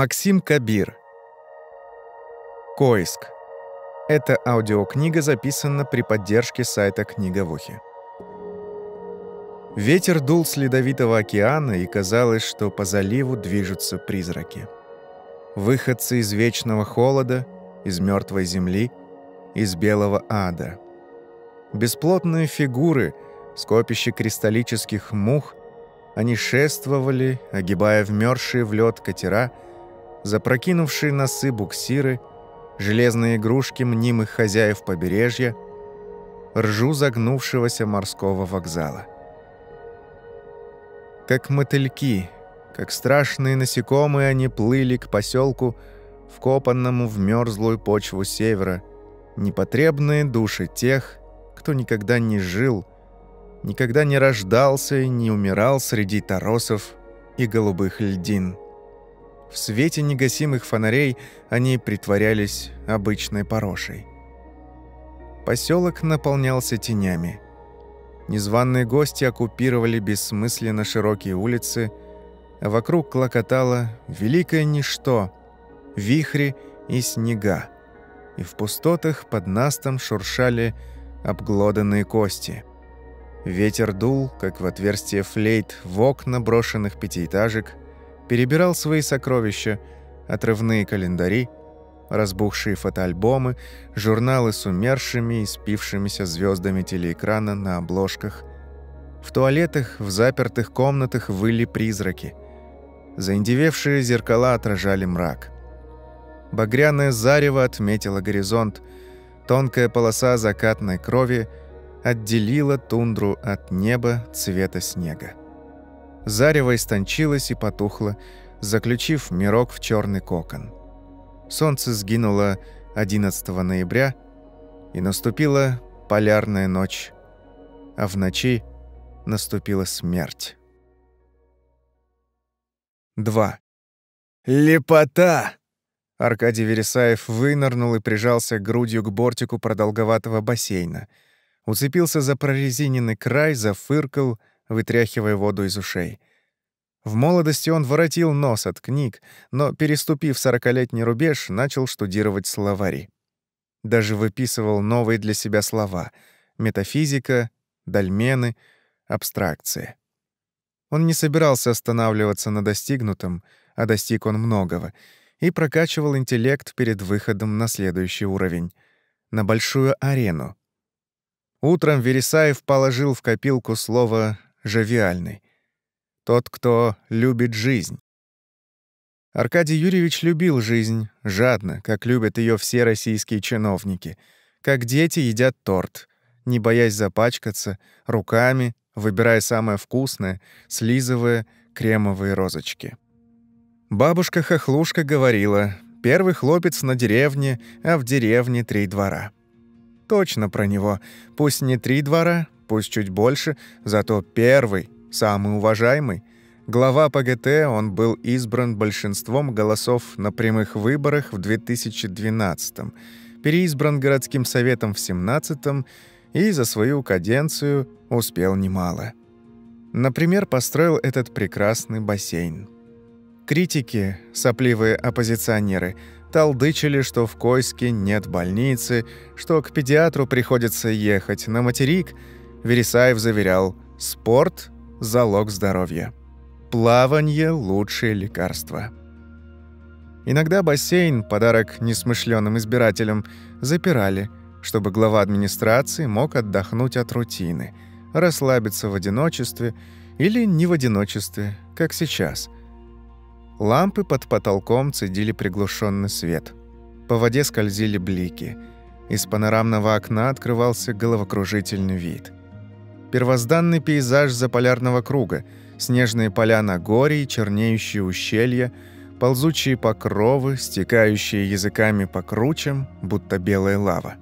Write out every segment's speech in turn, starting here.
Максим Кабир. Коиск. Эта аудиокнига записана при поддержке сайта Книговухи. Ветер дул с ледовитого океана, и казалось, что по заливу движутся призраки. Выходцы из вечного холода, из мертвой земли, из белого ада. Бесплотные фигуры, скопище кристаллических мух, они шествовали, огибая вмерзшие в лед катера — запрокинувшие носы буксиры, железные игрушки мнимых хозяев побережья, ржу загнувшегося морского вокзала. Как мотыльки, как страшные насекомые они плыли к поселку, вкопанному в мерзлую почву севера, непотребные души тех, кто никогда не жил, никогда не рождался и не умирал среди торосов и голубых льдин. В свете негасимых фонарей они притворялись обычной порошей. Поселок наполнялся тенями. Незваные гости оккупировали бессмысленно широкие улицы, а вокруг клокотало великое ничто, вихри и снега, и в пустотах под настом шуршали обглоданные кости. Ветер дул, как в отверстие флейт, в окна брошенных пятиэтажек, перебирал свои сокровища, отрывные календари, разбухшие фотоальбомы, журналы с умершими и спившимися звездами телеэкрана на обложках. В туалетах, в запертых комнатах выли призраки. Заиндевевшие зеркала отражали мрак. Багряное зарево отметило горизонт, тонкая полоса закатной крови отделила тундру от неба цвета снега. Зарево истончилось и потухло, заключив мирок в черный кокон. Солнце сгинуло 11 ноября, и наступила полярная ночь, а в ночи наступила смерть. 2. «Лепота!» Аркадий Вересаев вынырнул и прижался грудью к бортику продолговатого бассейна. Уцепился за прорезиненный край, зафыркал — вытряхивая воду из ушей. В молодости он воротил нос от книг, но, переступив сорокалетний рубеж, начал штудировать словари. Даже выписывал новые для себя слова — метафизика, дольмены, абстракция. Он не собирался останавливаться на достигнутом, а достиг он многого, и прокачивал интеллект перед выходом на следующий уровень — на большую арену. Утром Вересаев положил в копилку слово жавиальный. Тот, кто любит жизнь. Аркадий Юрьевич любил жизнь жадно, как любят ее все российские чиновники, как дети едят торт, не боясь запачкаться, руками, выбирая самое вкусное, слизывая кремовые розочки. Бабушка-хохлушка говорила, первый хлопец на деревне, а в деревне три двора. Точно про него, пусть не три двора, пусть чуть больше, зато первый, самый уважаемый. Глава ПГТ, он был избран большинством голосов на прямых выборах в 2012 переизбран городским советом в 17 и за свою каденцию успел немало. Например, построил этот прекрасный бассейн. Критики, сопливые оппозиционеры, толдычили, что в Койске нет больницы, что к педиатру приходится ехать на материк – Вересаев заверял, спорт – залог здоровья. Плавание – лучшее лекарство. Иногда бассейн, подарок несмышленным избирателям, запирали, чтобы глава администрации мог отдохнуть от рутины, расслабиться в одиночестве или не в одиночестве, как сейчас. Лампы под потолком цедили приглушенный свет. По воде скользили блики. Из панорамного окна открывался головокружительный вид – Первозданный пейзаж заполярного круга, снежные поля на горе и чернеющие ущелья, ползучие покровы, стекающие языками по кручам, будто белая лава.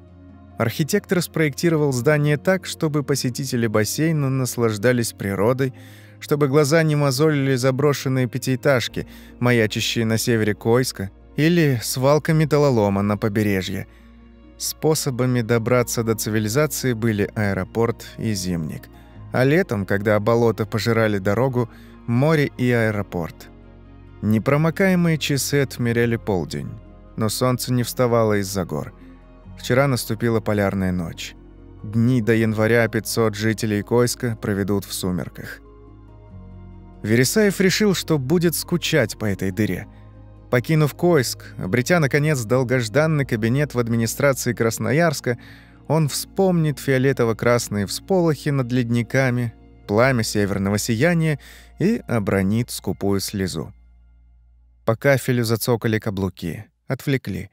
Архитектор спроектировал здание так, чтобы посетители бассейна наслаждались природой, чтобы глаза не мозолили заброшенные пятиэтажки, маячащие на севере Койска, или свалка металлолома на побережье – Способами добраться до цивилизации были аэропорт и зимник. А летом, когда болота пожирали дорогу, море и аэропорт. Непромокаемые часы отмеряли полдень, но солнце не вставало из-за гор. Вчера наступила полярная ночь. Дни до января 500 жителей Койска проведут в сумерках. Вересаев решил, что будет скучать по этой дыре. Покинув Койск, обретя, наконец, долгожданный кабинет в администрации Красноярска, он вспомнит фиолетово-красные всполохи над ледниками, пламя северного сияния и обронит скупую слезу. По кафелю зацокали каблуки, отвлекли.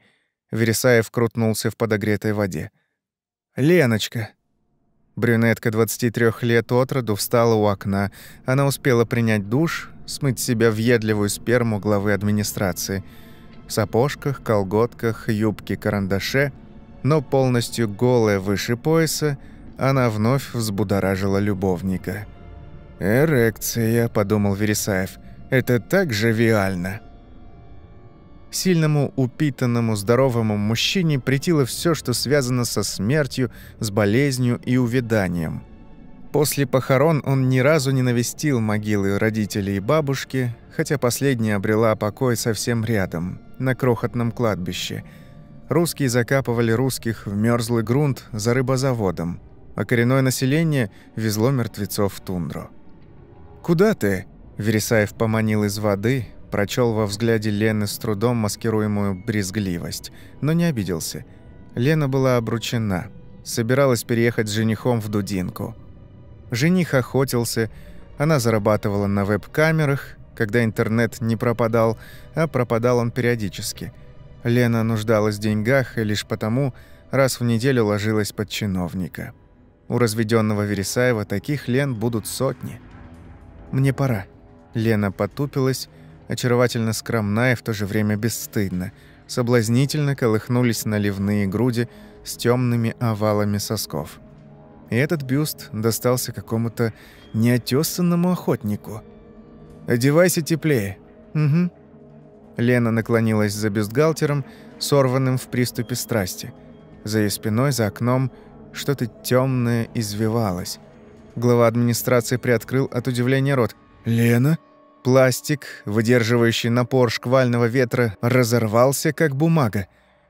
Вересаев крутнулся в подогретой воде. «Леночка!» Брюнетка 23 лет от роду встала у окна. Она успела принять душ, смыть себя въедливую сперму главы администрации. В сапожках, колготках, юбке-карандаше, но полностью голая выше пояса, она вновь взбудоражила любовника. «Эрекция», — подумал Вересаев, — «это так живиально». Сильному, упитанному, здоровому мужчине претило все, что связано со смертью, с болезнью и увяданием. После похорон он ни разу не навестил могилы родителей и бабушки, хотя последняя обрела покой совсем рядом, на крохотном кладбище. Русские закапывали русских в мерзлый грунт за рыбозаводом, а коренное население везло мертвецов в тундру. «Куда ты?» – Вересаев поманил из воды, прочел во взгляде Лены с трудом маскируемую брезгливость, но не обиделся. Лена была обручена, собиралась переехать с женихом в Дудинку. Жених охотился, она зарабатывала на веб-камерах, когда интернет не пропадал, а пропадал он периодически. Лена нуждалась в деньгах и лишь потому раз в неделю ложилась под чиновника. У разведенного Вересаева таких Лен будут сотни. «Мне пора». Лена потупилась, очаровательно скромна и в то же время бесстыдна. Соблазнительно колыхнулись наливные груди с темными овалами сосков. И этот бюст достался какому-то неотесанному охотнику. «Одевайся теплее». «Угу». Лена наклонилась за бюстгальтером, сорванным в приступе страсти. За ее спиной, за окном, что-то темное извивалось. Глава администрации приоткрыл от удивления рот. «Лена?» Пластик, выдерживающий напор шквального ветра, разорвался, как бумага.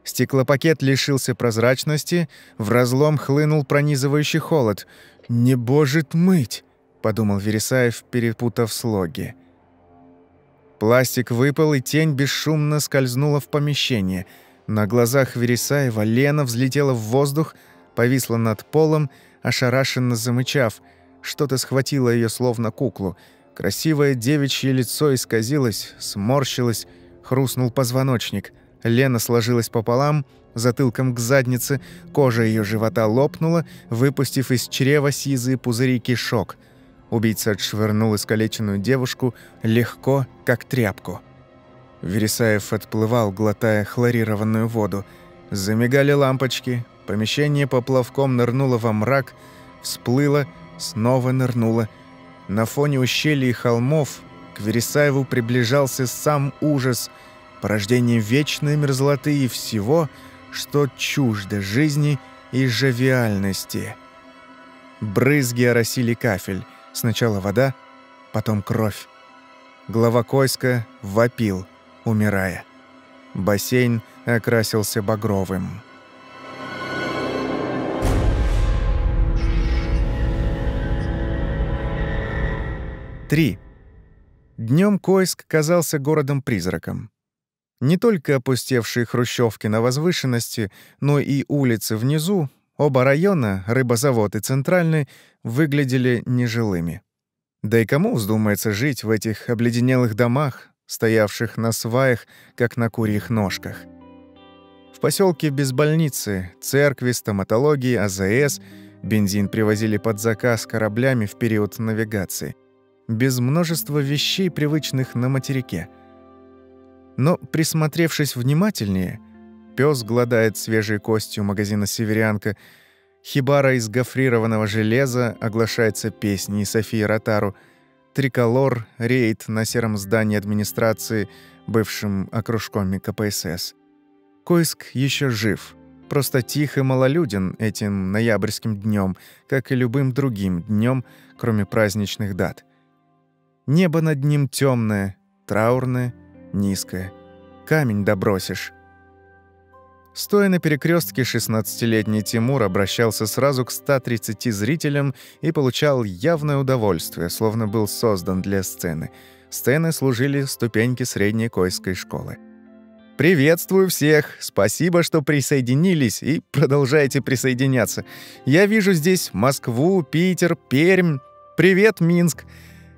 Стеклопакет лишился прозрачности, в разлом хлынул пронизывающий холод. «Не божит мыть!» — подумал Вересаев, перепутав слоги. Пластик выпал, и тень бесшумно скользнула в помещение. На глазах Вересаева Лена взлетела в воздух, повисла над полом, ошарашенно замычав. Что-то схватило ее словно куклу — Красивое девичье лицо исказилось, сморщилось, хрустнул позвоночник. Лена сложилась пополам, затылком к заднице, кожа ее живота лопнула, выпустив из чрева сизые пузыри кишок. Убийца отшвырнул искалеченную девушку легко, как тряпку. Вересаев отплывал, глотая хлорированную воду. Замигали лампочки, помещение поплавком нырнуло во мрак, всплыло, снова нырнуло — на фоне ущелий и холмов к Вересаеву приближался сам ужас, порождение вечной мерзлоты и всего, что чуждо жизни и жавиальности. Брызги оросили кафель. Сначала вода, потом кровь. Глава Койска вопил, умирая. Бассейн окрасился багровым. 3. Днем Койск казался городом-призраком. Не только опустевшие хрущевки на возвышенности, но и улицы внизу, оба района, рыбозавод и центральный, выглядели нежилыми. Да и кому вздумается жить в этих обледенелых домах, стоявших на сваях, как на курьих ножках? В поселке без больницы, церкви, стоматологии, АЗС бензин привозили под заказ кораблями в период навигации — без множества вещей, привычных на материке. Но, присмотревшись внимательнее, пес гладает свежей костью магазина «Северянка», хибара из гофрированного железа оглашается песней Софии Ротару, триколор рейд на сером здании администрации, бывшим окружком КПСС. Койск еще жив, просто тих и малолюден этим ноябрьским днем, как и любым другим днем, кроме праздничных дат — Небо над ним темное, траурное, низкая. Камень добросишь. Стоя на перекрестке, 16-летний Тимур обращался сразу к 130 зрителям и получал явное удовольствие, словно был создан для сцены. Сцены служили ступеньки средней койской школы. «Приветствую всех! Спасибо, что присоединились и продолжаете присоединяться. Я вижу здесь Москву, Питер, Пермь. Привет, Минск!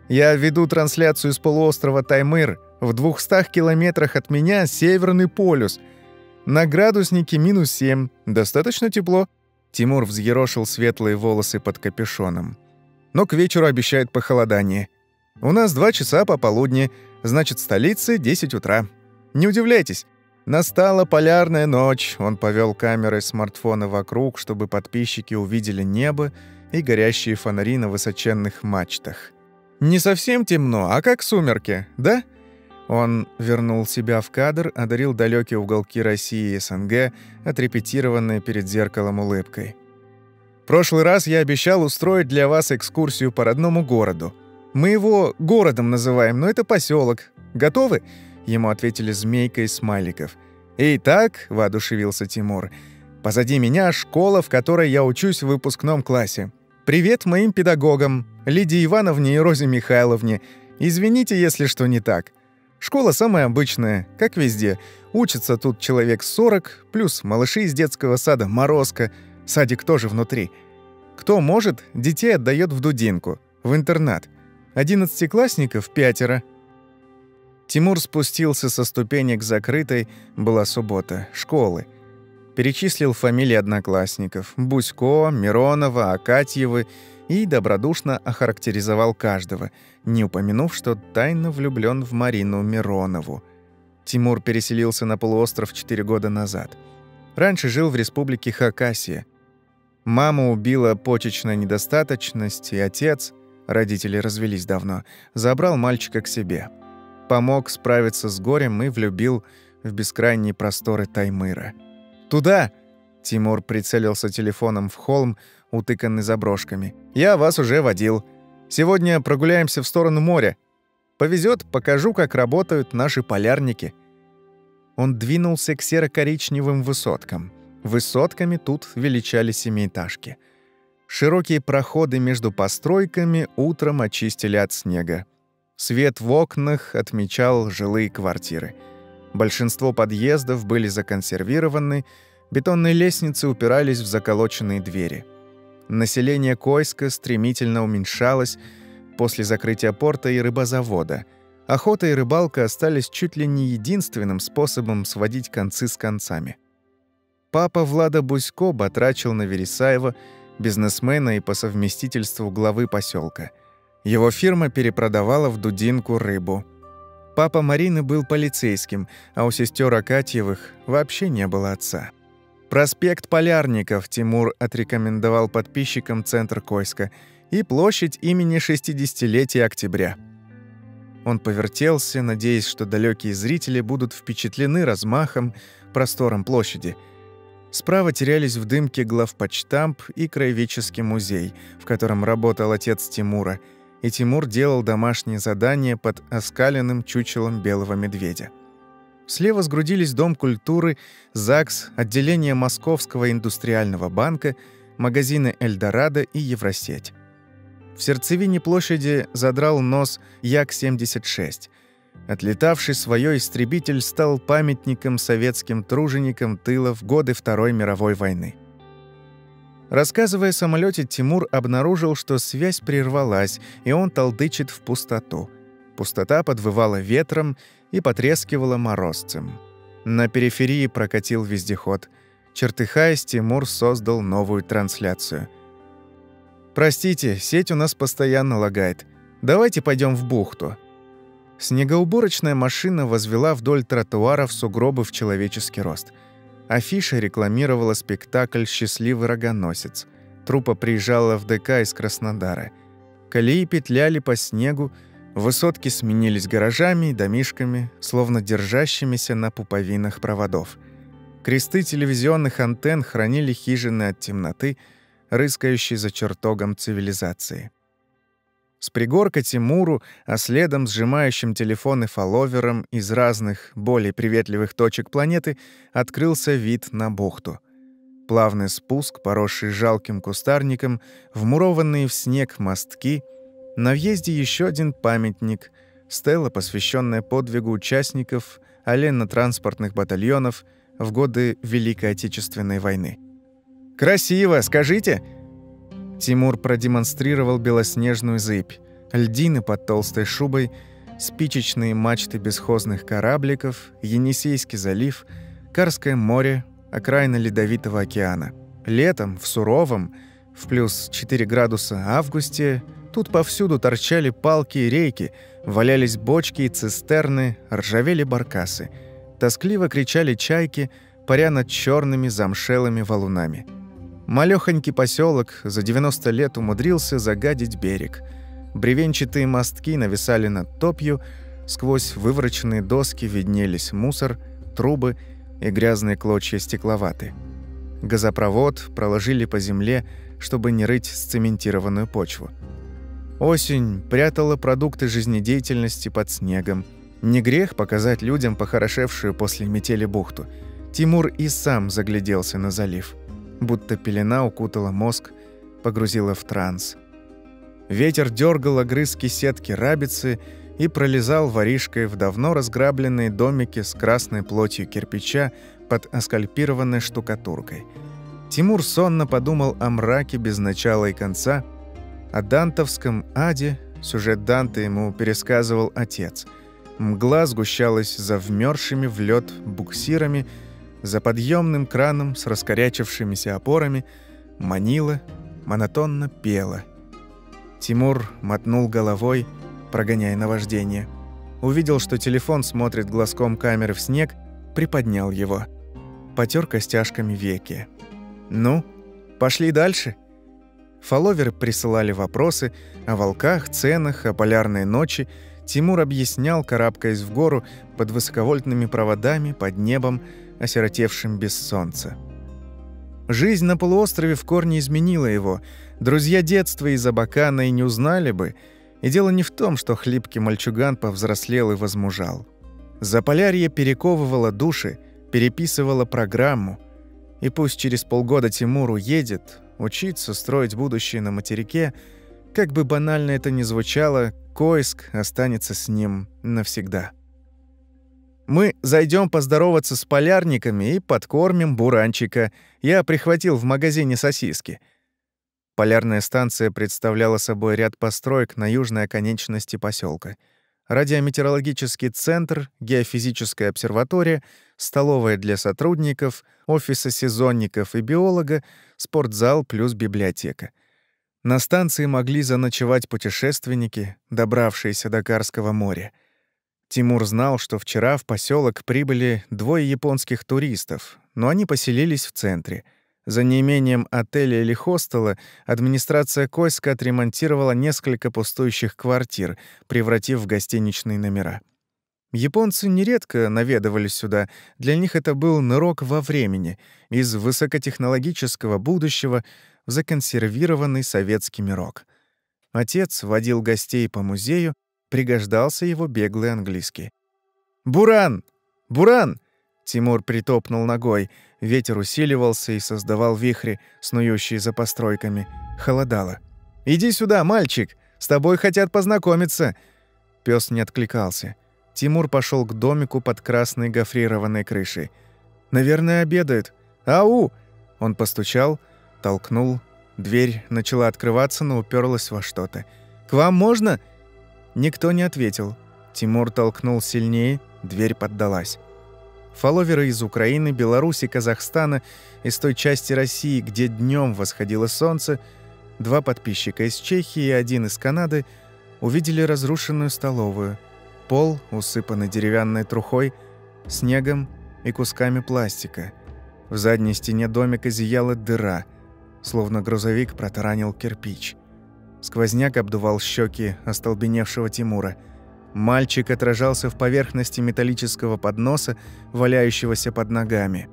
Я веду трансляцию с полуострова Таймыр. В 200 километрах от меня Северный полюс — на градуснике минус семь. Достаточно тепло». Тимур взъерошил светлые волосы под капюшоном. «Но к вечеру обещают похолодание. У нас два часа пополудни, значит, в столице 10 утра. Не удивляйтесь, Настала полярная ночь. Он повел камерой смартфона вокруг, чтобы подписчики увидели небо и горящие фонари на высоченных мачтах. Не совсем темно, а как сумерки, да? Он вернул себя в кадр, одарил далекие уголки России и СНГ, отрепетированные перед зеркалом улыбкой. «Прошлый раз я обещал устроить для вас экскурсию по родному городу. Мы его городом называем, но это поселок. Готовы?» Ему ответили змейкой из смайликов. «Итак», — воодушевился Тимур, — «позади меня школа, в которой я учусь в выпускном классе. Привет моим педагогам, Лидии Ивановне и Розе Михайловне. Извините, если что не так. Школа самая обычная, как везде. Учится тут человек 40, плюс малыши из детского сада «Морозко», садик тоже внутри. Кто может, детей отдает в Дудинку, в интернат. Одиннадцатиклассников — пятеро. Тимур спустился со ступенек закрытой, была суббота, школы. Перечислил фамилии одноклассников — Бусько, Миронова, Акатьевы — и добродушно охарактеризовал каждого, не упомянув, что тайно влюблен в Марину Миронову. Тимур переселился на полуостров 4 года назад. Раньше жил в республике Хакасия. Маму убила почечная недостаточность, и отец, родители развелись давно, забрал мальчика к себе. Помог справиться с горем и влюбил в бескрайние просторы Таймыра. «Туда!» Тимур прицелился телефоном в холм, утыканный заброшками. «Я вас уже водил. Сегодня прогуляемся в сторону моря. Повезет, покажу, как работают наши полярники». Он двинулся к серо-коричневым высоткам. Высотками тут величали семиэтажки. Широкие проходы между постройками утром очистили от снега. Свет в окнах отмечал жилые квартиры. Большинство подъездов были законсервированы, бетонные лестницы упирались в заколоченные двери — Население Койска стремительно уменьшалось после закрытия порта и рыбозавода. Охота и рыбалка остались чуть ли не единственным способом сводить концы с концами. Папа Влада Бусько батрачил на Вересаева, бизнесмена и по совместительству главы поселка. Его фирма перепродавала в Дудинку рыбу. Папа Марины был полицейским, а у сестер Акатьевых вообще не было отца. Проспект Полярников Тимур отрекомендовал подписчикам центр Койска и площадь имени 60-летия октября. Он повертелся, надеясь, что далекие зрители будут впечатлены размахом, простором площади. Справа терялись в дымке главпочтамп и краеведческий музей, в котором работал отец Тимура, и Тимур делал домашние задания под оскаленным чучелом белого медведя. Слева сгрудились Дом культуры, ЗАГС, отделение Московского индустриального банка, магазины «Эльдорадо» и «Евросеть». В сердцевине площади задрал нос Як-76. Отлетавший свое истребитель стал памятником советским труженикам тыла в годы Второй мировой войны. Рассказывая о самолете, Тимур обнаружил, что связь прервалась, и он толдычит в пустоту. Пустота подвывала ветром, и потрескивало морозцем. На периферии прокатил вездеход. Чертыхаясь, Тимур создал новую трансляцию. «Простите, сеть у нас постоянно лагает. Давайте пойдем в бухту». Снегоуборочная машина возвела вдоль тротуаров сугробы в человеческий рост. Афиша рекламировала спектакль «Счастливый рогоносец». Трупа приезжала в ДК из Краснодара. Колеи петляли по снегу, Высотки сменились гаражами и домишками, словно держащимися на пуповинах проводов. Кресты телевизионных антенн хранили хижины от темноты, рыскающей за чертогом цивилизации. С пригорка Тимуру, а следом сжимающим телефоны фолловером из разных, более приветливых точек планеты, открылся вид на бухту. Плавный спуск, поросший жалким кустарником, вмурованные в снег мостки, на въезде еще один памятник, стела, посвященная подвигу участников оленно-транспортных батальонов в годы Великой Отечественной войны. «Красиво, скажите!» Тимур продемонстрировал белоснежную зыбь, льдины под толстой шубой, спичечные мачты бесхозных корабликов, Енисейский залив, Карское море, окраина Ледовитого океана. Летом, в суровом, в плюс 4 градуса августе, тут повсюду торчали палки и рейки, валялись бочки и цистерны, ржавели баркасы. Тоскливо кричали чайки, паря над черными замшелыми валунами. Малёхонький поселок за 90 лет умудрился загадить берег. Бревенчатые мостки нависали над топью, сквозь вывороченные доски виднелись мусор, трубы и грязные клочья стекловаты. Газопровод проложили по земле, чтобы не рыть сцементированную почву. Осень прятала продукты жизнедеятельности под снегом. Не грех показать людям похорошевшую после метели бухту. Тимур и сам загляделся на залив будто пелена укутала мозг, погрузила в транс. Ветер дергал огрызки сетки рабицы и пролезал воришкой в давно разграбленные домики с красной плотью кирпича под аскальпированной штукатуркой. Тимур сонно подумал о мраке без начала и конца, о дантовском аде, сюжет Данте ему пересказывал отец. Мгла сгущалась за вмерзшими в лед буксирами, за подъемным краном с раскорячившимися опорами манила, монотонно пела. Тимур мотнул головой, прогоняя наваждение. Увидел, что телефон смотрит глазком камеры в снег, приподнял его. Потер костяшками веки. «Ну, пошли дальше?» Фолловеры присылали вопросы о волках, ценах, о полярной ночи. Тимур объяснял, карабкаясь в гору под высоковольтными проводами, под небом, осиротевшим без солнца. Жизнь на полуострове в корне изменила его. Друзья детства из Абакана и не узнали бы. И дело не в том, что хлипкий мальчуган повзрослел и возмужал. Заполярье перековывало души, переписывало программу. И пусть через полгода Тимур уедет, учиться, строить будущее на материке, как бы банально это ни звучало, Коиск останется с ним навсегда. Мы зайдем поздороваться с полярниками и подкормим буранчика. Я прихватил в магазине сосиски. Полярная станция представляла собой ряд построек на южной оконечности поселка. Радиометеорологический центр, геофизическая обсерватория, столовая для сотрудников, офисы сезонников и биолога, спортзал плюс библиотека. На станции могли заночевать путешественники, добравшиеся до Карского моря — Тимур знал, что вчера в поселок прибыли двое японских туристов, но они поселились в центре. За неимением отеля или хостела администрация Койска отремонтировала несколько пустующих квартир, превратив в гостиничные номера. Японцы нередко наведывались сюда, для них это был нырок во времени, из высокотехнологического будущего в законсервированный советский мирок. Отец водил гостей по музею, пригождался его беглый английский. «Буран! Буран!» Тимур притопнул ногой. Ветер усиливался и создавал вихри, снующие за постройками. Холодало. «Иди сюда, мальчик! С тобой хотят познакомиться!» Пёс не откликался. Тимур пошел к домику под красной гофрированной крышей. «Наверное, обедает. Ау!» Он постучал, толкнул. Дверь начала открываться, но уперлась во что-то. «К вам можно?» Никто не ответил. Тимур толкнул сильнее, дверь поддалась. Фолловеры из Украины, Беларуси, Казахстана, из той части России, где днем восходило солнце, два подписчика из Чехии и один из Канады увидели разрушенную столовую. Пол, усыпанный деревянной трухой, снегом и кусками пластика. В задней стене домика зияла дыра, словно грузовик протаранил кирпич. Сквозняк обдувал щеки остолбеневшего Тимура. Мальчик отражался в поверхности металлического подноса, валяющегося под ногами.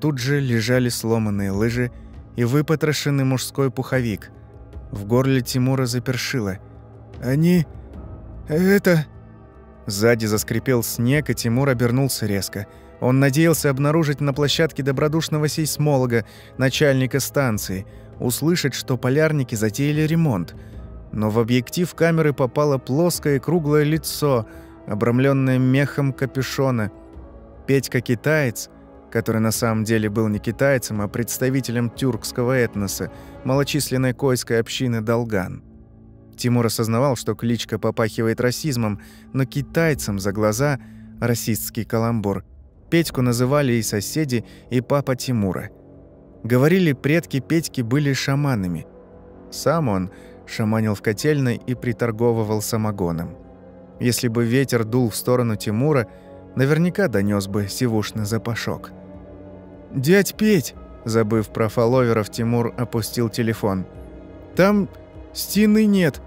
Тут же лежали сломанные лыжи и выпотрошенный мужской пуховик. В горле Тимура запершило. Они... это...» Сзади заскрипел снег, и Тимур обернулся резко. Он надеялся обнаружить на площадке добродушного сейсмолога, начальника станции, услышать, что полярники затеяли ремонт. Но в объектив камеры попало плоское круглое лицо, обрамленное мехом капюшона. Петька-китаец, который на самом деле был не китайцем, а представителем тюркского этноса, малочисленной койской общины Долган. Тимур осознавал, что кличка попахивает расизмом, но китайцам за глаза – расистский каламбур. Петьку называли и соседи, и папа Тимура. Говорили, предки Петьки были шаманами. Сам он шаманил в котельной и приторговывал самогоном. Если бы ветер дул в сторону Тимура, наверняка донес бы сивушный запашок. «Дядь Петь!» Забыв про фолловеров, Тимур опустил телефон. «Там стены нет!»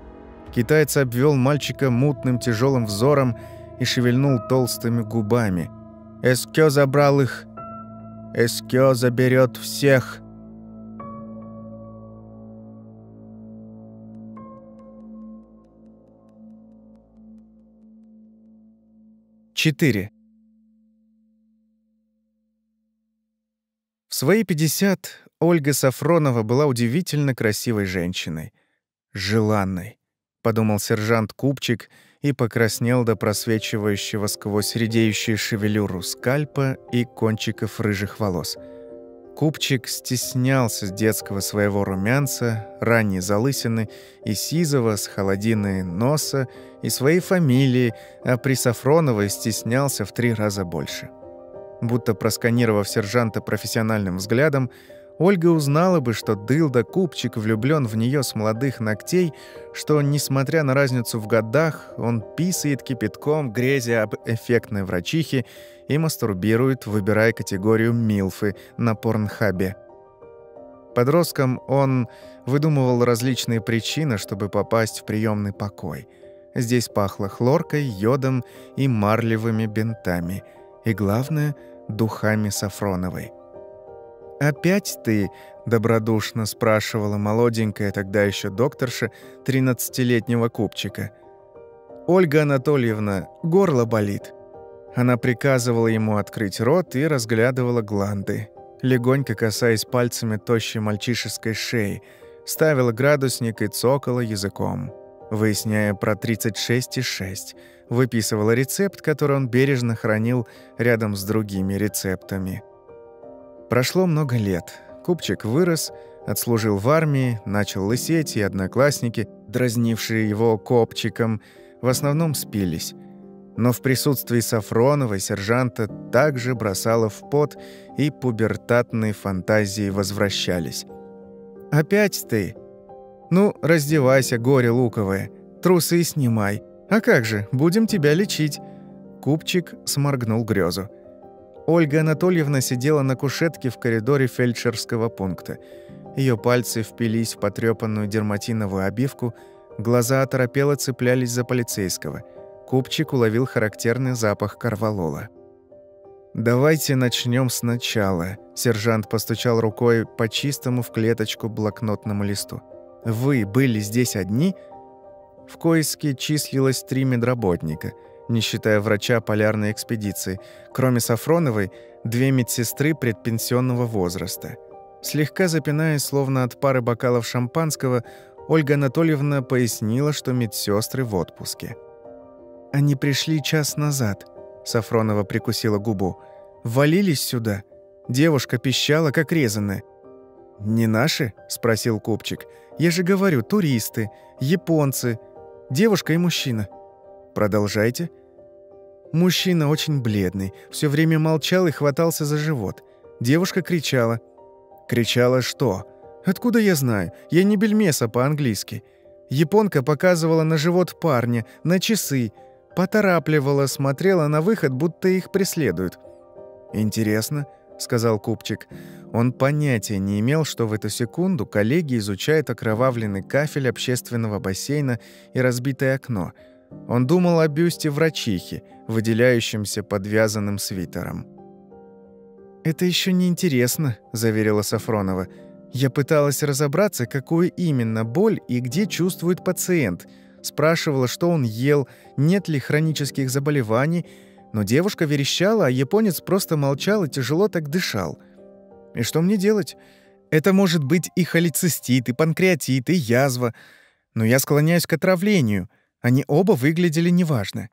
Китаец обвел мальчика мутным тяжелым взором и шевельнул толстыми губами. «Эскё забрал их. Эскё заберет всех!» Четыре. В свои 50 Ольга Сафронова была удивительно красивой женщиной. Желанной, подумал сержант Купчик и покраснел до просвечивающего сквозь редеющую шевелюру скальпа и кончиков рыжих волос. Купчик стеснялся с детского своего румянца, ранней залысины и сизого с холодины носа и своей фамилии, а при Сафроновой стеснялся в три раза больше. Будто просканировав сержанта профессиональным взглядом, Ольга узнала бы, что Дылда Купчик влюблен в нее с молодых ногтей, что, несмотря на разницу в годах, он писает кипятком, грезя об эффектной врачихе и мастурбирует, выбирая категорию «милфы» на порнхабе. Подростком он выдумывал различные причины, чтобы попасть в приемный покой. Здесь пахло хлоркой, йодом и марлевыми бинтами – и, главное, духами Сафроновой. «Опять ты?» – добродушно спрашивала молоденькая тогда еще докторша тринадцатилетнего купчика. «Ольга Анатольевна, горло болит». Она приказывала ему открыть рот и разглядывала гланды, легонько касаясь пальцами тощей мальчишеской шеи, ставила градусник и цокала языком, выясняя про 36,6 – выписывала рецепт, который он бережно хранил рядом с другими рецептами. Прошло много лет. Купчик вырос, отслужил в армии, начал лысеть, и одноклассники, дразнившие его копчиком, в основном спились. Но в присутствии Сафронова сержанта также бросало в пот, и пубертатные фантазии возвращались. «Опять ты? Ну, раздевайся, горе луковое, трусы снимай, «А как же, будем тебя лечить!» Купчик сморгнул грезу. Ольга Анатольевна сидела на кушетке в коридоре фельдшерского пункта. Ее пальцы впились в потрепанную дерматиновую обивку, глаза оторопело цеплялись за полицейского. Купчик уловил характерный запах карвалола. «Давайте начнем сначала», — сержант постучал рукой по чистому в клеточку блокнотному листу. «Вы были здесь одни?» В Койске числилось три медработника, не считая врача полярной экспедиции. Кроме Сафроновой, две медсестры предпенсионного возраста. Слегка запинаясь, словно от пары бокалов шампанского, Ольга Анатольевна пояснила, что медсестры в отпуске. «Они пришли час назад», — Сафронова прикусила губу. «Валились сюда. Девушка пищала, как резаная. «Не наши?» — спросил Купчик. «Я же говорю, туристы, японцы, Девушка и мужчина. Продолжайте. Мужчина очень бледный, все время молчал и хватался за живот. Девушка кричала. Кричала что? Откуда я знаю? Я не бельмеса по-английски. Японка показывала на живот парня, на часы, поторапливала, смотрела на выход, будто их преследуют. «Интересно», — сказал Купчик. Он понятия не имел, что в эту секунду коллеги изучают окровавленный кафель общественного бассейна и разбитое окно. Он думал о бюсте врачихи, выделяющемся подвязанным свитером. «Это еще не интересно», — заверила Сафронова. «Я пыталась разобраться, какую именно боль и где чувствует пациент. спрашивала, что он ел, нет ли хронических заболеваний, но девушка верещала, а японец просто молчал и тяжело так дышал. И что мне делать? Это может быть и холецистит, и панкреатит, и язва. Но я склоняюсь к отравлению. Они оба выглядели неважно.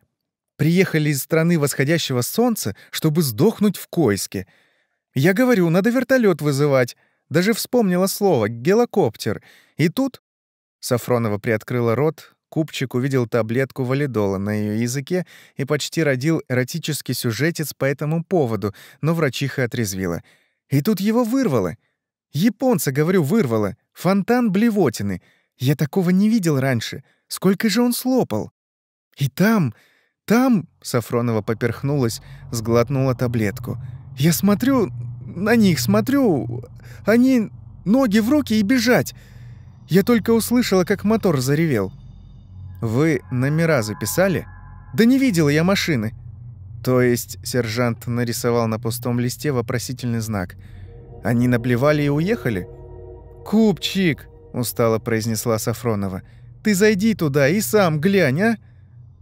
Приехали из страны восходящего солнца, чтобы сдохнуть в Койске. Я говорю, надо вертолет вызывать. Даже вспомнила слово «гелокоптер». И тут... Сафронова приоткрыла рот, Купчик увидел таблетку валидола на ее языке и почти родил эротический сюжетец по этому поводу, но врачиха отрезвила. И тут его вырвало. Японца, говорю, вырвало. Фонтан блевотины. Я такого не видел раньше. Сколько же он слопал? И там, там, Сафронова поперхнулась, сглотнула таблетку. Я смотрю, на них смотрю, они ноги в руки и бежать. Я только услышала, как мотор заревел. Вы номера записали? Да не видела я машины. То есть сержант нарисовал на пустом листе вопросительный знак. Они наплевали и уехали? Купчик, устало произнесла Сафронова. Ты зайди туда и сам глянь, а?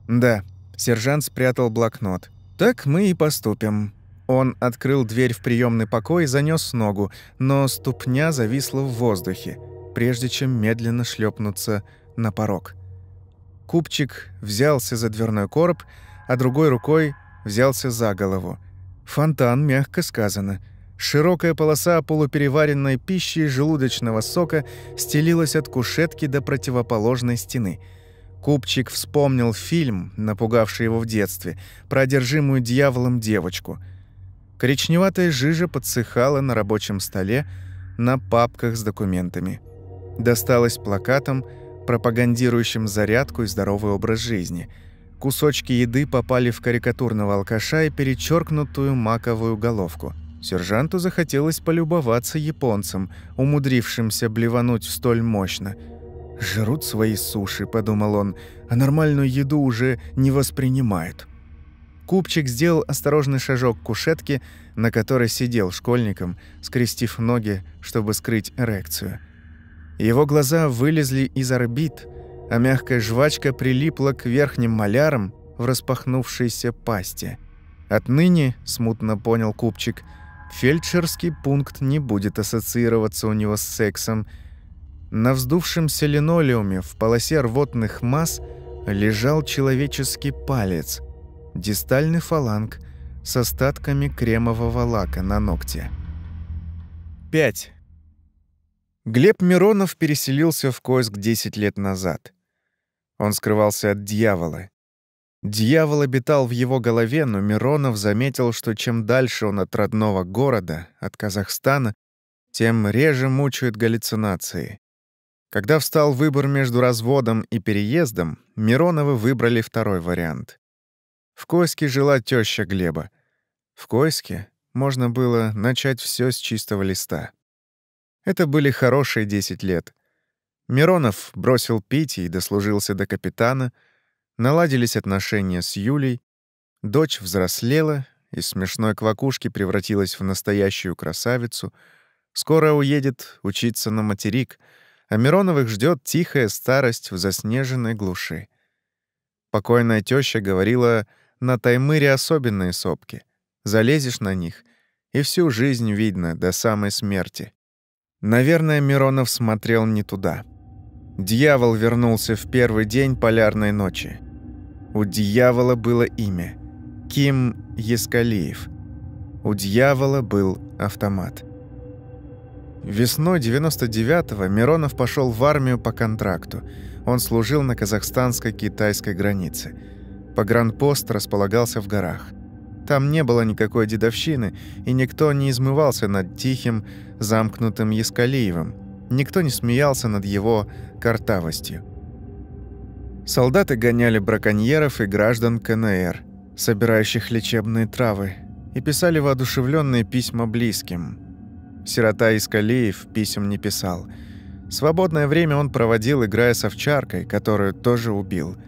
Да, сержант спрятал блокнот. Так мы и поступим. Он открыл дверь в приемный покой и занёс ногу, но ступня зависла в воздухе, прежде чем медленно шлепнуться на порог. Купчик взялся за дверной короб, а другой рукой взялся за голову. Фонтан, мягко сказано. Широкая полоса полупереваренной пищи и желудочного сока стелилась от кушетки до противоположной стены. Купчик вспомнил фильм, напугавший его в детстве, про одержимую дьяволом девочку. Коричневатая жижа подсыхала на рабочем столе на папках с документами. Досталось плакатом – пропагандирующим зарядку и здоровый образ жизни. Кусочки еды попали в карикатурного алкаша и перечеркнутую маковую головку. Сержанту захотелось полюбоваться японцем, умудрившимся блевануть столь мощно. «Жрут свои суши», — подумал он, — «а нормальную еду уже не воспринимают». Купчик сделал осторожный шажок к кушетке, на которой сидел школьником, скрестив ноги, чтобы скрыть эрекцию. Его глаза вылезли из орбит, а мягкая жвачка прилипла к верхним малярам в распахнувшейся пасти. Отныне, смутно понял Купчик, фельдшерский пункт не будет ассоциироваться у него с сексом. На вздувшемся линолеуме в полосе рвотных масс лежал человеческий палец, дистальный фаланг с остатками кремового лака на ногте. 5. Глеб Миронов переселился в Койск 10 лет назад. Он скрывался от дьявола. Дьявол обитал в его голове, но Миронов заметил, что чем дальше он от родного города, от Казахстана, тем реже мучают галлюцинации. Когда встал выбор между разводом и переездом, Мироновы выбрали второй вариант. В Койске жила теща Глеба. В Койске можно было начать все с чистого листа. Это были хорошие 10 лет. Миронов бросил пить и дослужился до капитана, наладились отношения с Юлей, дочь взрослела, из смешной квакушки превратилась в настоящую красавицу, скоро уедет учиться на материк, а Мироновых ждет тихая старость в заснеженной глуши. Покойная теща говорила, на Таймыре особенные сопки. Залезешь на них, и всю жизнь видно до самой смерти. Наверное, Миронов смотрел не туда. Дьявол вернулся в первый день полярной ночи. У дьявола было имя — Ким Ескалиев. У дьявола был автомат. Весной 99-го Миронов пошел в армию по контракту. Он служил на казахстанско-китайской границе. Погранпост располагался в горах. Там не было никакой дедовщины, и никто не измывался над тихим, замкнутым Яскалиевым. Никто не смеялся над его картавостью. Солдаты гоняли браконьеров и граждан КНР, собирающих лечебные травы, и писали воодушевленные письма близким. Сирота Искалиев писем не писал. Свободное время он проводил, играя с овчаркой, которую тоже убил –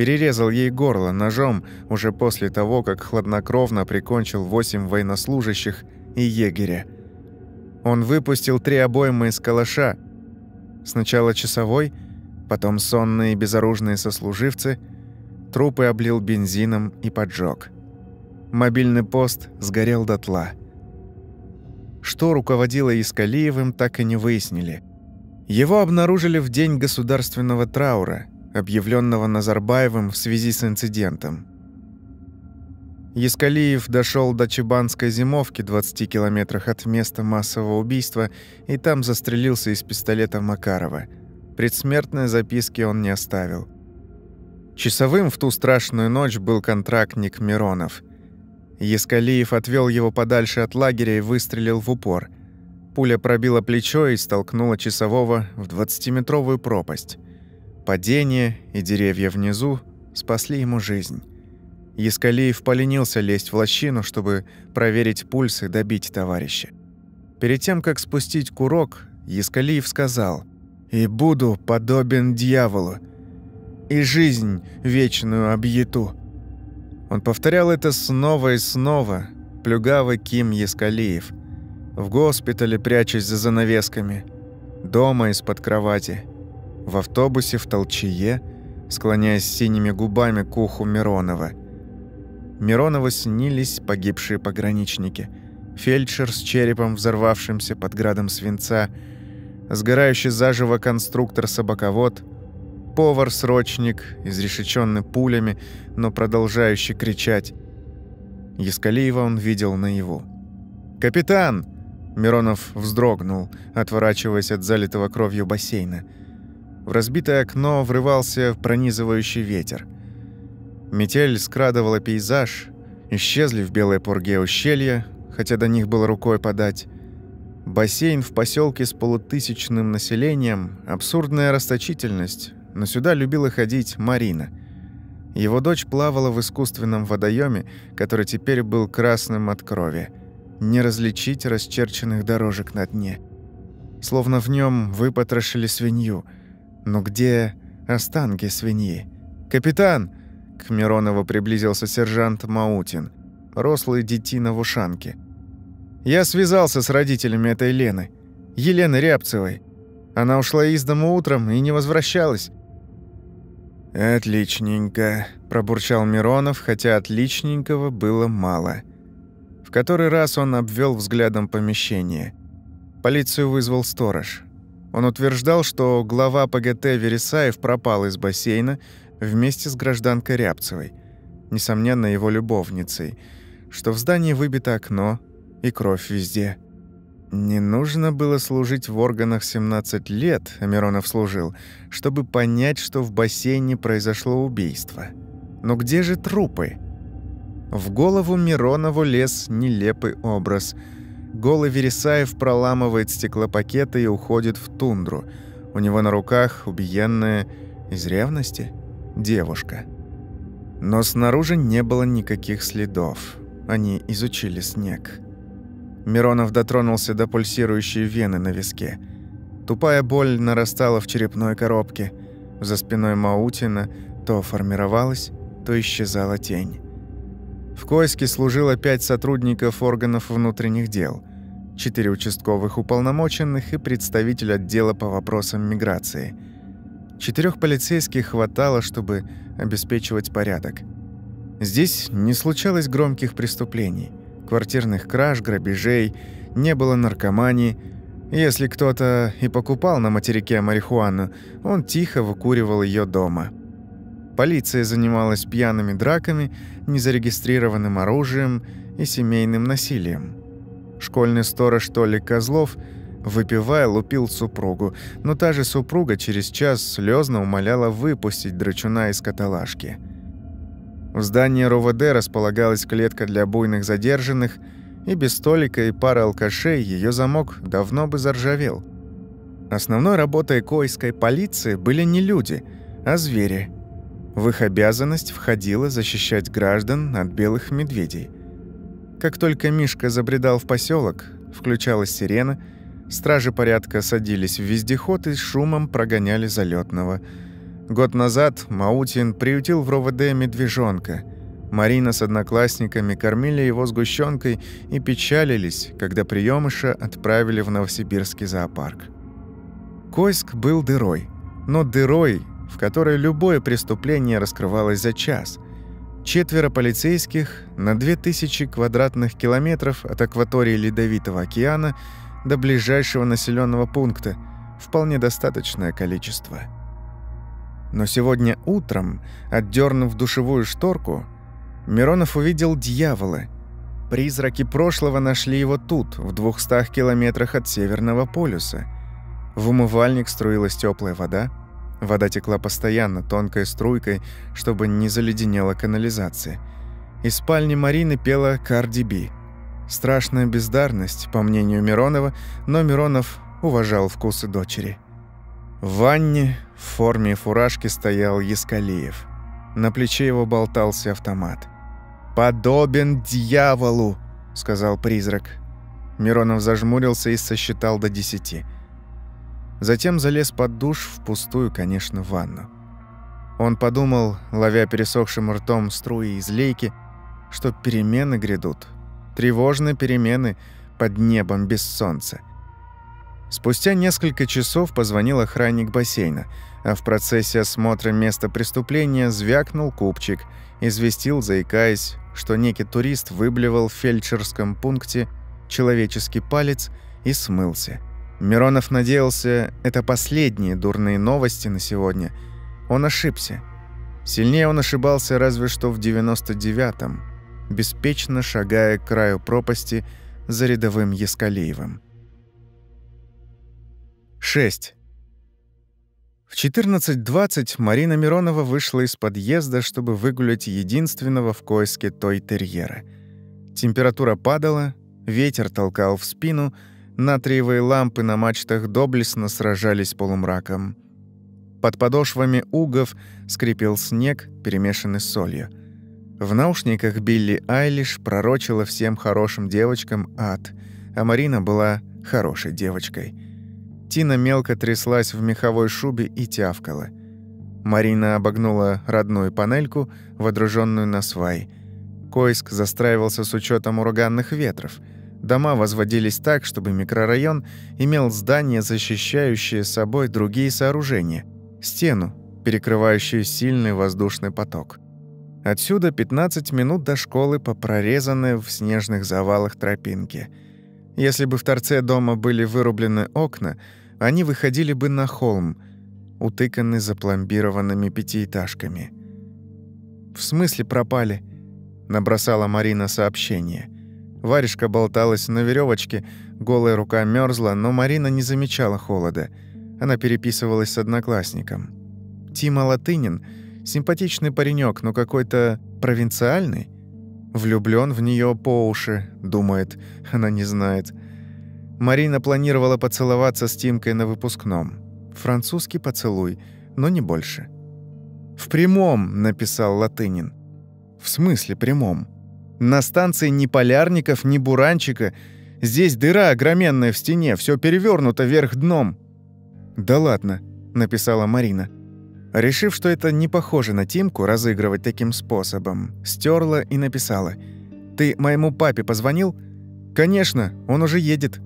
перерезал ей горло ножом уже после того, как хладнокровно прикончил восемь военнослужащих и егеря. Он выпустил три обоймы из калаша. Сначала часовой, потом сонные безоружные сослуживцы, трупы облил бензином и поджег. Мобильный пост сгорел дотла. Что руководило Искалиевым, так и не выяснили. Его обнаружили в день государственного траура, объявленного Назарбаевым в связи с инцидентом. Яскалиев дошел до Чебанской зимовки 20 километрах от места массового убийства и там застрелился из пистолета Макарова. Предсмертной записки он не оставил. Часовым в ту страшную ночь был контрактник Миронов. Яскалиев отвел его подальше от лагеря и выстрелил в упор. Пуля пробила плечо и столкнула часового в 20-метровую пропасть. Падение и деревья внизу спасли ему жизнь. Яскалиев поленился лезть в лощину, чтобы проверить пульс и добить товарища. Перед тем, как спустить курок, Яскалиев сказал «И буду подобен дьяволу, и жизнь вечную объету». Он повторял это снова и снова, плюгавый Ким Яскалиев, в госпитале прячась за занавесками, дома из-под кровати, в автобусе в толчее, склоняясь синими губами к уху Миронова – Миронову снились погибшие пограничники. Фельдшер с черепом, взорвавшимся под градом свинца, сгорающий заживо конструктор-собаковод, повар-срочник, изрешеченный пулями, но продолжающий кричать. Яскалиева он видел наяву. «Капитан!» Миронов вздрогнул, отворачиваясь от залитого кровью бассейна. В разбитое окно врывался пронизывающий ветер – Метель скрадывала пейзаж, исчезли в белой пурге ущелья, хотя до них было рукой подать. Бассейн в поселке с полутысячным населением – абсурдная расточительность, но сюда любила ходить Марина. Его дочь плавала в искусственном водоеме, который теперь был красным от крови. Не различить расчерченных дорожек на дне. Словно в нем выпотрошили свинью. Но где останки свиньи? «Капитан!» К Миронову приблизился сержант Маутин, рослый детина в ушанке. «Я связался с родителями этой Лены, Елены Рябцевой. Она ушла из дома утром и не возвращалась». «Отличненько», – пробурчал Миронов, хотя отличненького было мало. В который раз он обвел взглядом помещение. Полицию вызвал сторож. Он утверждал, что глава ПГТ Вересаев пропал из бассейна, вместе с гражданкой Рябцевой, несомненно, его любовницей, что в здании выбито окно и кровь везде. Не нужно было служить в органах 17 лет, Миронов служил, чтобы понять, что в бассейне произошло убийство. Но где же трупы? В голову Миронову лез нелепый образ. Голый Вересаев проламывает стеклопакеты и уходит в тундру. У него на руках убиенная из ревности – девушка. Но снаружи не было никаких следов. Они изучили снег. Миронов дотронулся до пульсирующей вены на виске. Тупая боль нарастала в черепной коробке. За спиной Маутина то формировалась, то исчезала тень. В Койске служило пять сотрудников органов внутренних дел, четыре участковых уполномоченных и представитель отдела по вопросам миграции – Четырех полицейских хватало, чтобы обеспечивать порядок. Здесь не случалось громких преступлений, квартирных краж, грабежей, не было наркомании. Если кто-то и покупал на материке марихуану, он тихо выкуривал ее дома. Полиция занималась пьяными драками, незарегистрированным оружием и семейным насилием. Школьный сторож Толик Козлов – Выпивая, лупил супругу, но та же супруга через час слезно умоляла выпустить драчуна из каталажки. В здании РОВД располагалась клетка для буйных задержанных, и без столика и пары алкашей ее замок давно бы заржавел. Основной работой койской полиции были не люди, а звери. В их обязанность входило защищать граждан от белых медведей. Как только Мишка забредал в поселок, включалась сирена – Стражи порядка садились в вездеход и шумом прогоняли залетного. Год назад Маутин приютил в РОВД медвежонка. Марина с одноклассниками кормили его сгущенкой и печалились, когда приемыша отправили в Новосибирский зоопарк. Койск был дырой, но дырой, в которой любое преступление раскрывалось за час. Четверо полицейских на 2000 квадратных километров от акватории Ледовитого океана до ближайшего населенного пункта – вполне достаточное количество. Но сегодня утром, отдернув душевую шторку, Миронов увидел дьявола. Призраки прошлого нашли его тут, в двухстах километрах от Северного полюса. В умывальник струилась теплая вода. Вода текла постоянно, тонкой струйкой, чтобы не заледенела канализация. Из спальни Марины пела Карди Би. Страшная бездарность, по мнению Миронова, но Миронов уважал вкусы дочери. В ванне в форме фуражки стоял Яскалиев. На плече его болтался автомат. «Подобен дьяволу!» — сказал призрак. Миронов зажмурился и сосчитал до десяти. Затем залез под душ в пустую, конечно, ванну. Он подумал, ловя пересохшим ртом струи из лейки, что перемены грядут. Тревожные перемены под небом без солнца. Спустя несколько часов позвонил охранник бассейна, а в процессе осмотра места преступления звякнул купчик, известил, заикаясь, что некий турист выблевал в фельдшерском пункте человеческий палец и смылся. Миронов надеялся, это последние дурные новости на сегодня. Он ошибся. Сильнее он ошибался разве что в 99-м, беспечно шагая к краю пропасти за рядовым Яскалиевым. 6. В 14.20 Марина Миронова вышла из подъезда, чтобы выгулять единственного в Койске той терьера. Температура падала, ветер толкал в спину, натриевые лампы на мачтах доблестно сражались полумраком. Под подошвами угов скрипел снег, перемешанный с солью. В наушниках Билли Айлиш пророчила всем хорошим девочкам ад, а Марина была хорошей девочкой — Тина мелко тряслась в меховой шубе и тявкала. Марина обогнула родную панельку, водруженную на свай. Койск застраивался с учетом ураганных ветров. Дома возводились так, чтобы микрорайон имел здания, защищающие собой другие сооружения. Стену, перекрывающую сильный воздушный поток. Отсюда 15 минут до школы по прорезанной в снежных завалах тропинке. Если бы в торце дома были вырублены окна, они выходили бы на холм, утыканный запломбированными пятиэтажками. «В смысле пропали?» — набросала Марина сообщение. Варежка болталась на веревочке, голая рука мерзла, но Марина не замечала холода. Она переписывалась с одноклассником. Тима Латынин — симпатичный паренек, но какой-то провинциальный. Влюблён в неё по уши, думает, она не знает — Марина планировала поцеловаться с Тимкой на выпускном. Французский поцелуй, но не больше. «В прямом», — написал Латынин. «В смысле прямом? На станции ни полярников, ни буранчика. Здесь дыра огроменная в стене, все перевернуто вверх дном». «Да ладно», — написала Марина. Решив, что это не похоже на Тимку разыгрывать таким способом, стерла и написала. «Ты моему папе позвонил?» «Конечно, он уже едет».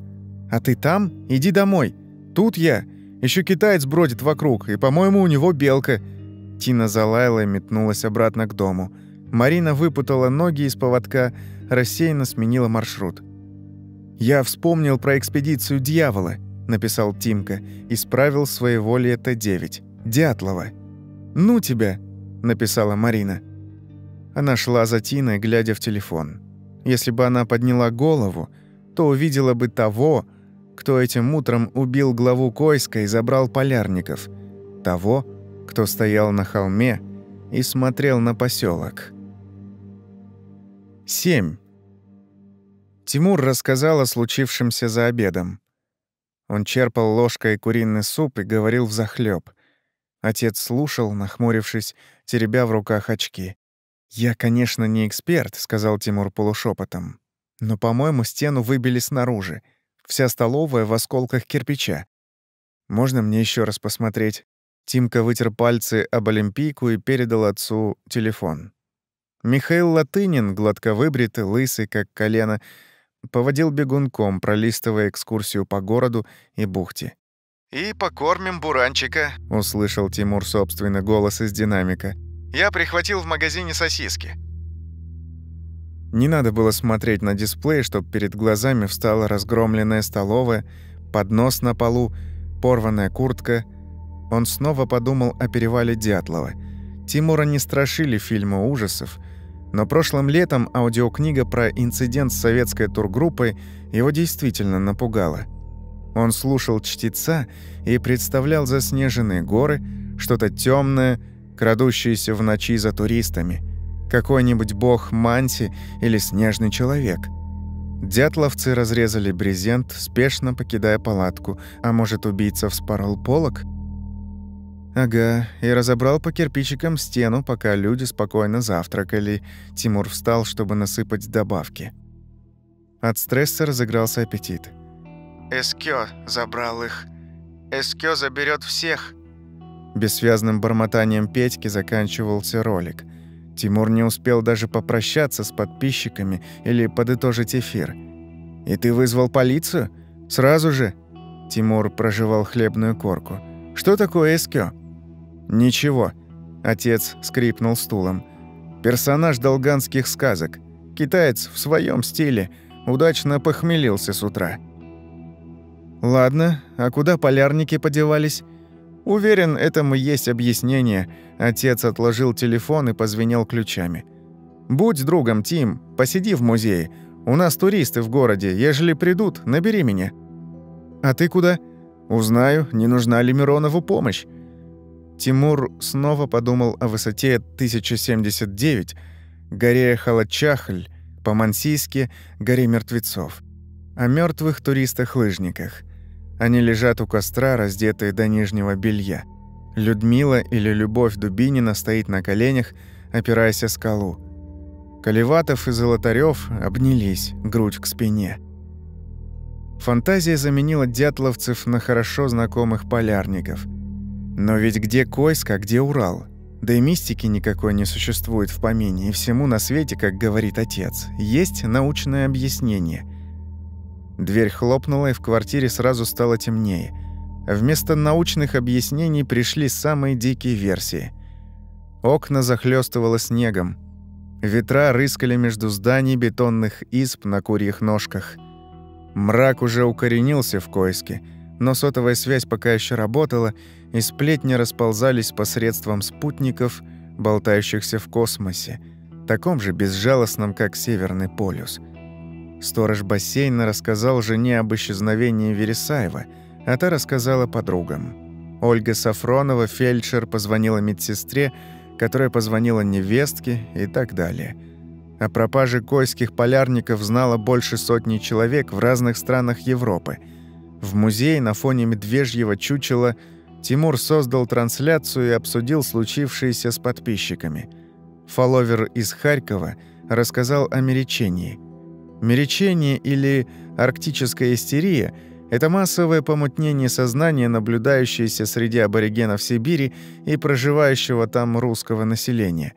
«А ты там? Иди домой. Тут я. Еще китаец бродит вокруг, и, по-моему, у него белка». Тина залаяла и метнулась обратно к дому. Марина выпутала ноги из поводка, рассеянно сменила маршрут. «Я вспомнил про экспедицию дьявола», — написал Тимка, исправил своеволие Т-9. «Дятлова». «Ну тебя», — написала Марина. Она шла за Тиной, глядя в телефон. Если бы она подняла голову, то увидела бы того, кто этим утром убил главу Койска и забрал полярников. Того, кто стоял на холме и смотрел на поселок. 7. Тимур рассказал о случившемся за обедом. Он черпал ложкой куриный суп и говорил взахлёб. Отец слушал, нахмурившись, теребя в руках очки. «Я, конечно, не эксперт», — сказал Тимур полушепотом. «Но, по-моему, стену выбили снаружи. Вся столовая в осколках кирпича. Можно мне еще раз посмотреть? Тимка вытер пальцы об олимпийку и передал отцу телефон. Михаил Латынин, гладко выбритый, лысый, как колено, поводил бегунком, пролистывая экскурсию по городу и бухте. «И покормим буранчика», — услышал Тимур собственный голос из динамика. «Я прихватил в магазине сосиски». Не надо было смотреть на дисплей, чтобы перед глазами встала разгромленная столовая, поднос на полу, порванная куртка. Он снова подумал о перевале Дятлова. Тимура не страшили фильмы ужасов, но прошлым летом аудиокнига про инцидент с советской тургруппой его действительно напугала. Он слушал чтеца и представлял заснеженные горы, что-то темное, крадущееся в ночи за туристами. Какой-нибудь бог Манси или снежный человек. Дятловцы разрезали брезент, спешно покидая палатку. А может, убийца вспорол полог? Ага, и разобрал по кирпичикам стену, пока люди спокойно завтракали. Тимур встал, чтобы насыпать добавки. От стресса разыгрался аппетит. Эскё забрал их. Эскё заберет всех. Бессвязным бормотанием Петьки заканчивался ролик. Тимур не успел даже попрощаться с подписчиками или подытожить эфир. «И ты вызвал полицию? Сразу же?» Тимур прожевал хлебную корку. «Что такое Эскё?» «Ничего», — отец скрипнул стулом. «Персонаж долганских сказок. Китаец в своем стиле. Удачно похмелился с утра». Ладно, а куда полярники подевались? Уверен, этому есть объяснение. Отец отложил телефон и позвенел ключами. Будь другом, Тим, посиди в музее. У нас туристы в городе. Ежели придут, набери меня. А ты куда? Узнаю, не нужна ли Миронову помощь. Тимур снова подумал о высоте 1079, горе Халачахль, по-мансийски горе мертвецов, о мертвых туристах-лыжниках – они лежат у костра, раздетые до нижнего белья. Людмила или Любовь Дубинина стоит на коленях, опираясь о скалу. Колеватов и Золотарёв обнялись, грудь к спине. Фантазия заменила дятловцев на хорошо знакомых полярников. Но ведь где Койск, а где Урал? Да и мистики никакой не существует в помине, и всему на свете, как говорит отец, есть научное объяснение – Дверь хлопнула, и в квартире сразу стало темнее. Вместо научных объяснений пришли самые дикие версии. Окна захлестывало снегом. Ветра рыскали между зданий бетонных изб на курьих ножках. Мрак уже укоренился в Койске, но сотовая связь пока еще работала, и сплетни расползались посредством спутников, болтающихся в космосе, таком же безжалостном, как Северный полюс – Сторож бассейна рассказал жене об исчезновении Вересаева, а та рассказала подругам. Ольга Сафронова, фельдшер, позвонила медсестре, которая позвонила невестке и так далее. О пропаже койских полярников знало больше сотни человек в разных странах Европы. В музее на фоне медвежьего чучела Тимур создал трансляцию и обсудил случившееся с подписчиками. Фолловер из Харькова рассказал о меречении – Меречение или арктическая истерия – это массовое помутнение сознания, наблюдающееся среди аборигенов Сибири и проживающего там русского населения.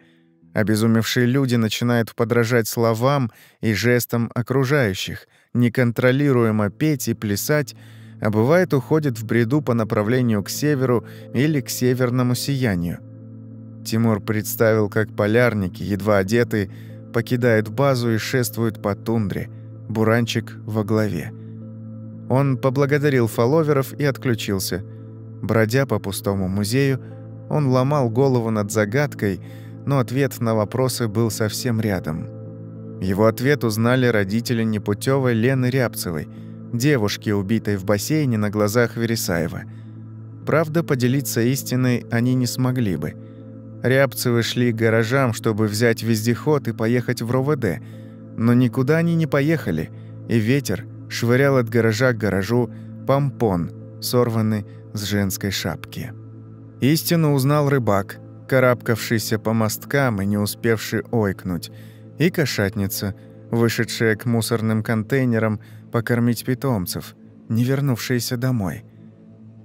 Обезумевшие люди начинают подражать словам и жестам окружающих, неконтролируемо петь и плясать, а бывает уходят в бреду по направлению к северу или к северному сиянию. Тимур представил, как полярники, едва одетые, покидает базу и шествует по тундре, Буранчик во главе. Он поблагодарил фолловеров и отключился. Бродя по пустому музею, он ломал голову над загадкой, но ответ на вопросы был совсем рядом. Его ответ узнали родители непутевой Лены Рябцевой, девушки, убитой в бассейне на глазах Вересаева. Правда, поделиться истиной они не смогли бы – Рябцевы шли к гаражам, чтобы взять вездеход и поехать в РОВД. Но никуда они не поехали, и ветер швырял от гаража к гаражу помпон, сорванный с женской шапки. Истину узнал рыбак, карабкавшийся по мосткам и не успевший ойкнуть, и кошатница, вышедшая к мусорным контейнерам покормить питомцев, не вернувшаяся домой.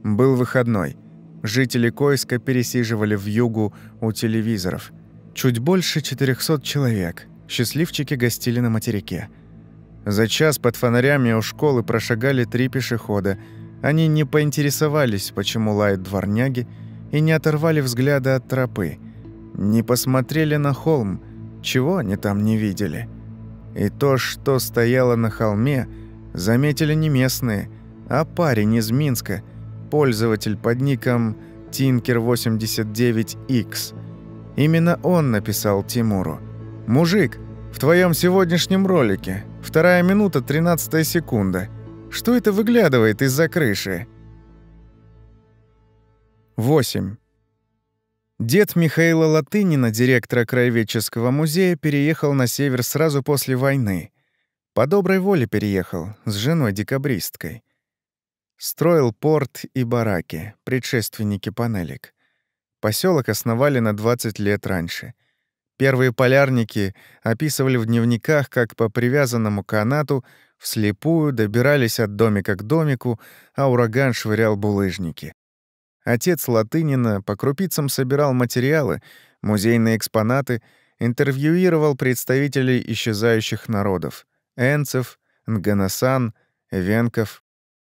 Был выходной. Жители Койска пересиживали в югу у телевизоров. Чуть больше 400 человек. Счастливчики гостили на материке. За час под фонарями у школы прошагали три пешехода. Они не поинтересовались, почему лают дворняги, и не оторвали взгляда от тропы. Не посмотрели на холм, чего они там не видели. И то, что стояло на холме, заметили не местные, а парень из Минска, пользователь под ником Tinker89X. Именно он написал Тимуру. «Мужик, в твоем сегодняшнем ролике, вторая минута 13 секунда. Что это выглядывает из-за крыши?» 8. Дед Михаила Латынина, директора Краеведческого музея, переехал на север сразу после войны. По доброй воле переехал, с женой-декабристкой. Строил порт и бараки, предшественники панелек. Поселок основали на 20 лет раньше. Первые полярники описывали в дневниках, как по привязанному канату вслепую добирались от домика к домику, а ураган швырял булыжники. Отец Латынина по крупицам собирал материалы, музейные экспонаты, интервьюировал представителей исчезающих народов — энцев, нганасан, венков.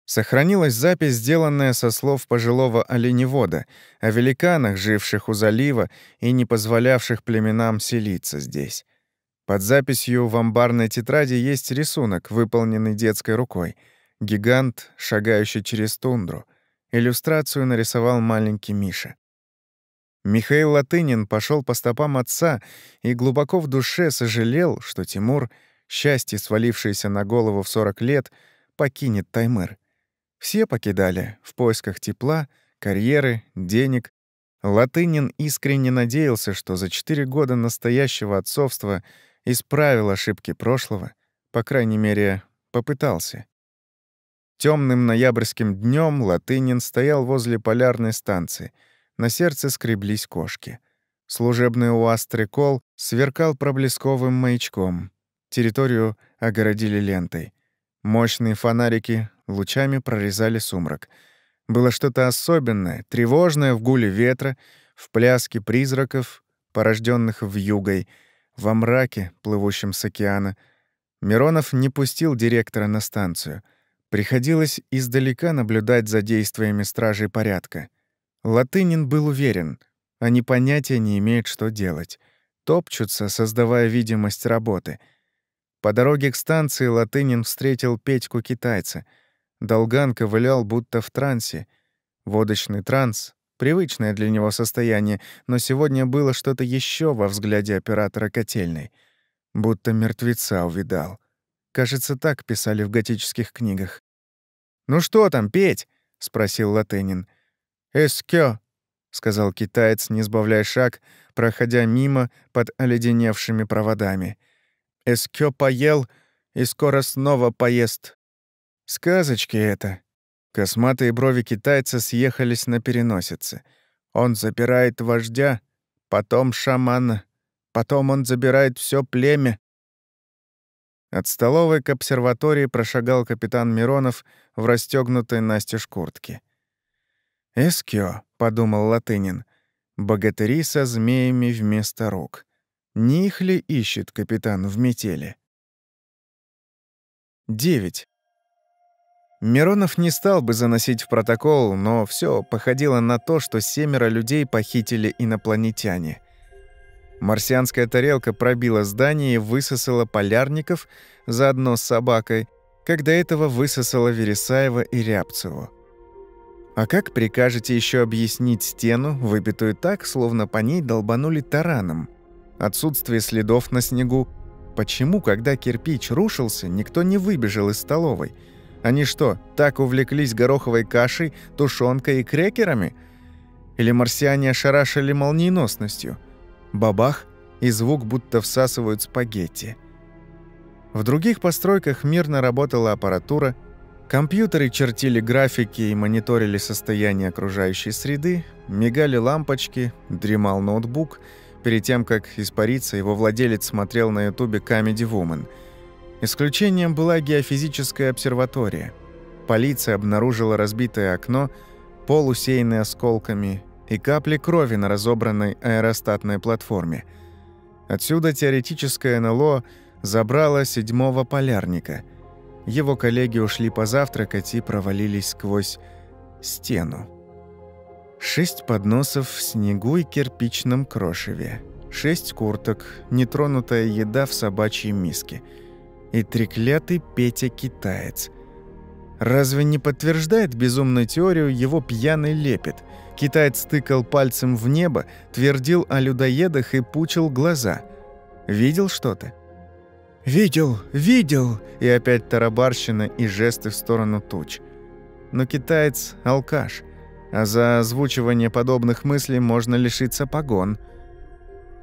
Сохранилась запись, сделанная со слов пожилого оленевода, о великанах, живших у залива и не позволявших племенам селиться здесь. Под записью в амбарной тетради есть рисунок, выполненный детской рукой. Гигант, шагающий через тундру — Иллюстрацию нарисовал маленький Миша. Михаил Латынин пошел по стопам отца и глубоко в душе сожалел, что Тимур, счастье, свалившееся на голову в 40 лет, покинет Таймыр. Все покидали в поисках тепла, карьеры, денег. Латынин искренне надеялся, что за четыре года настоящего отцовства исправил ошибки прошлого, по крайней мере, попытался. Темным ноябрьским днем Латынин стоял возле полярной станции. На сердце скреблись кошки. Служебный УАЗ «Трикол» сверкал проблесковым маячком. Территорию огородили лентой. Мощные фонарики лучами прорезали сумрак. Было что-то особенное, тревожное в гуле ветра, в пляске призраков, порожденных вьюгой, во мраке, плывущем с океана. Миронов не пустил директора на станцию — Приходилось издалека наблюдать за действиями стражей порядка. Латынин был уверен, они понятия не имеют, что делать. Топчутся, создавая видимость работы. По дороге к станции Латынин встретил Петьку-китайца. Долган ковылял будто в трансе. Водочный транс — привычное для него состояние, но сегодня было что-то еще во взгляде оператора котельной. Будто мертвеца увидал. Кажется, так писали в готических книгах. «Ну что там, Петь?» — спросил Латынин. «Эскё», — сказал китаец, не сбавляя шаг, проходя мимо под оледеневшими проводами. «Эскё поел и скоро снова поест». «Сказочки это». Косматые брови китайца съехались на переносице. «Он забирает вождя, потом шамана, потом он забирает все племя, от столовой к обсерватории прошагал капитан Миронов в расстёгнутой настежь куртке. «Эскио», — подумал Латынин, — «богатыри со змеями вместо рук. Не их ли ищет капитан в метели?» 9. Миронов не стал бы заносить в протокол, но все походило на то, что семеро людей похитили инопланетяне — Марсианская тарелка пробила здание и высосала полярников заодно с собакой, как до этого высосала Вересаева и Рябцеву. А как прикажете еще объяснить стену, выбитую так, словно по ней долбанули тараном? Отсутствие следов на снегу. Почему, когда кирпич рушился, никто не выбежал из столовой? Они что, так увлеклись гороховой кашей, тушенкой и крекерами? Или марсиане ошарашили молниеносностью? бабах, и звук будто всасывают спагетти. В других постройках мирно работала аппаратура, компьютеры чертили графики и мониторили состояние окружающей среды, мигали лампочки, дремал ноутбук. Перед тем, как испариться, его владелец смотрел на ютубе Comedy Woman. Исключением была геофизическая обсерватория. Полиция обнаружила разбитое окно, пол усеянный осколками, и капли крови на разобранной аэростатной платформе. Отсюда теоретическое НЛО забрало седьмого полярника. его коллеги ушли позавтракать и провалились сквозь стену. Шесть подносов в снегу и кирпичном крошеве. Шесть курток, нетронутая еда в собачьей миске. И треклятый Петя-китаец. Разве не подтверждает безумную теорию его пьяный лепет? Китаец тыкал пальцем в небо, твердил о людоедах и пучил глаза. Видел что-то? «Видел, видел!» И опять тарабарщина и жесты в сторону туч. Но китаец — алкаш, а за озвучивание подобных мыслей можно лишиться погон.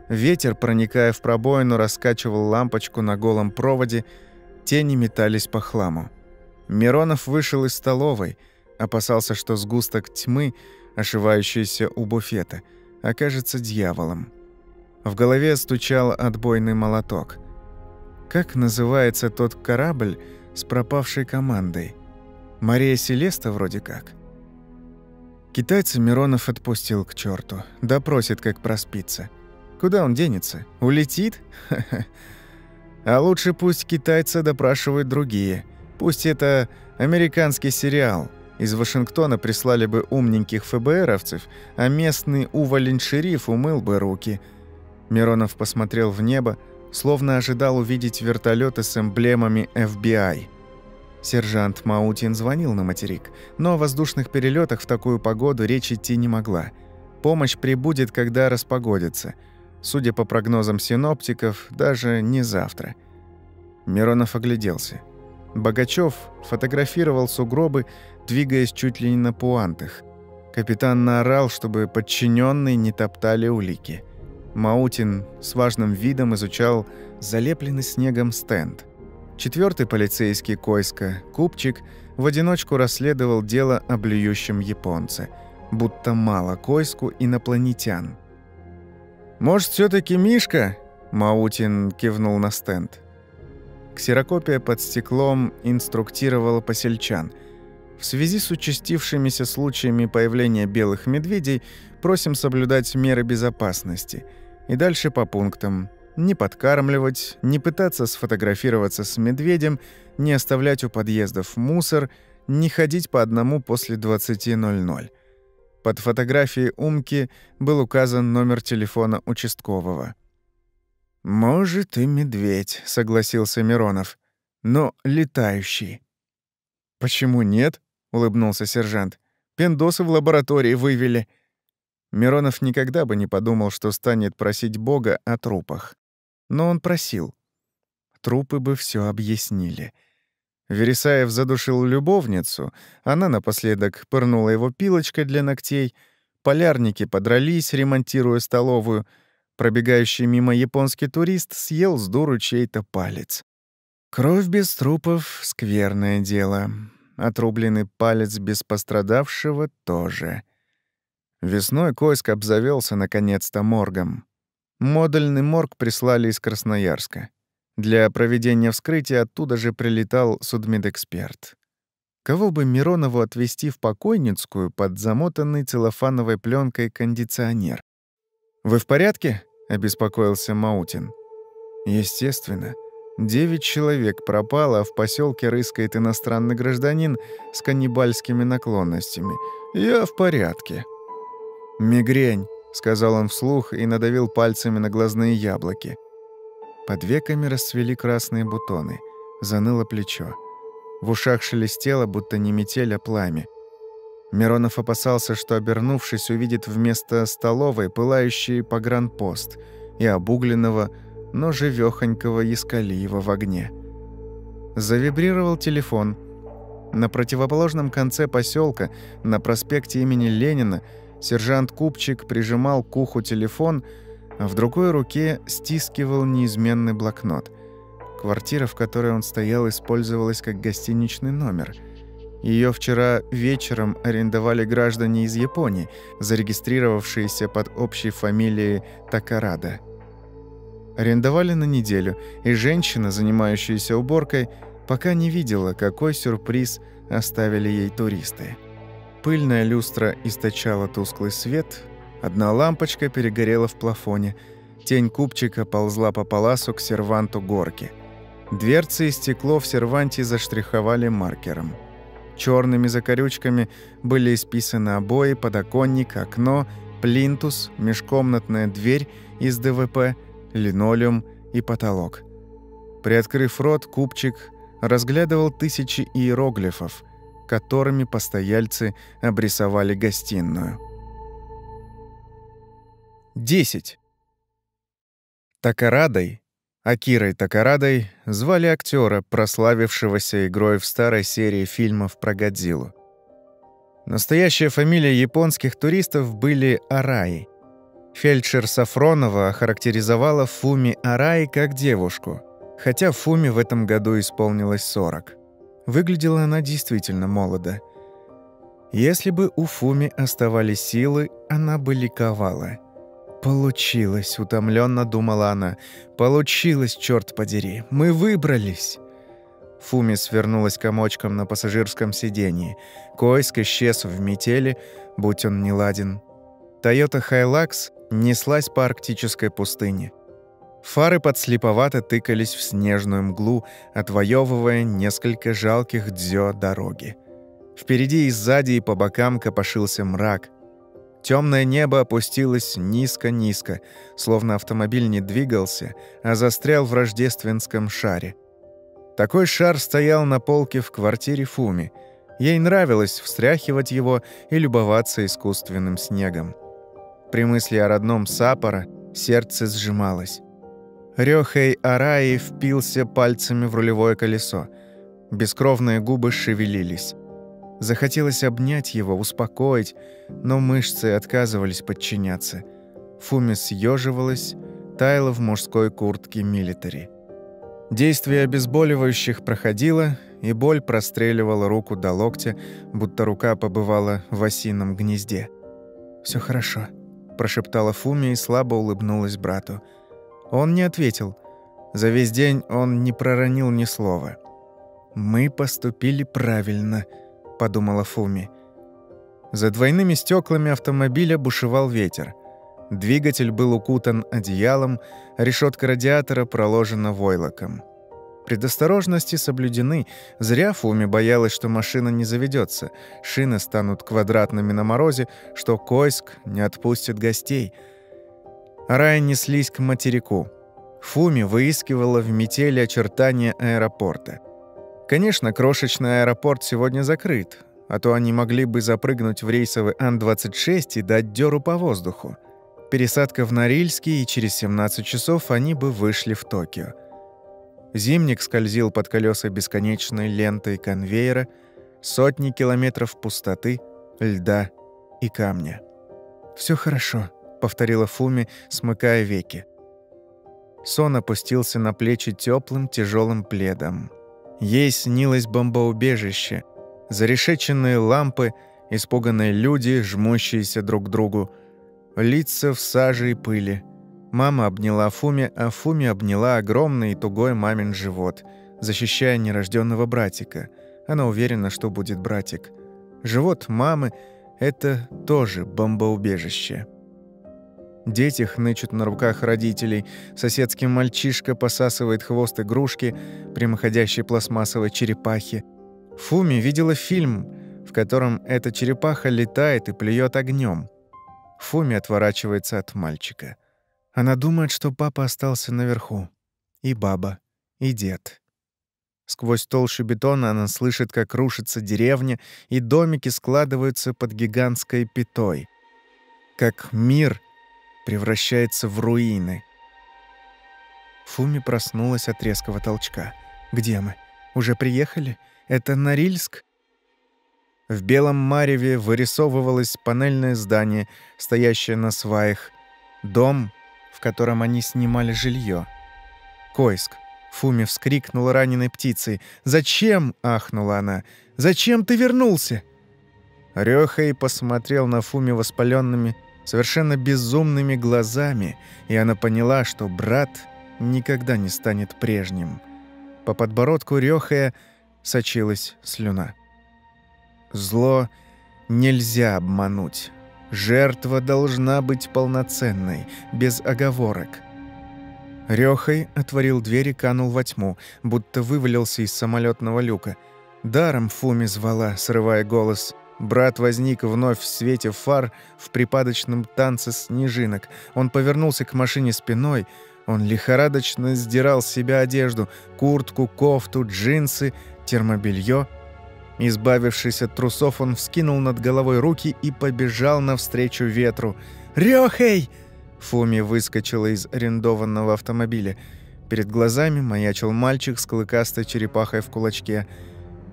Ветер, проникая в пробоину, раскачивал лампочку на голом проводе, тени метались по хламу. Миронов вышел из столовой, опасался, что сгусток тьмы, ошивающийся у буфета, окажется дьяволом. В голове стучал отбойный молоток — как называется тот корабль с пропавшей командой? Мария Селеста вроде как. Китайца Миронов отпустил к черту. Допросит, как проспится. Куда он денется? Улетит? А лучше пусть китайца допрашивают другие. Пусть это американский сериал. Из Вашингтона прислали бы умненьких ФБРовцев, а местный уволень-шериф умыл бы руки. Миронов посмотрел в небо, словно ожидал увидеть вертолеты с эмблемами FBI. Сержант Маутин звонил на материк, но о воздушных перелетах в такую погоду речь идти не могла. Помощь прибудет, когда распогодится. Судя по прогнозам синоптиков, даже не завтра. Миронов огляделся. Богачев фотографировал сугробы, двигаясь чуть ли не на пуантах. Капитан наорал, чтобы подчиненные не топтали улики. Маутин с важным видом изучал залепленный снегом стенд. Четвертый полицейский Койска, Купчик, в одиночку расследовал дело о блюющем японце. Будто мало Койску инопланетян. «Может, все таки Мишка?» Маутин кивнул на стенд. Ксерокопия под стеклом инструктировала посельчан. В связи с участившимися случаями появления белых медведей просим соблюдать меры безопасности – и дальше по пунктам. Не подкармливать, не пытаться сфотографироваться с медведем, не оставлять у подъездов мусор, не ходить по одному после 20.00. Под фотографией Умки был указан номер телефона участкового. «Может, и медведь», — согласился Миронов. «Но летающий». «Почему нет?» — улыбнулся сержант. «Пендосы в лаборатории вывели». Миронов никогда бы не подумал, что станет просить Бога о трупах. Но он просил. Трупы бы все объяснили. Вересаев задушил любовницу, она напоследок пырнула его пилочкой для ногтей, полярники подрались, ремонтируя столовую, пробегающий мимо японский турист съел с дуру чей-то палец. Кровь без трупов — скверное дело. Отрубленный палец без пострадавшего — тоже — Весной Койск обзавелся наконец-то моргом. Модульный морг прислали из Красноярска. Для проведения вскрытия оттуда же прилетал судмедэксперт. Кого бы Миронову отвезти в покойницкую под замотанный целлофановой пленкой кондиционер? «Вы в порядке?» — обеспокоился Маутин. «Естественно. Девять человек пропало, а в поселке рыскает иностранный гражданин с каннибальскими наклонностями. Я в порядке». «Мигрень», — сказал он вслух и надавил пальцами на глазные яблоки. Под веками расцвели красные бутоны. Заныло плечо. В ушах шелестело, будто не метель, а пламя. Миронов опасался, что, обернувшись, увидит вместо столовой пылающий погранпост и обугленного, но живёхонького Искалиева в огне. Завибрировал телефон. На противоположном конце поселка, на проспекте имени Ленина, Сержант Купчик прижимал к уху телефон, а в другой руке стискивал неизменный блокнот. Квартира, в которой он стоял, использовалась как гостиничный номер. Ее вчера вечером арендовали граждане из Японии, зарегистрировавшиеся под общей фамилией Такарада. Арендовали на неделю, и женщина, занимающаяся уборкой, пока не видела, какой сюрприз оставили ей туристы. Пыльная люстра источала тусклый свет, одна лампочка перегорела в плафоне, тень купчика ползла по паласу к серванту горки. Дверцы и стекло в серванте заштриховали маркером. Черными закорючками были исписаны обои, подоконник, окно, плинтус, межкомнатная дверь из ДВП, линолеум и потолок. Приоткрыв рот, купчик разглядывал тысячи иероглифов, которыми постояльцы обрисовали гостиную. 10. Такарадой, Акирой Такарадой, звали актера, прославившегося игрой в старой серии фильмов про Годзиллу. Настоящая фамилия японских туристов были Араи. Фельдшер Сафронова охарактеризовала Фуми Араи как девушку, хотя Фуми в этом году исполнилось 40. Выглядела она действительно молодо. Если бы у Фуми оставались силы, она бы ликовала. «Получилось», — утомленно думала она. «Получилось, черт подери! Мы выбрались!» Фуми свернулась комочком на пассажирском сиденье. Койск исчез в метели, будь он неладен. Тойота Хайлакс неслась по арктической пустыне. Фары подслеповато тыкались в снежную мглу, отвоевывая несколько жалких дзё дороги. Впереди и сзади и по бокам копошился мрак. Темное небо опустилось низко-низко, словно автомобиль не двигался, а застрял в рождественском шаре. Такой шар стоял на полке в квартире Фуми. Ей нравилось встряхивать его и любоваться искусственным снегом. При мысли о родном Сапора сердце сжималось. Рёхей Араи впился пальцами в рулевое колесо. Бескровные губы шевелились. Захотелось обнять его, успокоить, но мышцы отказывались подчиняться. Фуми съеживалась, таяла в мужской куртке милитари. Действие обезболивающих проходило, и боль простреливала руку до локтя, будто рука побывала в осином гнезде. Все хорошо», – прошептала Фуми и слабо улыбнулась брату. Он не ответил. За весь день он не проронил ни слова. «Мы поступили правильно», — подумала Фуми. За двойными стеклами автомобиля бушевал ветер. Двигатель был укутан одеялом, решетка радиатора проложена войлоком. Предосторожности соблюдены. Зря Фуми боялась, что машина не заведется, шины станут квадратными на морозе, что Койск не отпустит гостей — Рай неслись к материку. Фуми выискивала в метели очертания аэропорта. Конечно, крошечный аэропорт сегодня закрыт, а то они могли бы запрыгнуть в рейсовый Ан-26 и дать дёру по воздуху. Пересадка в Норильске, и через 17 часов они бы вышли в Токио. Зимник скользил под колеса бесконечной лентой конвейера, сотни километров пустоты, льда и камня. Все хорошо», повторила Фуми, смыкая веки. Сон опустился на плечи теплым тяжелым пледом. Ей снилось бомбоубежище, зарешеченные лампы, испуганные люди, жмущиеся друг к другу, лица в саже и пыли. Мама обняла Фуми, а Фуми обняла огромный и тугой мамин живот, защищая нерожденного братика. Она уверена, что будет братик. Живот мамы — это тоже бомбоубежище. Дети хнычут на руках родителей, соседский мальчишка посасывает хвост игрушки, прямоходящей пластмассовой черепахи. Фуми видела фильм, в котором эта черепаха летает и плюет огнем. Фуми отворачивается от мальчика. Она думает, что папа остался наверху. И баба, и дед. Сквозь толщу бетона она слышит, как рушится деревня, и домики складываются под гигантской пятой. Как мир превращается в руины. Фуми проснулась от резкого толчка. «Где мы? Уже приехали? Это Норильск?» В белом мареве вырисовывалось панельное здание, стоящее на сваях. Дом, в котором они снимали жилье. Койск. Фуми вскрикнула раненой птицей. «Зачем?» — ахнула она. «Зачем ты вернулся?» Рёхэй посмотрел на Фуми воспаленными, совершенно безумными глазами, и она поняла, что брат никогда не станет прежним. По подбородку Рёхая сочилась слюна. Зло нельзя обмануть. Жертва должна быть полноценной, без оговорок. Рёхой отворил дверь и канул во тьму, будто вывалился из самолетного люка. Даром Фуми звала, срывая голос. Брат возник вновь в свете фар в припадочном танце снежинок. Он повернулся к машине спиной. Он лихорадочно сдирал с себя одежду, куртку, кофту, джинсы, термобелье. Избавившись от трусов, он вскинул над головой руки и побежал навстречу ветру. «Рёхей!» Фуми выскочила из арендованного автомобиля. Перед глазами маячил мальчик с клыкастой черепахой в кулачке.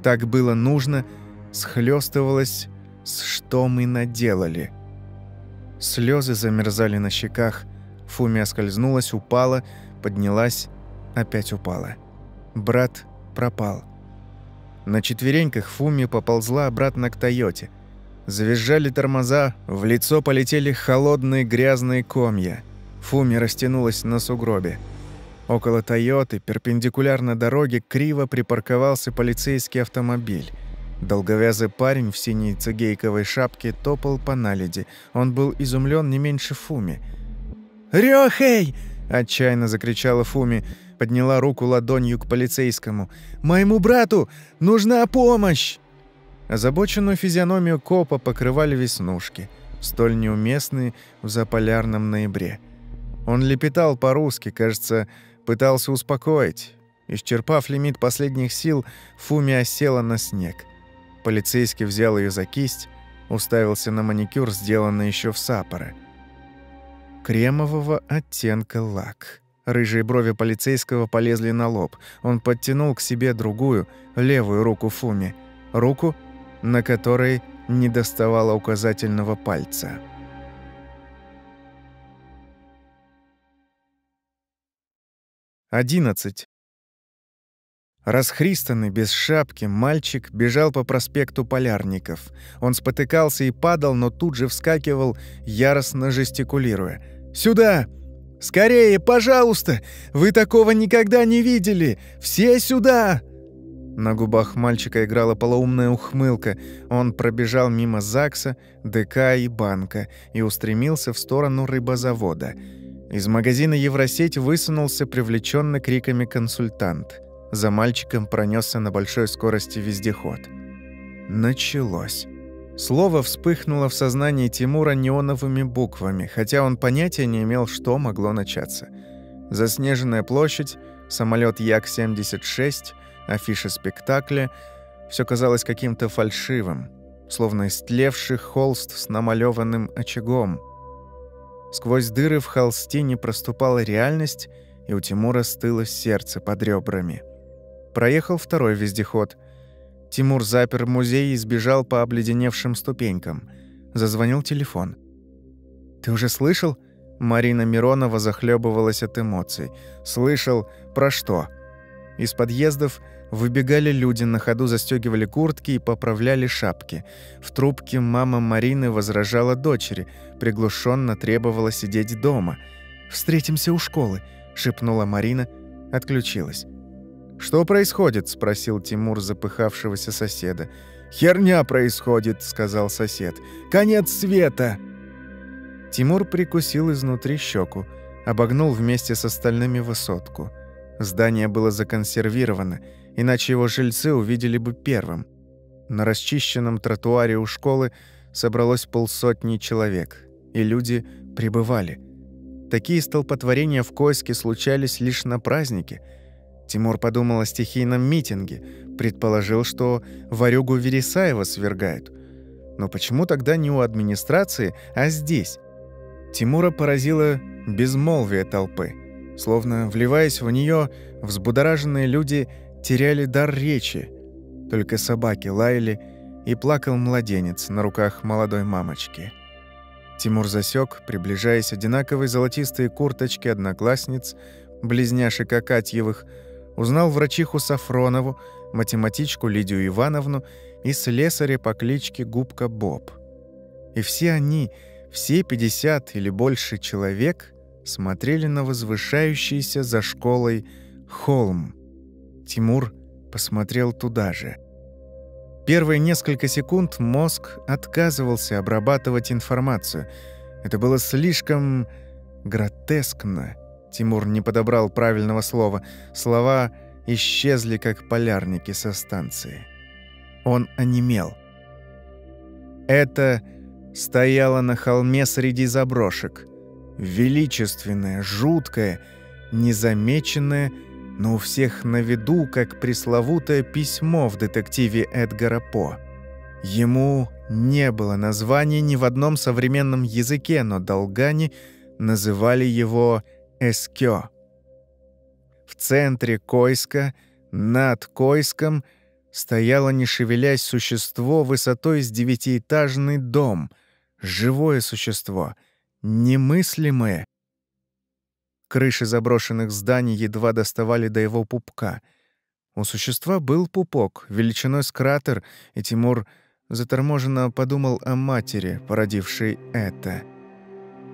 Так было нужно, схлёстывалось с «что мы наделали». Слезы замерзали на щеках. Фуми оскользнулась, упала, поднялась, опять упала. Брат пропал. На четвереньках Фуми поползла обратно к Тойоте – Завизжали тормоза, в лицо полетели холодные грязные комья. Фуми растянулась на сугробе. Около «Тойоты», перпендикулярно дороге, криво припарковался полицейский автомобиль. Долговязый парень в синей цигейковой шапке топал по наледи. Он был изумлен не меньше Фуми. «Рёхей!» – отчаянно закричала Фуми, подняла руку ладонью к полицейскому. «Моему брату нужна помощь!» Озабоченную физиономию копа покрывали веснушки, столь неуместные в заполярном ноябре. Он лепетал по-русски, кажется, пытался успокоить. Исчерпав лимит последних сил, Фуми осела на снег. Полицейский взял ее за кисть, уставился на маникюр, сделанный еще в Сапоре. Кремового оттенка лак. Рыжие брови полицейского полезли на лоб. Он подтянул к себе другую, левую руку Фуми. Руку, на которой не доставало указательного пальца. Одиннадцать. Расхристанный, без шапки, мальчик бежал по проспекту Полярников. Он спотыкался и падал, но тут же вскакивал, яростно жестикулируя. «Сюда! Скорее, пожалуйста! Вы такого никогда не видели! Все сюда!» На губах мальчика играла полоумная ухмылка. Он пробежал мимо ЗАГСа, ДК и банка и устремился в сторону рыбозавода. Из магазина «Евросеть» высунулся привлеченно криками консультант. За мальчиком пронесся на большой скорости вездеход. Началось. Слово вспыхнуло в сознании Тимура неоновыми буквами, хотя он понятия не имел, что могло начаться. Заснеженная площадь, самолет Як-76 — афиша спектакля, все казалось каким-то фальшивым, словно истлевший холст с намалеванным очагом. Сквозь дыры в холсте не проступала реальность, и у Тимура стыло сердце под ребрами. Проехал второй вездеход. Тимур запер музей и сбежал по обледеневшим ступенькам. Зазвонил телефон. «Ты уже слышал?» Марина Миронова захлебывалась от эмоций. «Слышал? Про что?» Из подъездов выбегали люди, на ходу застегивали куртки и поправляли шапки. В трубке мама Марины возражала дочери, приглушенно требовала сидеть дома. «Встретимся у школы», — шепнула Марина, отключилась. «Что происходит?» — спросил Тимур запыхавшегося соседа. «Херня происходит», — сказал сосед. «Конец света!» Тимур прикусил изнутри щеку, обогнул вместе с остальными высотку — Здание было законсервировано, иначе его жильцы увидели бы первым. На расчищенном тротуаре у школы собралось полсотни человек, и люди прибывали. Такие столпотворения в Койске случались лишь на празднике. Тимур подумал о стихийном митинге, предположил, что Варюгу Вересаева свергают. Но почему тогда не у администрации, а здесь? Тимура поразило безмолвие толпы – Словно вливаясь в нее, взбудораженные люди теряли дар речи. Только собаки лаяли, и плакал младенец на руках молодой мамочки. Тимур засек, приближаясь одинаковой золотистой курточки одноклассниц, близняшек Акатьевых, узнал врачиху Сафронову, математичку Лидию Ивановну и слесаря по кличке Губка Боб. И все они, все 50 или больше человек, смотрели на возвышающийся за школой холм. Тимур посмотрел туда же. Первые несколько секунд мозг отказывался обрабатывать информацию. Это было слишком гротескно, Тимур не подобрал правильного слова. Слова исчезли, как полярники со станции. Он онемел. Это стояло на холме среди заброшек. Величественное, жуткое, незамеченное, но у всех на виду, как пресловутое письмо в детективе Эдгара По. Ему не было названия ни в одном современном языке, но долгани называли его «эскё». В центре Койска, над Койском, стояло, не шевелясь, существо высотой с девятиэтажный дом. Живое существо, немыслимое. Крыши заброшенных зданий едва доставали до его пупка. У существа был пупок, величиной с кратер, и Тимур заторможенно подумал о матери, породившей это.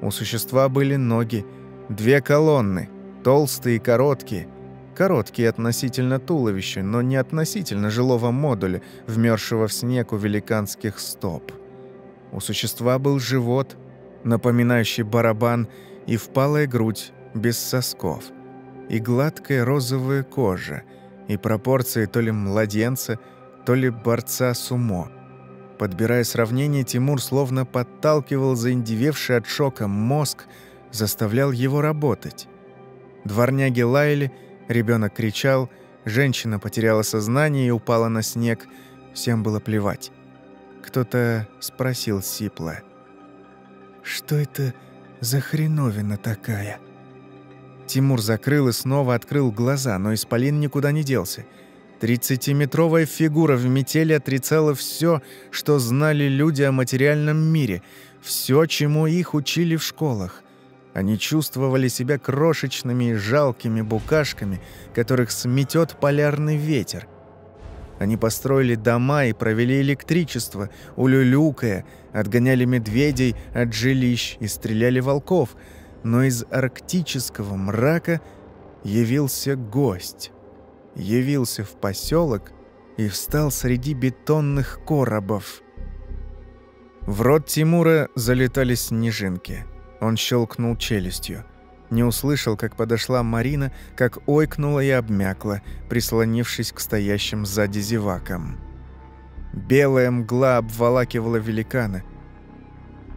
У существа были ноги, две колонны, толстые и короткие. Короткие относительно туловища, но не относительно жилого модуля, вмерзшего в снег у великанских стоп. У существа был живот, напоминающий барабан, и впалая грудь без сосков, и гладкая розовая кожа, и пропорции то ли младенца, то ли борца с умо. Подбирая сравнение, Тимур словно подталкивал заиндевевший от шока мозг, заставлял его работать. Дворняги лаяли, ребенок кричал, женщина потеряла сознание и упала на снег. Всем было плевать. Кто-то спросил сипло. «Что это за хреновина такая?» Тимур закрыл и снова открыл глаза, но Исполин никуда не делся – Тридцатиметровая фигура в метели отрицала все, что знали люди о материальном мире, все, чему их учили в школах. Они чувствовали себя крошечными и жалкими букашками, которых сметет полярный ветер. Они построили дома и провели электричество, улюлюкая, отгоняли медведей от жилищ и стреляли волков, но из арктического мрака явился гость явился в поселок и встал среди бетонных коробов. В рот Тимура залетали снежинки. Он щелкнул челюстью. Не услышал, как подошла Марина, как ойкнула и обмякла, прислонившись к стоящим сзади зевакам. Белая мгла обволакивала великана.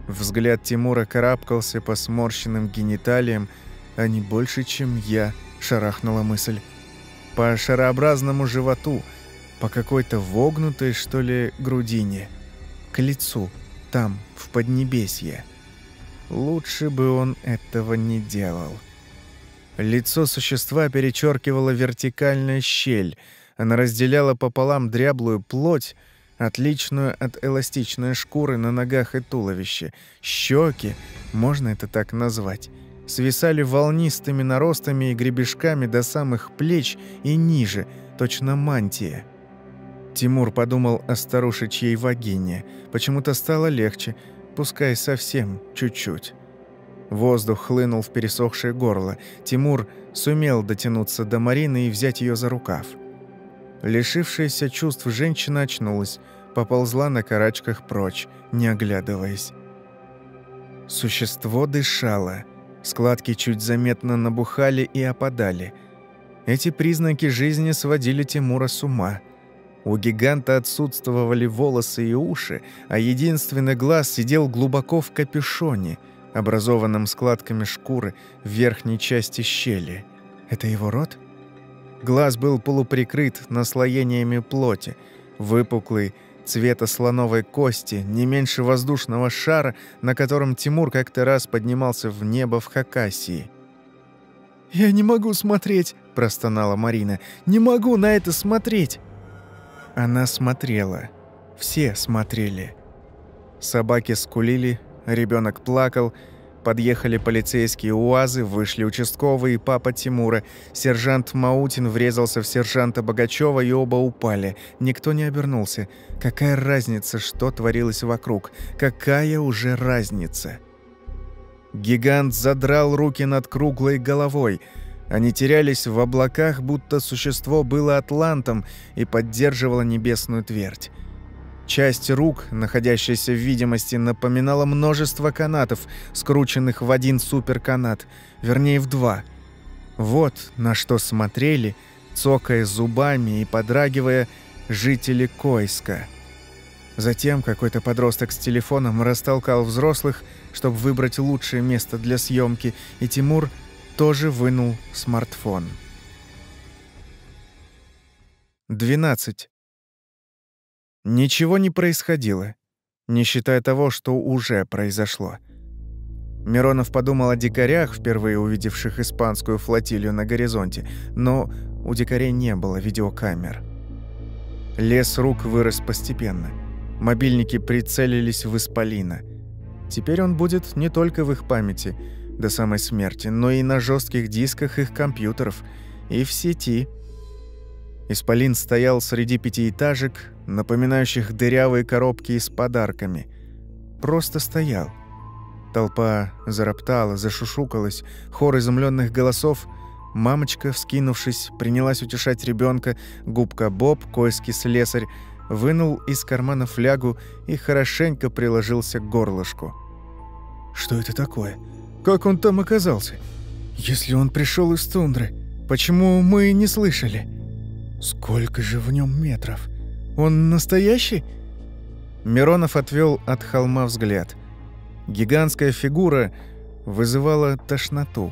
Взгляд Тимура карабкался по сморщенным гениталиям, а не больше, чем я, шарахнула мысль по шарообразному животу, по какой-то вогнутой, что ли, грудине, к лицу, там, в Поднебесье. Лучше бы он этого не делал. Лицо существа перечеркивала вертикальная щель. Она разделяла пополам дряблую плоть, отличную от эластичной шкуры на ногах и туловище. Щеки, можно это так назвать, свисали волнистыми наростами и гребешками до самых плеч и ниже, точно мантия. Тимур подумал о старушечьей вагине. Почему-то стало легче, пускай совсем чуть-чуть. Воздух хлынул в пересохшее горло. Тимур сумел дотянуться до Марины и взять ее за рукав. Лишившаяся чувств женщина очнулась, поползла на карачках прочь, не оглядываясь. Существо дышало — Складки чуть заметно набухали и опадали. Эти признаки жизни сводили Тимура с ума. У гиганта отсутствовали волосы и уши, а единственный глаз сидел глубоко в капюшоне, образованном складками шкуры в верхней части щели. Это его рот? Глаз был полуприкрыт наслоениями плоти, выпуклый, цвета слоновой кости, не меньше воздушного шара, на котором Тимур как-то раз поднимался в небо в Хакасии. «Я не могу смотреть!» – простонала Марина. «Не могу на это смотреть!» Она смотрела. Все смотрели. Собаки скулили, ребенок плакал – Подъехали полицейские УАЗы, вышли участковые папа Тимура. Сержант Маутин врезался в сержанта Богачева, и оба упали. Никто не обернулся. Какая разница, что творилось вокруг? Какая уже разница? Гигант задрал руки над круглой головой. Они терялись в облаках, будто существо было атлантом и поддерживало небесную твердь. Часть рук, находящаяся в видимости, напоминала множество канатов, скрученных в один суперканат, вернее в два. Вот на что смотрели, цокая зубами и подрагивая, жители Койска. Затем какой-то подросток с телефоном растолкал взрослых, чтобы выбрать лучшее место для съемки, и Тимур тоже вынул смартфон. 12. Ничего не происходило, не считая того, что уже произошло. Миронов подумал о дикарях, впервые увидевших испанскую флотилию на горизонте, но у дикарей не было видеокамер. Лес рук вырос постепенно. Мобильники прицелились в Исполина. Теперь он будет не только в их памяти до самой смерти, но и на жестких дисках их компьютеров и в сети. Исполин стоял среди пятиэтажек, напоминающих дырявые коробки с подарками. Просто стоял – Толпа зароптала, зашушукалась, хор изумленных голосов. Мамочка, вскинувшись, принялась утешать ребенка. Губка Боб, койский слесарь, вынул из кармана флягу и хорошенько приложился к горлышку. «Что это такое? Как он там оказался? Если он пришел из тундры, почему мы не слышали? Сколько же в нем метров? Он настоящий?» Миронов отвел от холма взгляд – Гигантская фигура вызывала тошноту.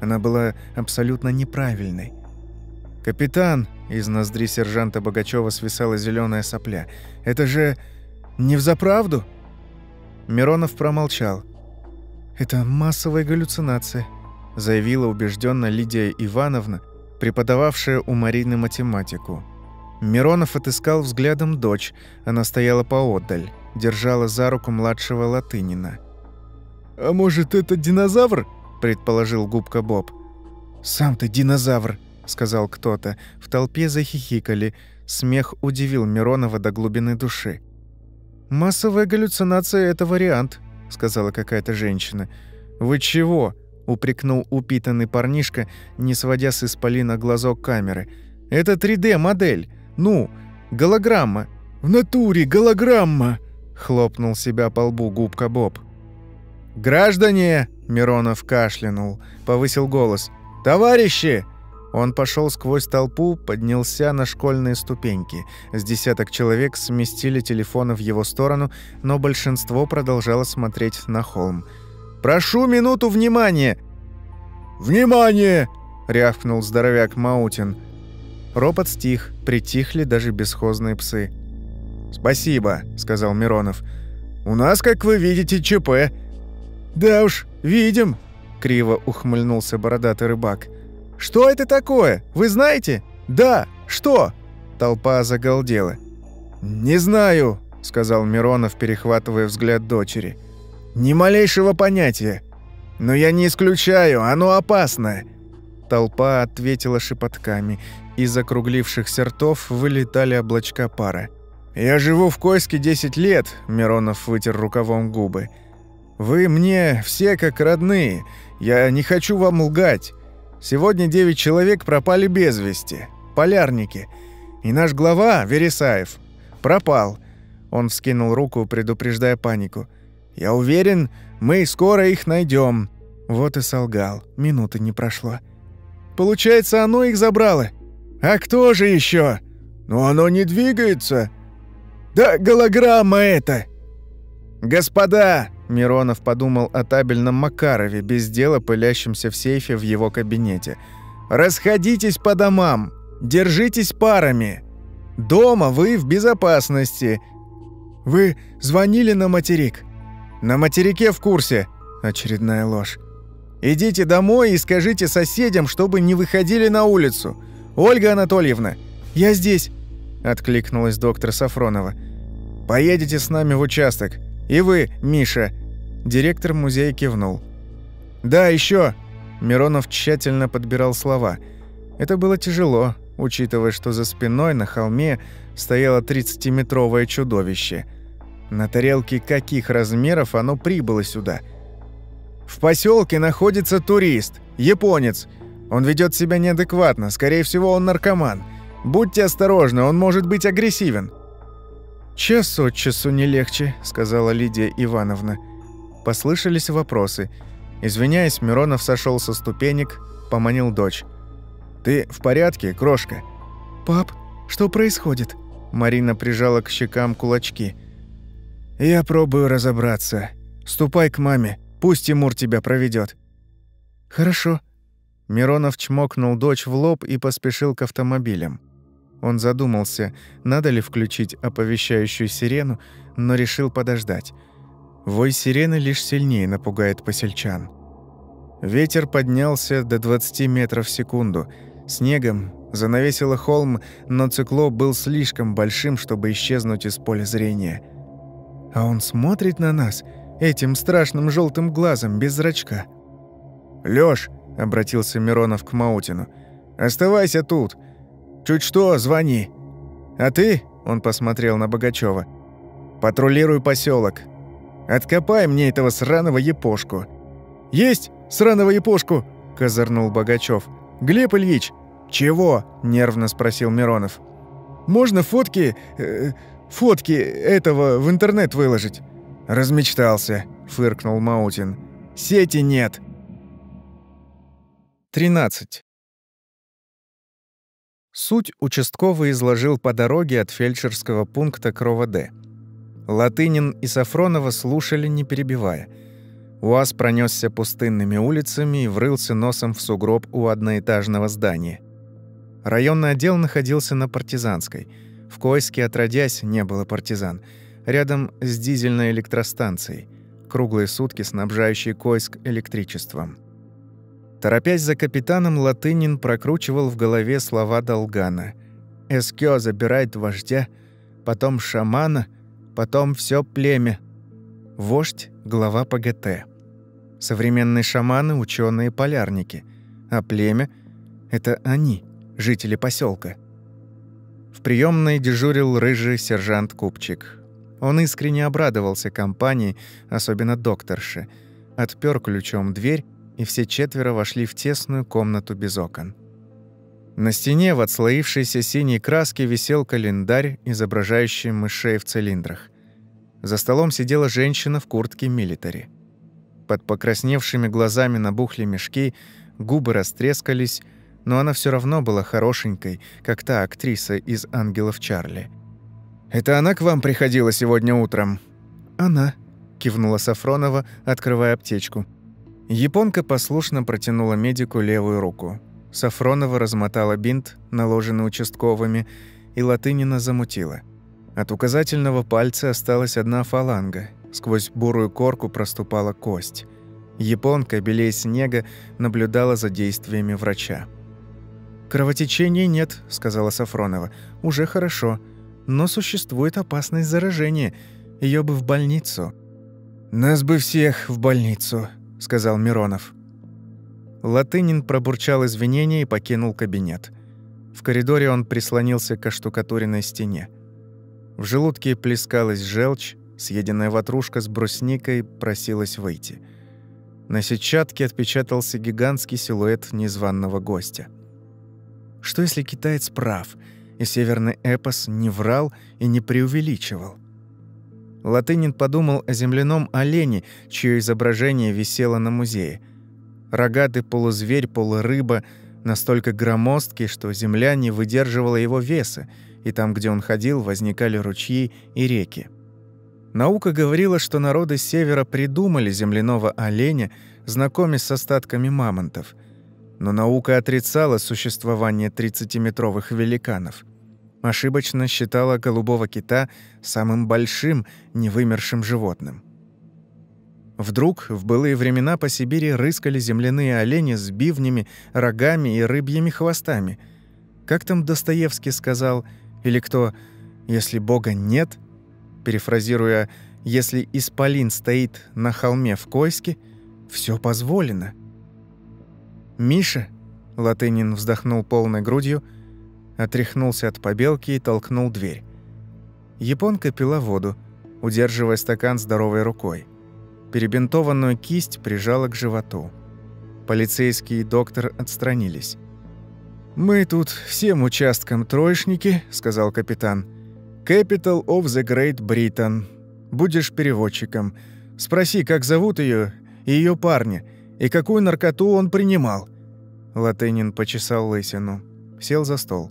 Она была абсолютно неправильной. «Капитан!» — из ноздри сержанта Богачева свисала зеленая сопля. «Это же не взаправду?» Миронов промолчал. «Это массовая галлюцинация», — заявила убежденно Лидия Ивановна, преподававшая у Марины математику. Миронов отыскал взглядом дочь, она стояла поодаль, держала за руку младшего Латынина. «А может, это динозавр?» – предположил губка Боб. «Сам ты динозавр», – сказал кто-то. В толпе захихикали. Смех удивил Миронова до глубины души. «Массовая галлюцинация – это вариант», – сказала какая-то женщина. «Вы чего?» – упрекнул упитанный парнишка, не сводя с исполина глазок камеры. «Это 3D-модель. Ну, голограмма». «В натуре голограмма!» – хлопнул себя по лбу губка Боб. «Граждане!» – Миронов кашлянул, повысил голос. «Товарищи!» Он пошел сквозь толпу, поднялся на школьные ступеньки. С десяток человек сместили телефоны в его сторону, но большинство продолжало смотреть на холм. «Прошу минуту внимания!» «Внимание!» — рявкнул здоровяк Маутин. Ропот стих, притихли даже бесхозные псы. «Спасибо», — сказал Миронов. «У нас, как вы видите, ЧП. «Да уж, видим», — криво ухмыльнулся бородатый рыбак. «Что это такое? Вы знаете?» «Да, что?» Толпа загалдела. «Не знаю», — сказал Миронов, перехватывая взгляд дочери. «Ни малейшего понятия. Но я не исключаю, оно опасно». Толпа ответила шепотками. Из округлившихся ртов вылетали облачка пара. «Я живу в Койске 10 лет», — Миронов вытер рукавом губы. Вы мне все как родные. Я не хочу вам лгать. Сегодня девять человек пропали без вести. Полярники. И наш глава, Вересаев, пропал. Он вскинул руку, предупреждая панику. Я уверен, мы скоро их найдем. Вот и солгал. Минуты не прошло. Получается, оно их забрало. А кто же еще? Но оно не двигается. Да голограмма это. Господа, Миронов подумал о табельном Макарове, без дела пылящемся в сейфе в его кабинете. «Расходитесь по домам! Держитесь парами! Дома вы в безопасности!» «Вы звонили на материк?» «На материке в курсе!» Очередная ложь. «Идите домой и скажите соседям, чтобы не выходили на улицу. Ольга Анатольевна, я здесь!» Откликнулась доктор Сафронова. «Поедете с нами в участок. И вы, Миша!» Директор музея кивнул. «Да, еще. Миронов тщательно подбирал слова. Это было тяжело, учитывая, что за спиной на холме стояло 30-метровое чудовище. На тарелке каких размеров оно прибыло сюда? В поселке находится турист, японец. Он ведет себя неадекватно, скорее всего, он наркоман. Будьте осторожны, он может быть агрессивен. «Час от часу не легче», — сказала Лидия Ивановна. Послышались вопросы. Извиняясь, Миронов сошел со ступенек, поманил дочь. «Ты в порядке, крошка?» «Пап, что происходит?» Марина прижала к щекам кулачки. «Я пробую разобраться. Ступай к маме, пусть Тимур тебя проведет. «Хорошо». Миронов чмокнул дочь в лоб и поспешил к автомобилям. Он задумался, надо ли включить оповещающую сирену, но решил подождать. Вой сирены лишь сильнее напугает посельчан. Ветер поднялся до 20 метров в секунду. Снегом занавесило холм, но циклоп был слишком большим, чтобы исчезнуть из поля зрения. А он смотрит на нас этим страшным желтым глазом без зрачка. «Лёш», — обратился Миронов к Маутину, — «оставайся тут. Чуть что, звони. А ты, — он посмотрел на Богачева, — патрулируй поселок. Откопай мне этого сраного епошку». «Есть сраного епошку!» — козырнул Богачев. «Глеб Ильич!» «Чего?» — нервно спросил Миронов. «Можно фотки... Э, фотки этого в интернет выложить?» «Размечтался», — фыркнул Маутин. «Сети нет». 13. Суть участковый изложил по дороге от фельдшерского пункта к РОВД. Латынин и Сафронова слушали, не перебивая. УАЗ пронесся пустынными улицами и врылся носом в сугроб у одноэтажного здания. Районный отдел находился на Партизанской. В Койске, отродясь, не было партизан. Рядом с дизельной электростанцией. Круглые сутки снабжающей Койск электричеством. Торопясь за капитаном, Латынин прокручивал в голове слова Долгана. «Эскё забирает вождя, потом шамана, потом все племя». Вождь — глава ПГТ. Современные шаманы — ученые полярники а племя — это они, жители поселка. В приемной дежурил рыжий сержант Купчик. Он искренне обрадовался компании, особенно докторше. Отпер ключом дверь и все четверо вошли в тесную комнату без окон. На стене в отслоившейся синей краске висел календарь, изображающий мышей в цилиндрах. За столом сидела женщина в куртке милитари. Под покрасневшими глазами набухли мешки, губы растрескались, но она все равно была хорошенькой, как та актриса из «Ангелов Чарли». «Это она к вам приходила сегодня утром?» «Она», — кивнула Сафронова, открывая аптечку. Японка послушно протянула медику левую руку. Сафронова размотала бинт, наложенный участковыми, и Латынина замутила. От указательного пальца осталась одна фаланга. Сквозь бурую корку проступала кость. Японка, белее снега, наблюдала за действиями врача. «Кровотечения нет», — сказала Сафронова. «Уже хорошо. Но существует опасность заражения. Ее бы в больницу». «Нас бы всех в больницу», — сказал Миронов. Латынин пробурчал извинения и покинул кабинет. В коридоре он прислонился к оштукатуренной стене. В желудке плескалась желчь, съеденная ватрушка с брусникой просилась выйти. На сетчатке отпечатался гигантский силуэт незваного гостя. Что если китаец прав, и северный эпос не врал и не преувеличивал? Латынин подумал о земляном олене, чье изображение висело на музее. Рогатый полузверь, полурыба, настолько громоздкий, что земля не выдерживала его веса, и там, где он ходил, возникали ручьи и реки. Наука говорила, что народы севера придумали земляного оленя, знакомясь с остатками мамонтов. Но наука отрицала существование 30-метровых великанов – ошибочно считала голубого кита самым большим невымершим животным. Вдруг в былые времена по Сибири рыскали земляные олени с бивнями, рогами и рыбьими хвостами. Как там Достоевский сказал, или кто «если Бога нет», перефразируя «если исполин стоит на холме в Койске, все позволено». «Миша», — Латынин вздохнул полной грудью, — отряхнулся от побелки и толкнул дверь. Японка пила воду, удерживая стакан здоровой рукой. Перебинтованную кисть прижала к животу. Полицейский и доктор отстранились. «Мы тут всем участкам троечники», — сказал капитан. «Capital of the Great Britain. Будешь переводчиком. Спроси, как зовут ее и ее парня, и какую наркоту он принимал. Латынин почесал лысину. Сел за стол.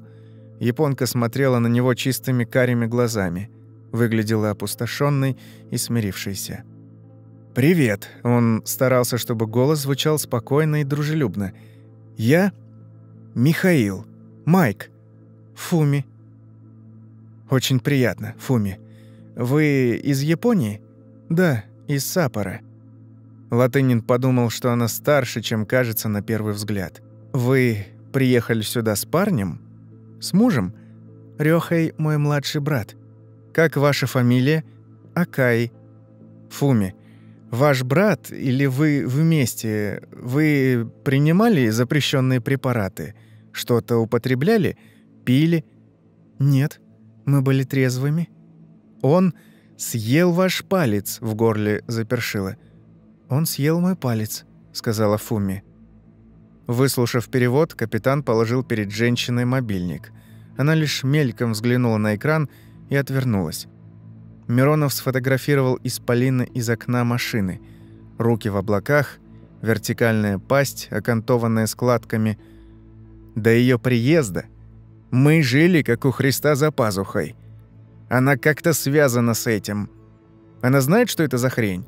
Японка смотрела на него чистыми карими глазами. Выглядела опустошенной и смирившейся. «Привет!» Он старался, чтобы голос звучал спокойно и дружелюбно. «Я Михаил. Майк. Фуми». «Очень приятно, Фуми. Вы из Японии?» «Да, из Сапора». Латынин подумал, что она старше, чем кажется на первый взгляд. «Вы приехали сюда с парнем? С мужем? Рёхай – мой младший брат. Как ваша фамилия? Акай. Фуми. Ваш брат или вы вместе, вы принимали запрещенные препараты? Что-то употребляли? Пили? Нет, мы были трезвыми. Он съел ваш палец, в горле запершило. Он съел мой палец, сказала Фуми. Выслушав перевод, капитан положил перед женщиной мобильник. Она лишь мельком взглянула на экран и отвернулась. Миронов сфотографировал исполина из окна машины. Руки в облаках, вертикальная пасть, окантованная складками. До ее приезда мы жили, как у Христа за пазухой. Она как-то связана с этим. Она знает, что это за хрень?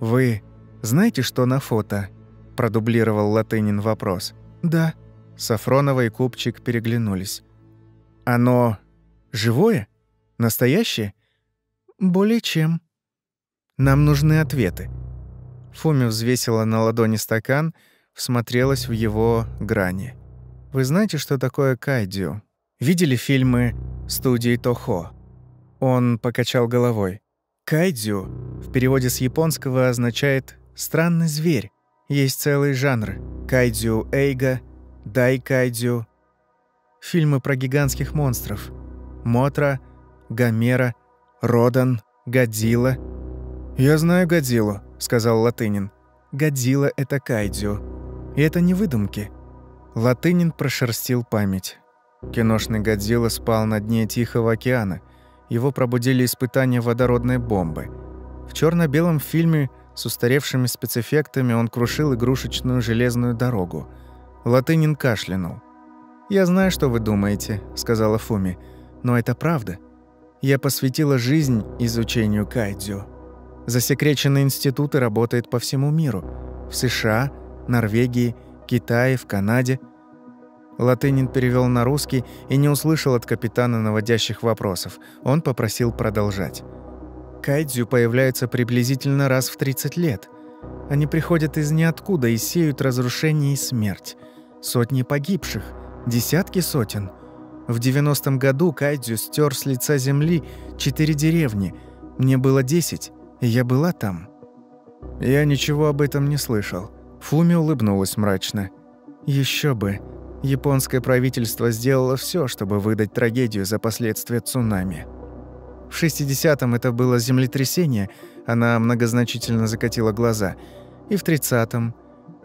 «Вы знаете, что на фото?» – продублировал Латынин вопрос. «Да». Сафронова и Купчик переглянулись. «Оно живое? Настоящее?» «Более чем». «Нам нужны ответы». Фуми взвесила на ладони стакан, всмотрелась в его грани. «Вы знаете, что такое кайдзю? Видели фильмы студии Тохо?» Он покачал головой. «Кайдзю» в переводе с японского означает «странный зверь». Есть целый жанр – кайдзю эйга, дай кайдзю. Фильмы про гигантских монстров. Мотра, Гомера, Родан, Годзилла. «Я знаю Годзиллу», — сказал Латынин. «Годзилла — это кайдзю. И это не выдумки». Латынин прошерстил память. Киношный Годзилла спал на дне Тихого океана. Его пробудили испытания водородной бомбы. В черно белом фильме с устаревшими спецэффектами он крушил игрушечную железную дорогу. Латынин кашлянул. «Я знаю, что вы думаете», — сказала Фуми. «Но это правда. Я посвятила жизнь изучению кайдзю. Засекреченные институты работают по всему миру. В США, Норвегии, Китае, в Канаде». Латынин перевел на русский и не услышал от капитана наводящих вопросов. Он попросил продолжать. Кайдзю появляются приблизительно раз в 30 лет. Они приходят из ниоткуда и сеют разрушение и смерть. Сотни погибших, десятки сотен. В 90-м году Кайдзю стер с лица земли четыре деревни. Мне было 10, и я была там. Я ничего об этом не слышал. Фуми улыбнулась мрачно. Еще бы. Японское правительство сделало все, чтобы выдать трагедию за последствия цунами. В 60-м это было землетрясение, она многозначительно закатила глаза. И в 30-м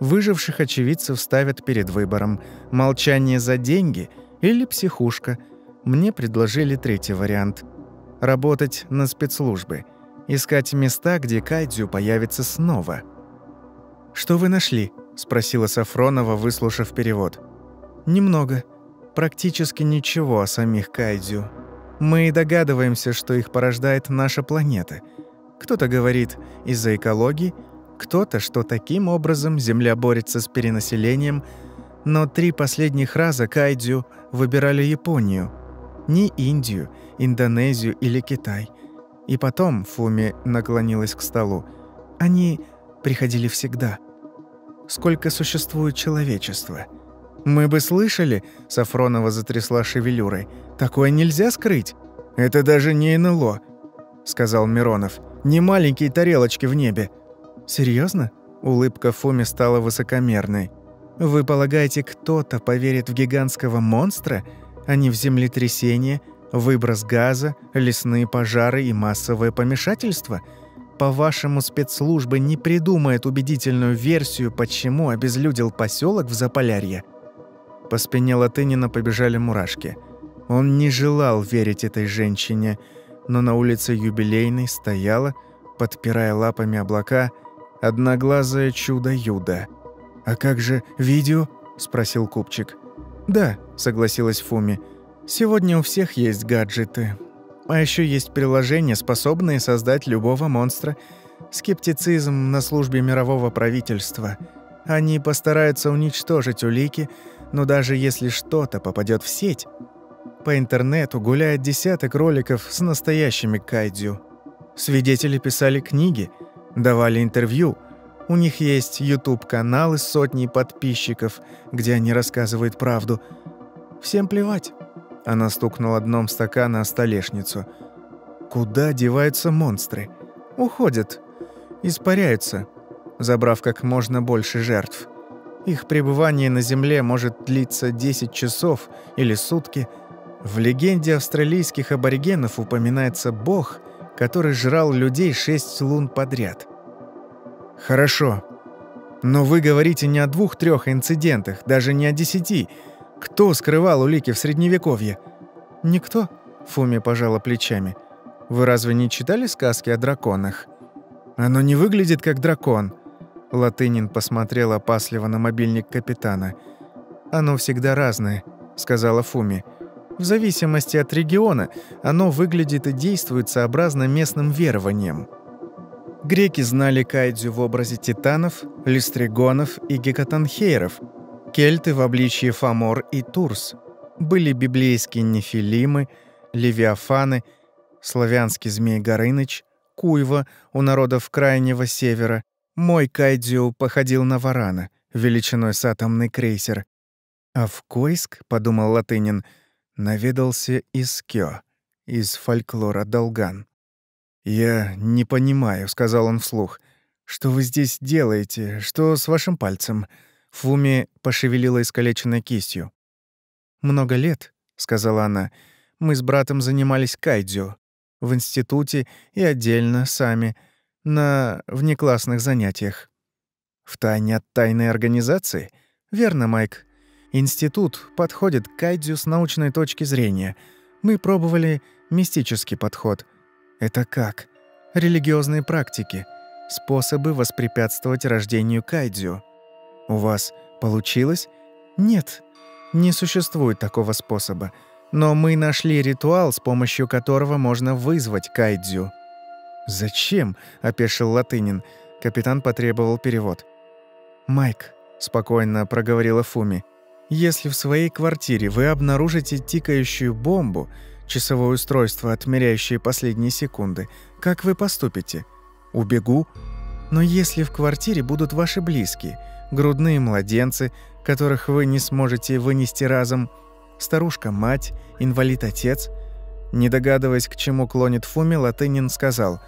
выживших очевидцев ставят перед выбором молчание за деньги или психушка. Мне предложили третий вариант работать на спецслужбы, искать места, где кайдзю появится снова. Что вы нашли? спросила Сафронова, выслушав перевод. Немного. Практически ничего о самих кайдзю. Мы догадываемся, что их порождает наша планета. Кто-то говорит из-за экологии, кто-то, что таким образом Земля борется с перенаселением, но три последних раза кайдзю выбирали Японию, не Индию, Индонезию или Китай. И потом Фуми наклонилась к столу. Они приходили всегда. Сколько существует человечество? Мы бы слышали, Сафронова затрясла шевелюрой – Такое нельзя скрыть. Это даже не НЛО, сказал Миронов. Не маленькие тарелочки в небе. Серьезно? Улыбка Фоми стала высокомерной. Вы полагаете, кто-то поверит в гигантского монстра, а не в землетрясение, выброс газа, лесные пожары и массовое помешательство? По-вашему, спецслужбы не придумают убедительную версию, почему обезлюдил поселок в Заполярье? По спине Латынина побежали мурашки. Он не желал верить этой женщине, но на улице юбилейной стояла, подпирая лапами облака, одноглазое чудо-юдо. «А как же видео?» – спросил Купчик. «Да», – согласилась Фуми. «Сегодня у всех есть гаджеты. А еще есть приложения, способные создать любого монстра. Скептицизм на службе мирового правительства. Они постараются уничтожить улики, но даже если что-то попадет в сеть, по интернету гуляет десяток роликов с настоящими кайдзю. Свидетели писали книги, давали интервью. У них есть YouTube-каналы с сотней подписчиков, где они рассказывают правду. Всем плевать. Она стукнула дном стакана о столешницу. Куда деваются монстры? Уходят. Испаряются, забрав как можно больше жертв. Их пребывание на Земле может длиться 10 часов или сутки. В легенде австралийских аборигенов упоминается бог, который жрал людей шесть лун подряд. «Хорошо. Но вы говорите не о двух-трех инцидентах, даже не о десяти. Кто скрывал улики в Средневековье?» «Никто», — Фуми пожала плечами. «Вы разве не читали сказки о драконах?» «Оно не выглядит как дракон», — Латынин посмотрел опасливо на мобильник капитана. «Оно всегда разное», — сказала Фуми. В зависимости от региона оно выглядит и действует сообразно местным верованиям. Греки знали кайдзю в образе титанов, листригонов и гекатанхейров, кельты в обличии Фамор и Турс. Были библейские нефилимы, левиафаны, славянский змей Горыныч, Куйва у народов Крайнего Севера. Мой кайдзю походил на варана, величиной с атомный крейсер. «А в Койск, — подумал Латынин, — наведался из Кё, из фольклора Долган. «Я не понимаю», — сказал он вслух. «Что вы здесь делаете? Что с вашим пальцем?» Фуми пошевелила искалеченной кистью. «Много лет», — сказала она, — «мы с братом занимались кайдзю. В институте и отдельно, сами, на внеклассных занятиях». «В тайне от тайной организации?» «Верно, Майк. Институт подходит к кайдзю с научной точки зрения. Мы пробовали мистический подход. Это как? Религиозные практики. Способы воспрепятствовать рождению кайдзю. У вас получилось? Нет, не существует такого способа. Но мы нашли ритуал, с помощью которого можно вызвать кайдзю. «Зачем?» — опешил Латынин. Капитан потребовал перевод. «Майк», — спокойно проговорила Фуми, — если в своей квартире вы обнаружите тикающую бомбу, часовое устройство, отмеряющее последние секунды, как вы поступите? Убегу? Но если в квартире будут ваши близкие, грудные младенцы, которых вы не сможете вынести разом, старушка-мать, инвалид-отец, не догадываясь, к чему клонит Фуми, Латынин сказал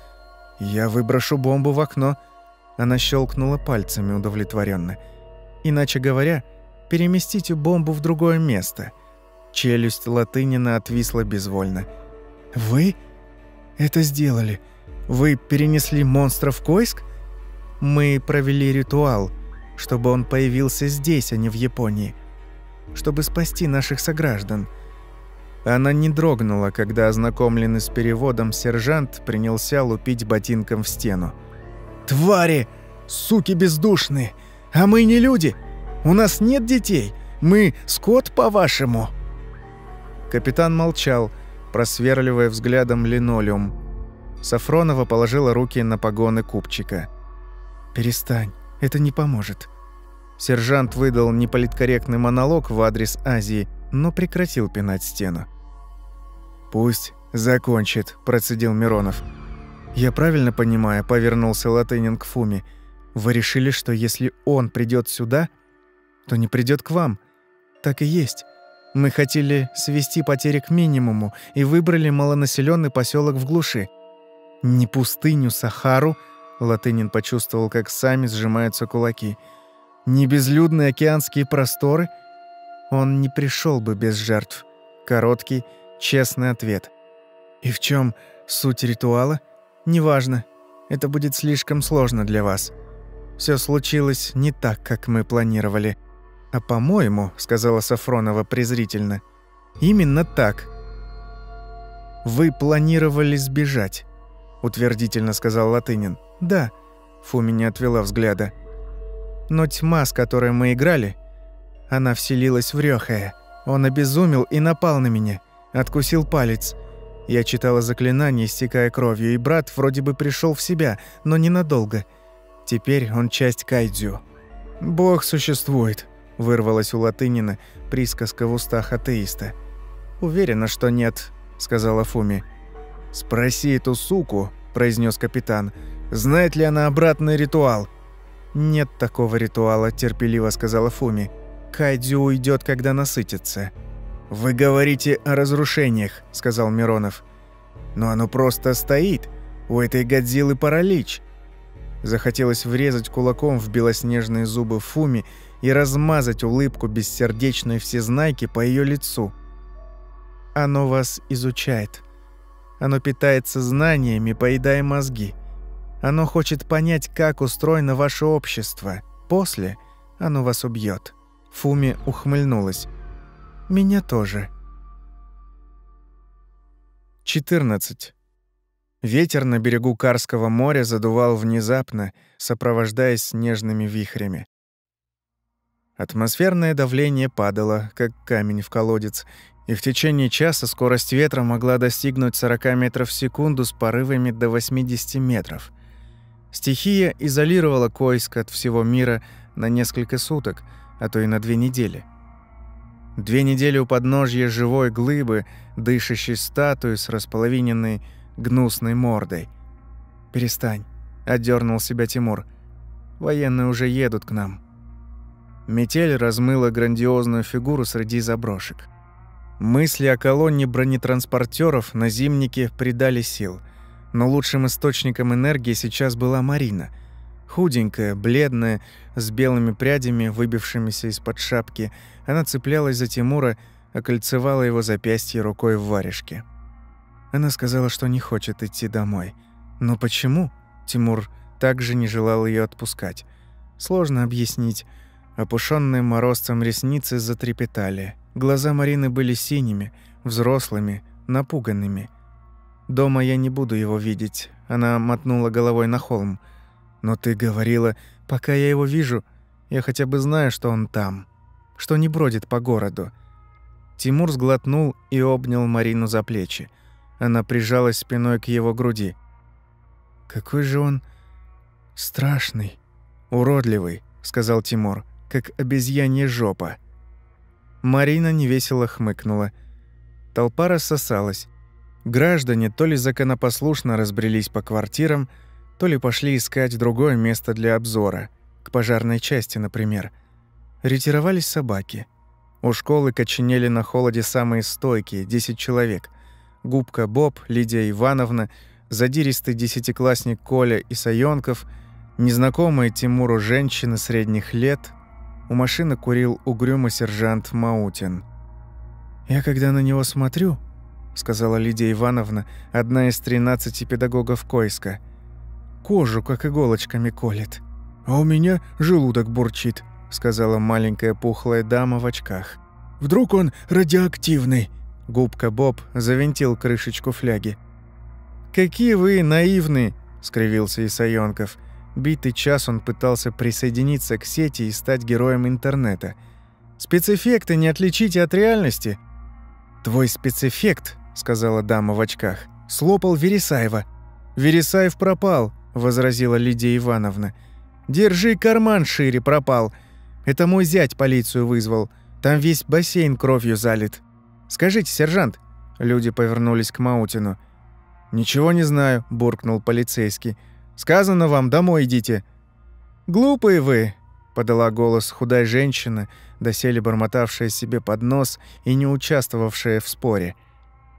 «Я выброшу бомбу в окно». Она щелкнула пальцами удовлетворенно. Иначе говоря, переместите бомбу в другое место». Челюсть Латынина отвисла безвольно. «Вы это сделали? Вы перенесли монстра в Койск?» «Мы провели ритуал, чтобы он появился здесь, а не в Японии. Чтобы спасти наших сограждан». Она не дрогнула, когда ознакомленный с переводом сержант принялся лупить ботинком в стену. «Твари! Суки бездушные! А мы не люди!» У нас нет детей. Мы скот, по-вашему». Капитан молчал, просверливая взглядом линолеум. Сафронова положила руки на погоны купчика. «Перестань, это не поможет». Сержант выдал неполиткорректный монолог в адрес Азии, но прекратил пинать стену. «Пусть закончит», – процедил Миронов. «Я правильно понимаю», – повернулся Латынин к Фуми. «Вы решили, что если он придет сюда, то не придет к вам. Так и есть. Мы хотели свести потери к минимуму и выбрали малонаселенный поселок в глуши. Не пустыню Сахару, Латынин почувствовал, как сами сжимаются кулаки. Не безлюдные океанские просторы. Он не пришел бы без жертв. Короткий, честный ответ. И в чем суть ритуала? Неважно. Это будет слишком сложно для вас. Все случилось не так, как мы планировали. «А по-моему», — сказала Сафронова презрительно, — «именно так». «Вы планировали сбежать», — утвердительно сказал Латынин. «Да», — Фуми не отвела взгляда. «Но тьма, с которой мы играли, Она вселилась в Рёхая. Он обезумел и напал на меня. Откусил палец. Я читала заклинание, истекая кровью, и брат вроде бы пришел в себя, но ненадолго. Теперь он часть кайдзю. «Бог существует», — вырвалась у Латынина присказка в устах атеиста. «Уверена, что нет», — сказала Фуми. «Спроси эту суку», — произнес капитан, — «знает ли она обратный ритуал?» «Нет такого ритуала», — терпеливо сказала Фуми. «Кайдзю уйдет, когда насытится». «Вы говорите о разрушениях», — сказал Миронов. «Но оно просто стоит. У этой Годзиллы паралич». Захотелось врезать кулаком в белоснежные зубы Фуми и размазать улыбку бессердечной всезнайки по ее лицу. «Оно вас изучает. Оно питается знаниями, поедая мозги. Оно хочет понять, как устроено ваше общество. После оно вас убьет. Фуми ухмыльнулась. «Меня тоже». 14. Ветер на берегу Карского моря задувал внезапно, сопровождаясь снежными вихрями. Атмосферное давление падало, как камень в колодец, и в течение часа скорость ветра могла достигнуть 40 метров в секунду с порывами до 80 метров. Стихия изолировала Койск от всего мира на несколько суток, а то и на две недели. Две недели у подножья живой глыбы, дышащей статуи с располовиненной гнусной мордой. «Перестань», — отдернул себя Тимур. «Военные уже едут к нам». Метель размыла грандиозную фигуру среди заброшек. Мысли о колонне бронетранспортеров на зимнике придали сил. Но лучшим источником энергии сейчас была Марина. Худенькая, бледная, с белыми прядями, выбившимися из-под шапки, она цеплялась за Тимура, окольцевала его запястье рукой в варежке. Она сказала, что не хочет идти домой. Но почему? Тимур также не желал ее отпускать. Сложно объяснить. Опушенные морозцем ресницы затрепетали. Глаза Марины были синими, взрослыми, напуганными. «Дома я не буду его видеть», — она мотнула головой на холм. «Но ты говорила, пока я его вижу, я хотя бы знаю, что он там, что не бродит по городу». Тимур сглотнул и обнял Марину за плечи. Она прижалась спиной к его груди. «Какой же он страшный, уродливый», — сказал Тимур, — «как обезьянья жопа». Марина невесело хмыкнула. Толпа рассосалась. Граждане то ли законопослушно разбрелись по квартирам, то ли пошли искать другое место для обзора, к пожарной части, например. Ретировались собаки. У школы коченели на холоде самые стойкие, 10 человек. Губка Боб, Лидия Ивановна, задиристый десятиклассник Коля Исаёнков, незнакомые Тимуру женщины средних лет — у машины курил угрюмый сержант Маутин. «Я когда на него смотрю», — сказала Лидия Ивановна, одна из 13 педагогов Койска, «кожу как иголочками колет. А у меня желудок бурчит», — сказала маленькая пухлая дама в очках. «Вдруг он радиоактивный?» Губка Боб завинтил крышечку фляги. «Какие вы наивны!» — скривился Исаёнков. Битый час он пытался присоединиться к сети и стать героем интернета. «Спецэффекты не отличите от реальности». «Твой спецэффект», — сказала дама в очках, — «слопал Вересаева». «Вересаев пропал», — возразила Лидия Ивановна. «Держи карман шире, пропал. Это мой зять полицию вызвал. Там весь бассейн кровью залит. Скажите, сержант». Люди повернулись к Маутину. «Ничего не знаю», — буркнул полицейский. Сказано вам, домой идите». «Глупые вы», — подала голос худая женщина, доселе бормотавшая себе под нос и не участвовавшая в споре.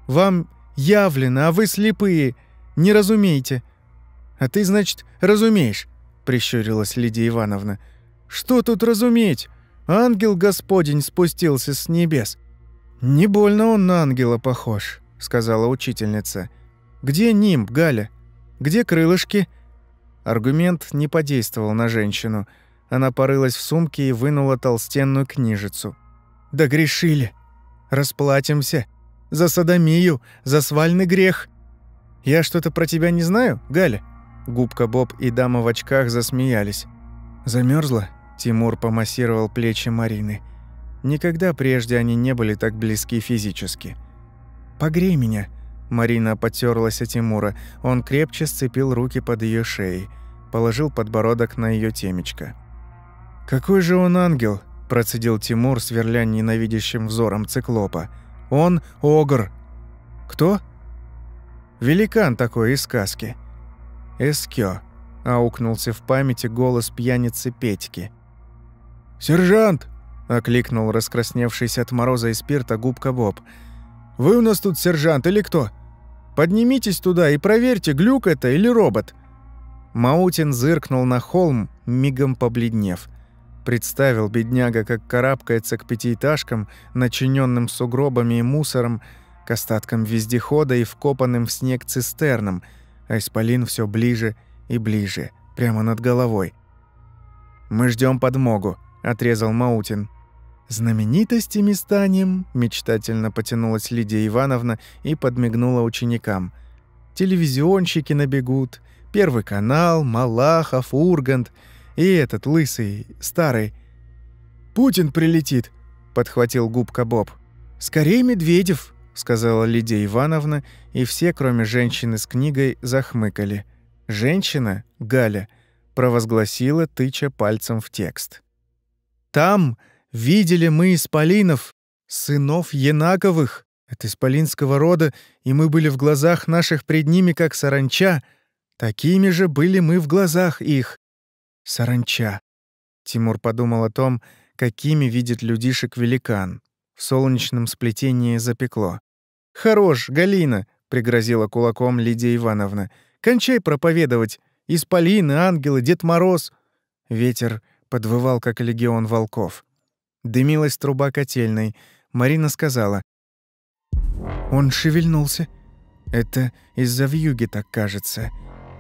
«Вам явлено, а вы слепые. Не разумеете». «А ты, значит, разумеешь», — прищурилась Лидия Ивановна. «Что тут разуметь? Ангел Господень спустился с небес». «Не больно он на ангела похож», — сказала учительница. «Где нимб, Галя? Где крылышки?» Аргумент не подействовал на женщину. Она порылась в сумке и вынула толстенную книжицу. «Да грешили! Расплатимся! За садомию, за свальный грех!» «Я что-то про тебя не знаю, Галя?» Губка Боб и дама в очках засмеялись. Замерзла? Тимур помассировал плечи Марины. Никогда прежде они не были так близки физически. «Погрей меня», Марина потерлась о Тимура. Он крепче сцепил руки под ее шеей, положил подбородок на ее темечко. «Какой же он ангел!» – процедил Тимур, сверля ненавидящим взором циклопа. «Он огр!» «Кто?» «Великан такой из сказки». «Эскё», – аукнулся в памяти голос пьяницы Петьки. «Сержант!» – окликнул раскрасневшийся от мороза и спирта губка Боб. «Вы у нас тут сержант или кто?» Поднимитесь туда и проверьте, глюк это или робот». Маутин зыркнул на холм, мигом побледнев. Представил бедняга, как карабкается к пятиэтажкам, начиненным сугробами и мусором, к остаткам вездехода и вкопанным в снег цистернам, а исполин все ближе и ближе, прямо над головой. «Мы ждем подмогу», — отрезал Маутин. «Знаменитостями станем», — мечтательно потянулась Лидия Ивановна и подмигнула ученикам. «Телевизионщики набегут, Первый канал, Малахов, Ургант и этот лысый, старый. Путин прилетит», — подхватил губка Боб. «Скорее Медведев», — сказала Лидия Ивановна, и все, кроме женщины с книгой, захмыкали. Женщина, Галя, провозгласила, тыча пальцем в текст. «Там Видели мы исполинов, сынов Енаковых, от исполинского рода, и мы были в глазах наших пред ними, как саранча. Такими же были мы в глазах их. Саранча. Тимур подумал о том, какими видит людишек великан. В солнечном сплетении запекло. «Хорош, Галина!» — пригрозила кулаком Лидия Ивановна. «Кончай проповедовать! Исполины, ангелы, Дед Мороз!» Ветер подвывал, как легион волков. Дымилась труба котельной. Марина сказала. «Он шевельнулся. Это из-за вьюги так кажется.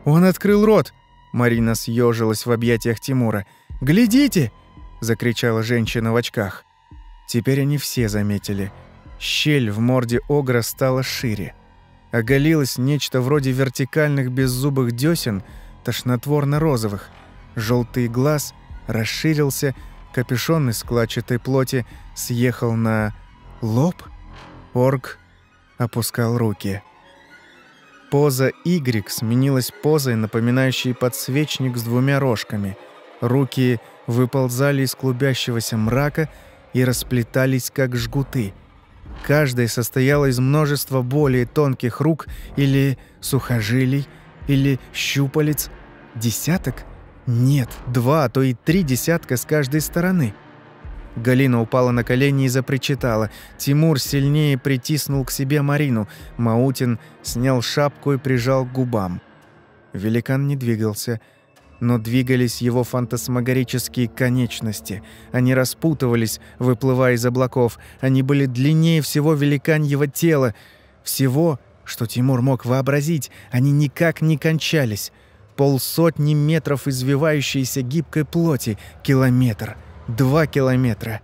Он открыл рот!» Марина съежилась в объятиях Тимура. «Глядите!» — закричала женщина в очках. Теперь они все заметили. Щель в морде огра стала шире. Оголилось нечто вроде вертикальных беззубых десен, тошнотворно-розовых. Желтый глаз расширился, Капюшон из складчатой плоти съехал на лоб. Орг опускал руки. Поза Y сменилась позой, напоминающей подсвечник с двумя рожками. Руки выползали из клубящегося мрака и расплетались, как жгуты. Каждая состояла из множества более тонких рук или сухожилий, или щупалец. Десяток нет, два, а то и три десятка с каждой стороны. Галина упала на колени и запричитала. Тимур сильнее притиснул к себе Марину. Маутин снял шапку и прижал к губам. Великан не двигался, но двигались его фантасмагорические конечности. Они распутывались, выплывая из облаков. Они были длиннее всего великаньего тела. Всего, что Тимур мог вообразить, они никак не кончались полсотни метров извивающейся гибкой плоти, километр, два километра.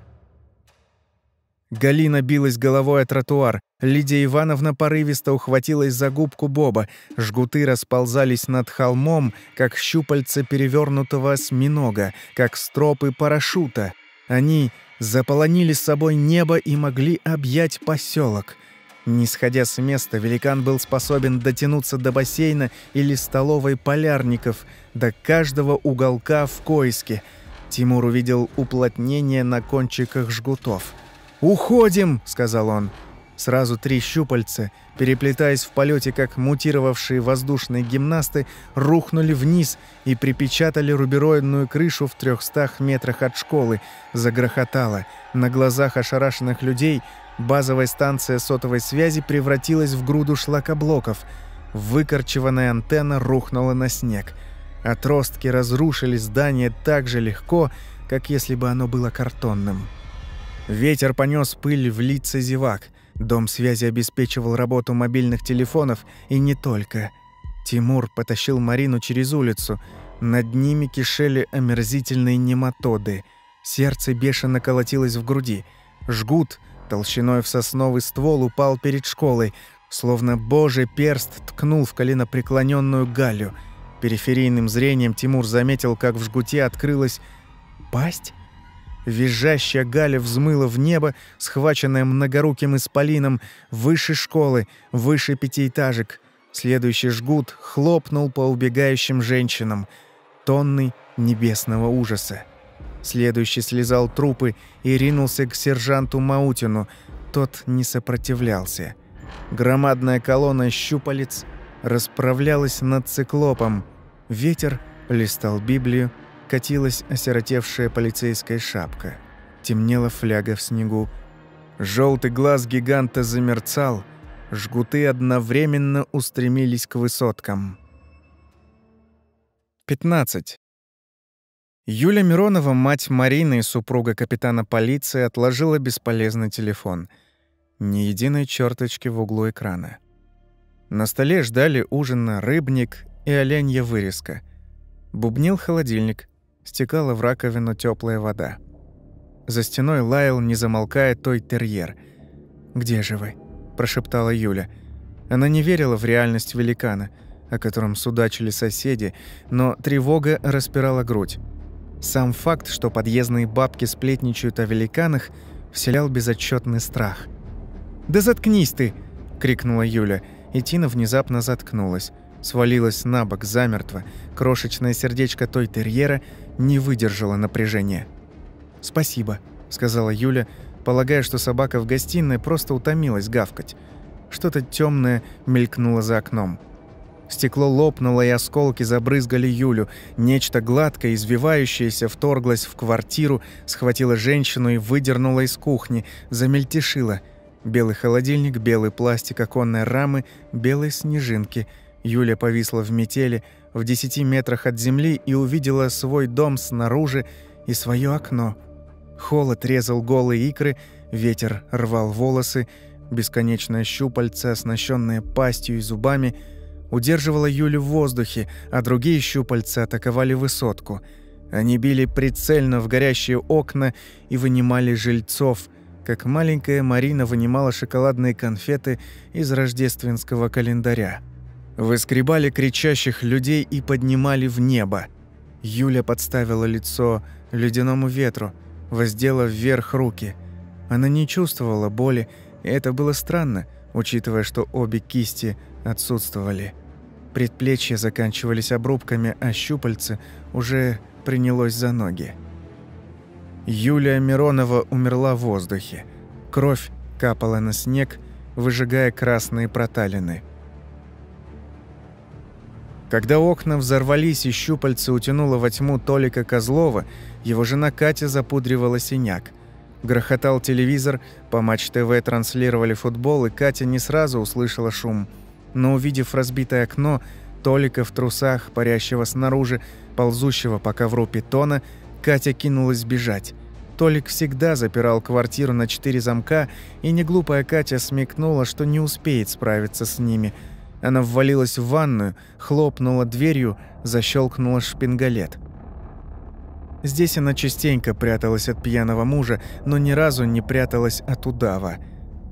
Галина билась головой о тротуар. Лидия Ивановна порывисто ухватилась за губку Боба. Жгуты расползались над холмом, как щупальца перевернутого осьминога, как стропы парашюта. Они заполонили с собой небо и могли объять поселок. Не сходя с места, великан был способен дотянуться до бассейна или столовой полярников, до каждого уголка в Койске. Тимур увидел уплотнение на кончиках жгутов. «Уходим!» — сказал он. Сразу три щупальца, переплетаясь в полете, как мутировавшие воздушные гимнасты, рухнули вниз и припечатали рубероидную крышу в трехстах метрах от школы. Загрохотало. На глазах ошарашенных людей Базовая станция сотовой связи превратилась в груду шлакоблоков. Выкорчеванная антенна рухнула на снег. Отростки разрушили здание так же легко, как если бы оно было картонным. Ветер понес пыль в лица зевак. Дом связи обеспечивал работу мобильных телефонов и не только. Тимур потащил Марину через улицу. Над ними кишели омерзительные нематоды. Сердце бешено колотилось в груди. Жгут толщиной в сосновый ствол упал перед школой, словно божий перст ткнул в коленопреклоненную Галю. Периферийным зрением Тимур заметил, как в жгуте открылась пасть. Визжащая Галя взмыла в небо, схваченная многоруким исполином, выше школы, выше пятиэтажек. Следующий жгут хлопнул по убегающим женщинам. Тонны небесного ужаса. Следующий слезал трупы и ринулся к сержанту Маутину. Тот не сопротивлялся. Громадная колонна щупалец расправлялась над циклопом. Ветер листал Библию, катилась осиротевшая полицейская шапка. Темнела фляга в снегу. Желтый глаз гиганта замерцал. Жгуты одновременно устремились к высоткам. 15. Юля Миронова, мать Марины и супруга капитана полиции, отложила бесполезный телефон. Ни единой черточки в углу экрана. На столе ждали ужина рыбник и оленья вырезка. Бубнил холодильник, стекала в раковину теплая вода. За стеной лаял, не замолкая, той терьер. «Где же вы?» – прошептала Юля. Она не верила в реальность великана, о котором судачили соседи, но тревога распирала грудь. Сам факт, что подъездные бабки сплетничают о великанах, вселял безотчетный страх. «Да заткнись ты!» – крикнула Юля, и Тина внезапно заткнулась. Свалилась на бок замертво. Крошечное сердечко той терьера не выдержало напряжения. «Спасибо», – сказала Юля, полагая, что собака в гостиной просто утомилась гавкать. Что-то темное мелькнуло за окном. Стекло лопнуло, и осколки забрызгали Юлю. Нечто гладкое, извивающееся, вторглось в квартиру, схватило женщину и выдернуло из кухни, замельтешило. Белый холодильник, белый пластик оконной рамы, белые снежинки. Юля повисла в метели, в десяти метрах от земли и увидела свой дом снаружи и свое окно. Холод резал голые икры, ветер рвал волосы, бесконечное щупальце, оснащенное пастью и зубами – удерживала Юлю в воздухе, а другие щупальца атаковали высотку. Они били прицельно в горящие окна и вынимали жильцов, как маленькая Марина вынимала шоколадные конфеты из рождественского календаря. Выскребали кричащих людей и поднимали в небо. Юля подставила лицо ледяному ветру, воздела вверх руки. Она не чувствовала боли, и это было странно, учитывая, что обе кисти отсутствовали. Предплечья заканчивались обрубками, а щупальце уже принялось за ноги. Юлия Миронова умерла в воздухе. Кровь капала на снег, выжигая красные проталины. Когда окна взорвались и щупальце утянуло во тьму Толика Козлова, его жена Катя запудривала синяк. Грохотал телевизор, по Матч ТВ транслировали футбол, и Катя не сразу услышала шум – но увидев разбитое окно, Толика в трусах, парящего снаружи, ползущего по ковру питона, Катя кинулась бежать. Толик всегда запирал квартиру на четыре замка, и неглупая Катя смекнула, что не успеет справиться с ними. Она ввалилась в ванную, хлопнула дверью, защелкнула шпингалет. Здесь она частенько пряталась от пьяного мужа, но ни разу не пряталась от удава.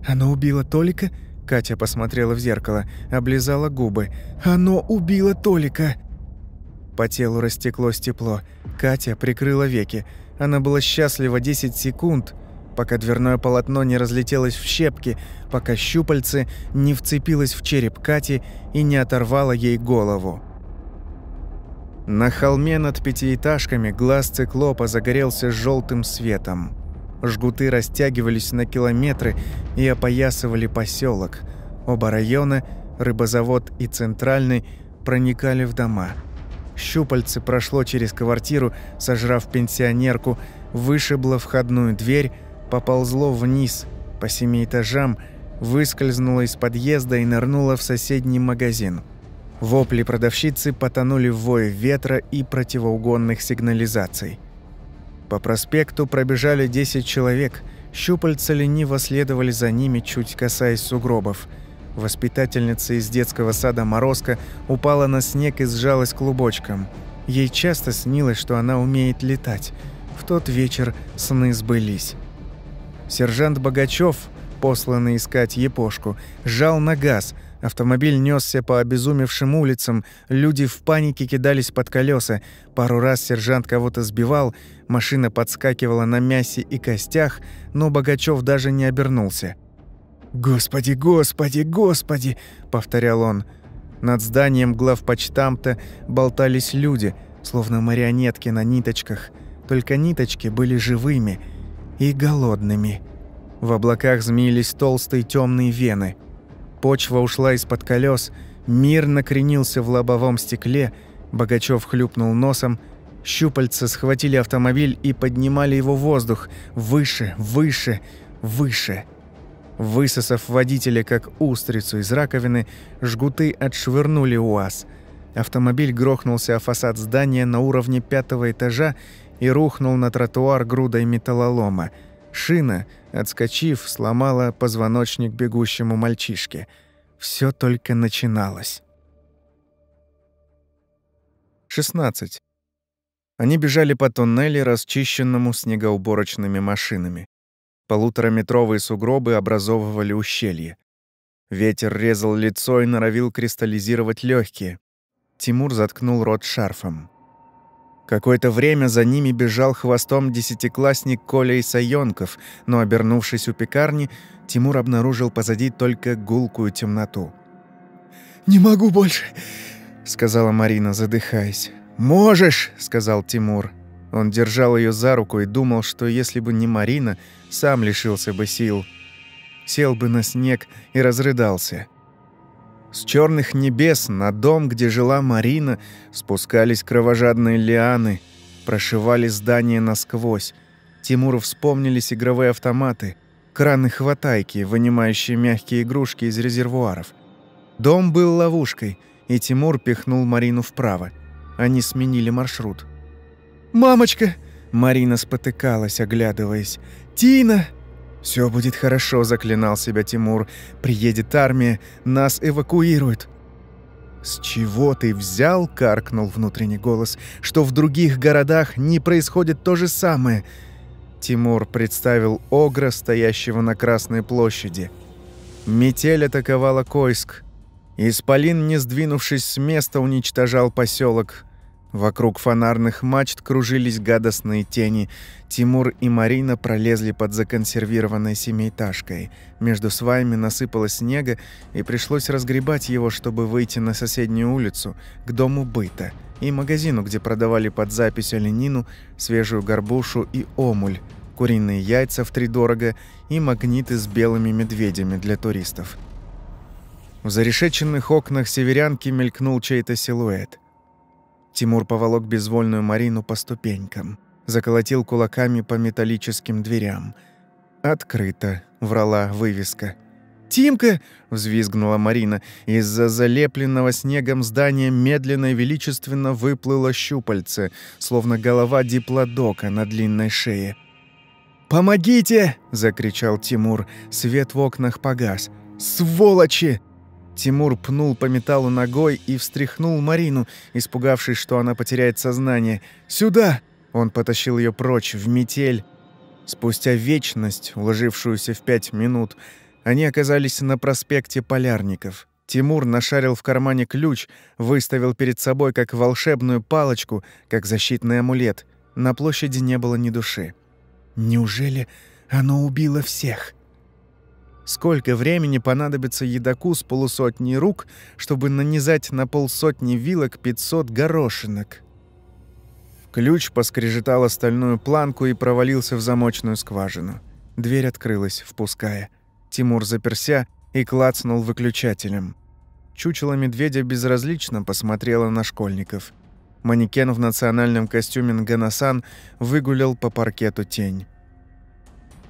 «Она убила Толика?» Катя посмотрела в зеркало, облизала губы. «Оно убило Толика!» По телу растеклось тепло. Катя прикрыла веки. Она была счастлива 10 секунд, пока дверное полотно не разлетелось в щепки, пока щупальце не вцепилось в череп Кати и не оторвало ей голову. На холме над пятиэтажками глаз циклопа загорелся желтым светом. Жгуты растягивались на километры и опоясывали поселок. Оба района, рыбозавод и центральный, проникали в дома. Щупальце прошло через квартиру, сожрав пенсионерку, вышибло входную дверь, поползло вниз по семи этажам, выскользнуло из подъезда и нырнуло в соседний магазин. Вопли продавщицы потонули в вое ветра и противоугонных сигнализаций. По проспекту пробежали 10 человек. Щупальца лениво следовали за ними, чуть касаясь сугробов. Воспитательница из детского сада Морозко упала на снег и сжалась клубочком. Ей часто снилось, что она умеет летать. В тот вечер сны сбылись. Сержант Богачев, посланный искать епошку, сжал на газ, Автомобиль несся по обезумевшим улицам, люди в панике кидались под колеса. Пару раз сержант кого-то сбивал, машина подскакивала на мясе и костях, но Богачев даже не обернулся. «Господи, господи, господи!» — повторял он. Над зданием главпочтамта болтались люди, словно марионетки на ниточках. Только ниточки были живыми и голодными. В облаках змеились толстые темные вены. Почва ушла из-под колес, мир накренился в лобовом стекле, Богачев хлюпнул носом, щупальца схватили автомобиль и поднимали его в воздух, выше, выше, выше. Высосав водителя как устрицу из раковины, жгуты отшвырнули УАЗ. Автомобиль грохнулся о фасад здания на уровне пятого этажа и рухнул на тротуар грудой металлолома. Шина, отскочив, сломала позвоночник бегущему мальчишке. Все только начиналось. 16. Они бежали по туннелю, расчищенному снегоуборочными машинами. Полутораметровые сугробы образовывали ущелье. Ветер резал лицо и норовил кристаллизировать легкие. Тимур заткнул рот шарфом. Какое-то время за ними бежал хвостом десятиклассник Коля Исаёнков, но, обернувшись у пекарни, Тимур обнаружил позади только гулкую темноту. «Не могу больше», — сказала Марина, задыхаясь. «Можешь», — сказал Тимур. Он держал ее за руку и думал, что если бы не Марина, сам лишился бы сил. Сел бы на снег и разрыдался. С черных небес на дом, где жила Марина, спускались кровожадные лианы, прошивали здание насквозь. Тимуру вспомнились игровые автоматы, краны-хватайки, вынимающие мягкие игрушки из резервуаров. Дом был ловушкой, и Тимур пихнул Марину вправо. Они сменили маршрут. «Мамочка!» Марина спотыкалась, оглядываясь. «Тина!» «Все будет хорошо», — заклинал себя Тимур. «Приедет армия, нас эвакуируют». «С чего ты взял?» — каркнул внутренний голос. «Что в других городах не происходит то же самое?» Тимур представил Огра, стоящего на Красной площади. Метель атаковала Койск. Исполин, не сдвинувшись с места, уничтожал поселок. Вокруг фонарных мачт кружились гадостные тени. Тимур и Марина пролезли под законсервированной семиэтажкой. Между сваями насыпалось снега, и пришлось разгребать его, чтобы выйти на соседнюю улицу, к дому быта, и магазину, где продавали под запись оленину, свежую горбушу и омуль, куриные яйца втридорого и магниты с белыми медведями для туристов. В зарешеченных окнах северянки мелькнул чей-то силуэт – Тимур поволок безвольную Марину по ступенькам, заколотил кулаками по металлическим дверям. «Открыто», — врала вывеска. «Тимка!» — взвизгнула Марина. Из-за залепленного снегом здания медленно и величественно выплыло щупальце, словно голова диплодока на длинной шее. «Помогите!» — закричал Тимур. Свет в окнах погас. «Сволочи!» Тимур пнул по металлу ногой и встряхнул Марину, испугавшись, что она потеряет сознание. «Сюда!» Он потащил ее прочь, в метель. Спустя вечность, уложившуюся в пять минут, они оказались на проспекте Полярников. Тимур нашарил в кармане ключ, выставил перед собой как волшебную палочку, как защитный амулет. На площади не было ни души. «Неужели оно убило всех?» Сколько времени понадобится едоку с полусотни рук, чтобы нанизать на полсотни вилок 500 горошинок? Ключ поскрежетал остальную планку и провалился в замочную скважину. Дверь открылась, впуская. Тимур заперся и клацнул выключателем. Чучело медведя безразлично посмотрела на школьников. Манекен в национальном костюме Нганасан выгулял по паркету тень.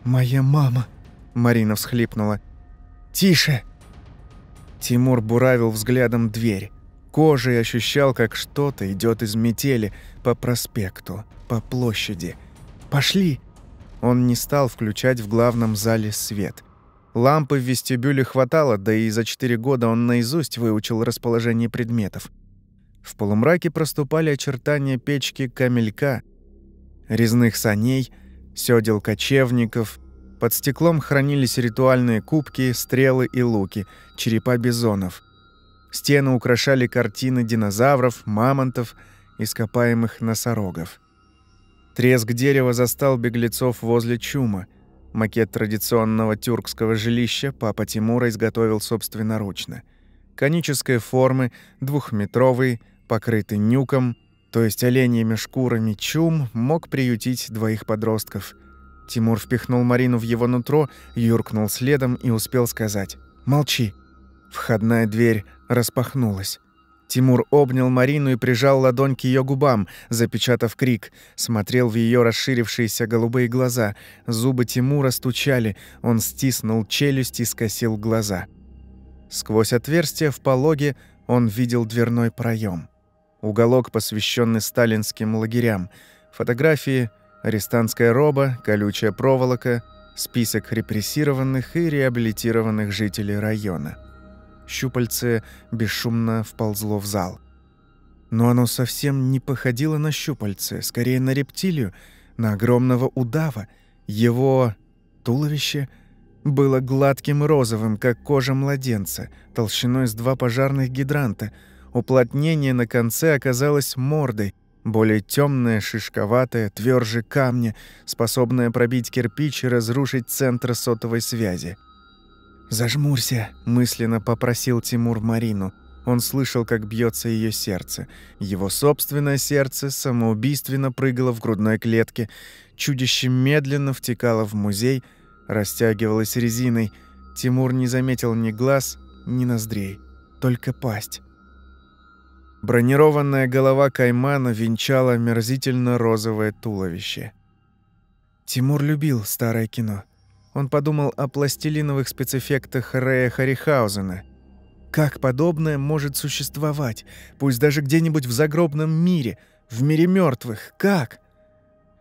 «Моя мама», Марина всхлипнула. «Тише!» Тимур буравил взглядом дверь. Кожей ощущал, как что-то идет из метели по проспекту, по площади. «Пошли!» Он не стал включать в главном зале свет. Лампы в вестибюле хватало, да и за четыре года он наизусть выучил расположение предметов. В полумраке проступали очертания печки камелька, резных саней, сёдел кочевников, под стеклом хранились ритуальные кубки, стрелы и луки, черепа бизонов. Стены украшали картины динозавров, мамонтов, ископаемых носорогов. Треск дерева застал беглецов возле чума. Макет традиционного тюркского жилища папа Тимура изготовил собственноручно. Конической формы, двухметровый, покрытый нюком, то есть оленьими шкурами чум, мог приютить двоих подростков. Тимур впихнул Марину в его нутро, юркнул следом и успел сказать «Молчи». Входная дверь распахнулась. Тимур обнял Марину и прижал ладонь к ее губам, запечатав крик. Смотрел в ее расширившиеся голубые глаза. Зубы Тимура стучали. Он стиснул челюсть и скосил глаза. Сквозь отверстие в пологе он видел дверной проем. Уголок, посвященный сталинским лагерям. Фотографии, арестантская роба, колючая проволока, список репрессированных и реабилитированных жителей района. Щупальце бесшумно вползло в зал. Но оно совсем не походило на щупальце, скорее на рептилию, на огромного удава. Его туловище было гладким розовым, как кожа младенца, толщиной с два пожарных гидранта. Уплотнение на конце оказалось мордой, более темная, шишковатая, тверже камня, способная пробить кирпич и разрушить центр сотовой связи. «Зажмурься», — мысленно попросил Тимур Марину. Он слышал, как бьется ее сердце. Его собственное сердце самоубийственно прыгало в грудной клетке. Чудище медленно втекало в музей, растягивалось резиной. Тимур не заметил ни глаз, ни ноздрей, только пасть. Бронированная голова каймана венчала мерзительно розовое туловище. Тимур любил старое кино. Он подумал о пластилиновых спецэффектах Рэя Харихаузена. Как подобное может существовать, пусть даже где-нибудь в загробном мире, в мире мертвых? Как?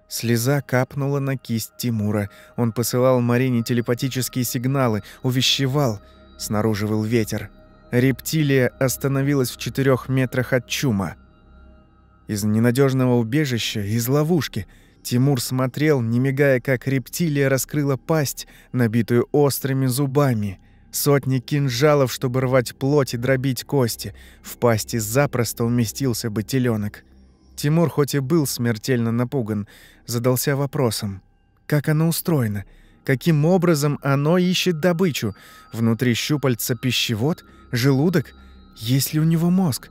Слеза капнула на кисть Тимура. Он посылал Марине телепатические сигналы, увещевал. Снаружи был ветер. Рептилия остановилась в четырех метрах от чума. Из ненадежного убежища, из ловушки — Тимур смотрел, не мигая, как рептилия раскрыла пасть, набитую острыми зубами. Сотни кинжалов, чтобы рвать плоть и дробить кости. В пасти запросто уместился бы теленок. Тимур, хоть и был смертельно напуган, задался вопросом. Как оно устроено? Каким образом оно ищет добычу? Внутри щупальца пищевод? Желудок? Есть ли у него мозг?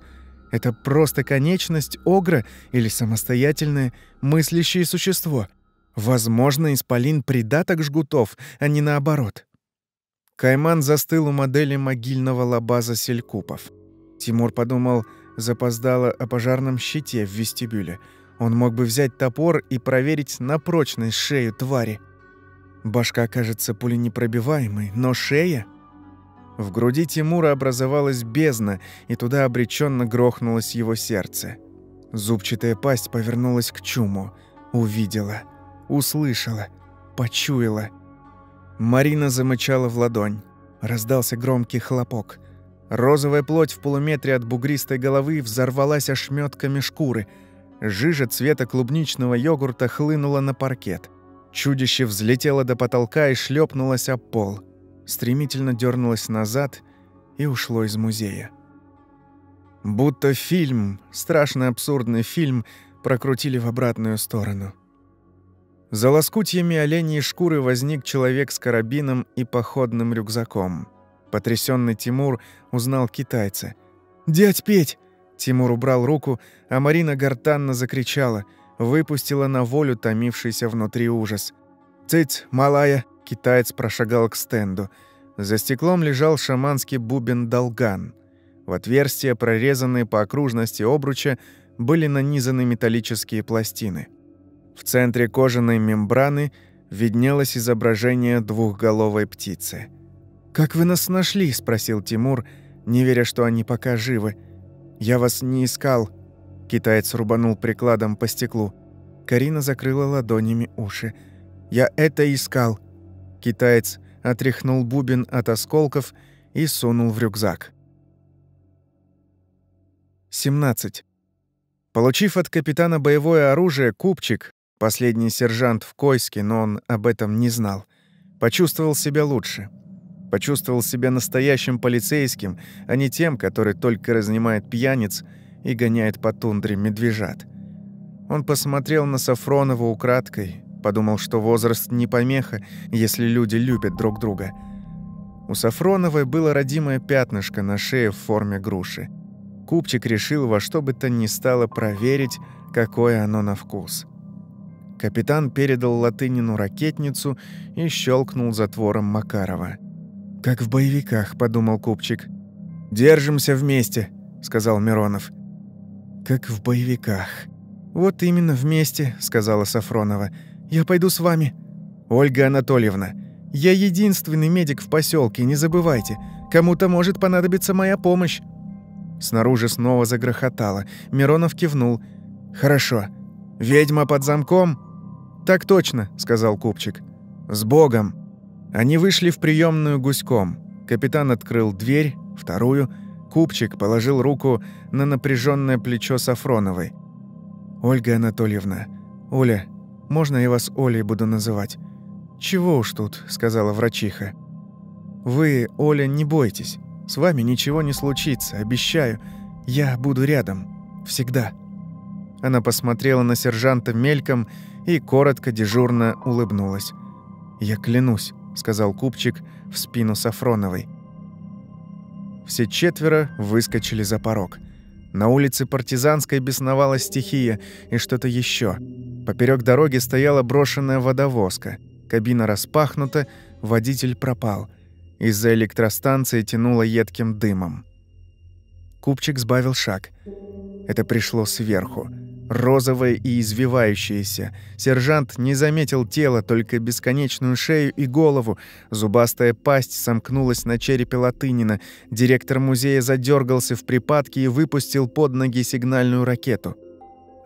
Это просто конечность огра или самостоятельное мыслящее существо. Возможно, исполин придаток жгутов, а не наоборот. Кайман застыл у модели могильного лабаза Селькупов. Тимур подумал запоздало о пожарном щите в вестибюле. Он мог бы взять топор и проверить на прочность шею твари. Башка кажется пуленепробиваемой, но шея в груди Тимура образовалась бездна, и туда обреченно грохнулось его сердце. Зубчатая пасть повернулась к чуму. Увидела, услышала, почуяла. Марина замычала в ладонь. Раздался громкий хлопок. Розовая плоть в полуметре от бугристой головы взорвалась ошметками шкуры. Жижа цвета клубничного йогурта хлынула на паркет. Чудище взлетело до потолка и шлепнулось об пол стремительно дернулось назад и ушло из музея. Будто фильм, страшно абсурдный фильм, прокрутили в обратную сторону. За лоскутьями оленьей шкуры возник человек с карабином и походным рюкзаком. Потрясенный Тимур узнал китайца. «Дядь Петь!» Тимур убрал руку, а Марина гортанно закричала, выпустила на волю томившийся внутри ужас. «Цыц, малая!» Китаец прошагал к стенду. За стеклом лежал шаманский бубен долган. В отверстия, прорезанные по окружности обруча, были нанизаны металлические пластины. В центре кожаной мембраны виднелось изображение двухголовой птицы. «Как вы нас нашли?» – спросил Тимур, не веря, что они пока живы. «Я вас не искал». Китаец рубанул прикладом по стеклу. Карина закрыла ладонями уши. «Я это искал», Китаец отряхнул бубен от осколков и сунул в рюкзак. 17. Получив от капитана боевое оружие, Купчик, последний сержант в Койске, но он об этом не знал, почувствовал себя лучше. Почувствовал себя настоящим полицейским, а не тем, который только разнимает пьяниц и гоняет по тундре медвежат. Он посмотрел на Сафронова украдкой, подумал, что возраст не помеха, если люди любят друг друга. У Сафроновой было родимое пятнышко на шее в форме груши. Купчик решил во что бы то ни стало проверить, какое оно на вкус. Капитан передал Латынину ракетницу и щелкнул затвором Макарова. «Как в боевиках», — подумал Купчик. «Держимся вместе», — сказал Миронов. «Как в боевиках». «Вот именно вместе», — сказала Сафронова. «Я пойду с вами». «Ольга Анатольевна, я единственный медик в поселке, не забывайте. Кому-то может понадобиться моя помощь». Снаружи снова загрохотало. Миронов кивнул. «Хорошо. Ведьма под замком?» «Так точно», — сказал Купчик. «С Богом!» Они вышли в приемную гуськом. Капитан открыл дверь, вторую. Купчик положил руку на напряженное плечо Сафроновой. «Ольга Анатольевна, Оля, можно я вас Олей буду называть?» «Чего уж тут», — сказала врачиха. «Вы, Оля, не бойтесь. С вами ничего не случится, обещаю. Я буду рядом. Всегда». Она посмотрела на сержанта мельком и коротко дежурно улыбнулась. «Я клянусь», — сказал купчик в спину Сафроновой. Все четверо выскочили за порог. На улице партизанской бесновалась стихия и что-то еще. Поперек дороги стояла брошенная водовозка. Кабина распахнута, водитель пропал. Из-за электростанции тянуло едким дымом. Купчик сбавил шаг. Это пришло сверху розовое и извивающееся. Сержант не заметил тела, только бесконечную шею и голову. Зубастая пасть сомкнулась на черепе Латынина. Директор музея задергался в припадке и выпустил под ноги сигнальную ракету.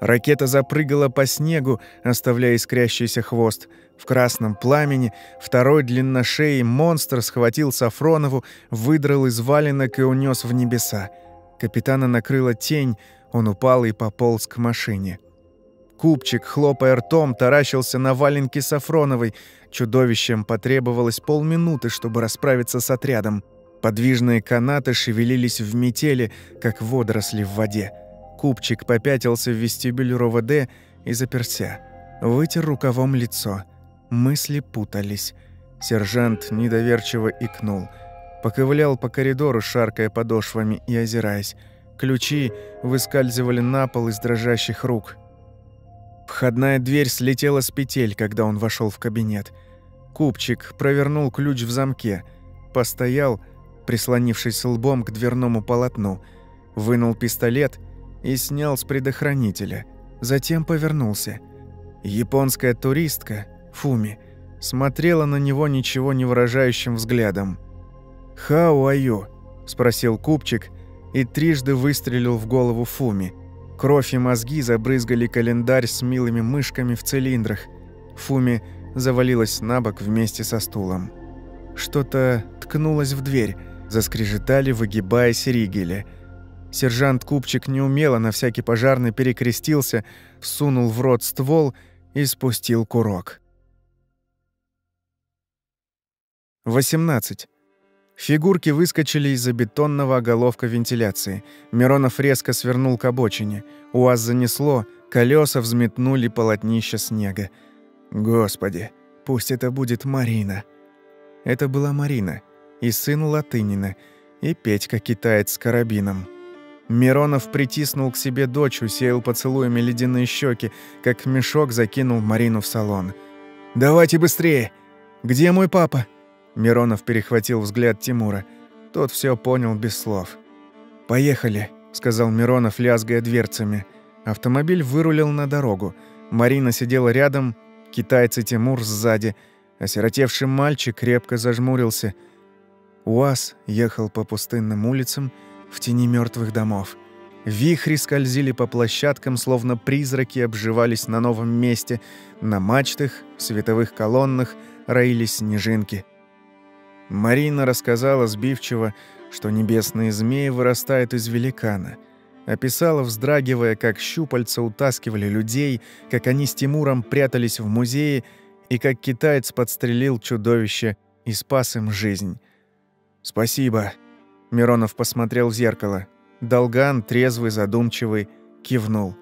Ракета запрыгала по снегу, оставляя искрящийся хвост. В красном пламени второй длинношеий монстр схватил Сафронову, выдрал из валенок и унес в небеса. Капитана накрыла тень, он упал и пополз к машине. Купчик, хлопая ртом, таращился на валенки Сафроновой. Чудовищем потребовалось полминуты, чтобы расправиться с отрядом. Подвижные канаты шевелились в метели, как водоросли в воде. Купчик попятился в вестибюль РОВД и заперся. Вытер рукавом лицо. Мысли путались. Сержант недоверчиво икнул. Поковылял по коридору, шаркая подошвами и озираясь. Ключи выскальзывали на пол из дрожащих рук. Входная дверь слетела с петель, когда он вошел в кабинет. Купчик провернул ключ в замке, постоял, прислонившись лбом к дверному полотну, вынул пистолет и снял с предохранителя. Затем повернулся. Японская туристка, Фуми, смотрела на него ничего не выражающим взглядом. «How are you?» – спросил Купчик, и трижды выстрелил в голову Фуми. Кровь и мозги забрызгали календарь с милыми мышками в цилиндрах. Фуми завалилась на бок вместе со стулом. Что-то ткнулось в дверь, заскрежетали, выгибаясь ригели. Сержант Купчик неумело на всякий пожарный перекрестился, сунул в рот ствол и спустил курок. 18. Фигурки выскочили из-за бетонного оголовка вентиляции. Миронов резко свернул к обочине. УАЗ занесло, колеса взметнули полотнище снега. Господи, пусть это будет Марина. Это была Марина, и сын Латынина, и Петька-китаец с карабином. Миронов притиснул к себе дочь, усеял поцелуями ледяные щеки, как мешок закинул Марину в салон. «Давайте быстрее! Где мой папа?» Миронов перехватил взгляд Тимура. Тот все понял без слов. «Поехали», — сказал Миронов, лязгая дверцами. Автомобиль вырулил на дорогу. Марина сидела рядом, китайцы Тимур сзади. Осиротевший мальчик крепко зажмурился. УАЗ ехал по пустынным улицам в тени мертвых домов. Вихри скользили по площадкам, словно призраки обживались на новом месте. На мачтах, в световых колоннах роились снежинки — Марина рассказала сбивчиво, что небесные змеи вырастают из великана. Описала, вздрагивая, как щупальца утаскивали людей, как они с Тимуром прятались в музее и как китаец подстрелил чудовище и спас им жизнь. «Спасибо». Миронов посмотрел в зеркало. Долган, трезвый, задумчивый, кивнул.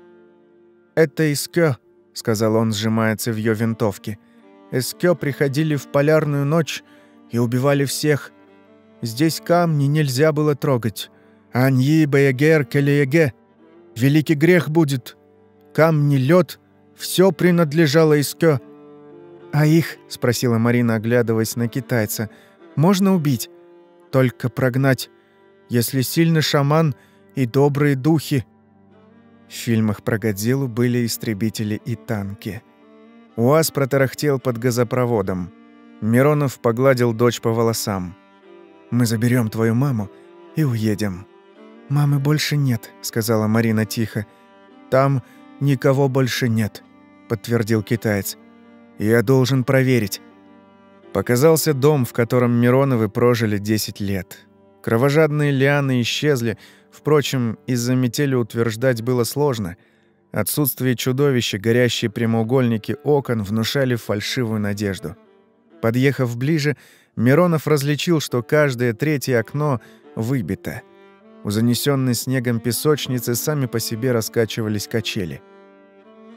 «Это Искё», — сказал он, сжимая цевьё винтовки. «Искё приходили в полярную ночь и убивали всех. Здесь камни нельзя было трогать. Аньи, Баягер, Келееге. Великий грех будет. Камни, лед, все принадлежало Искё». «А их?» — спросила Марина, оглядываясь на китайца. «Можно убить?» «Только прогнать. Если сильный шаман и добрые духи». В фильмах про Годзиллу были истребители и танки. УАЗ протарахтел под газопроводом. Миронов погладил дочь по волосам. «Мы заберем твою маму и уедем». «Мамы больше нет», — сказала Марина тихо. «Там никого больше нет», — подтвердил китаец. «Я должен проверить». Показался дом, в котором Мироновы прожили 10 лет. Кровожадные лианы исчезли, впрочем, из-за метели утверждать было сложно. Отсутствие чудовища, горящие прямоугольники окон внушали фальшивую надежду. Подъехав ближе, Миронов различил, что каждое третье окно выбито. У занесенной снегом песочницы сами по себе раскачивались качели.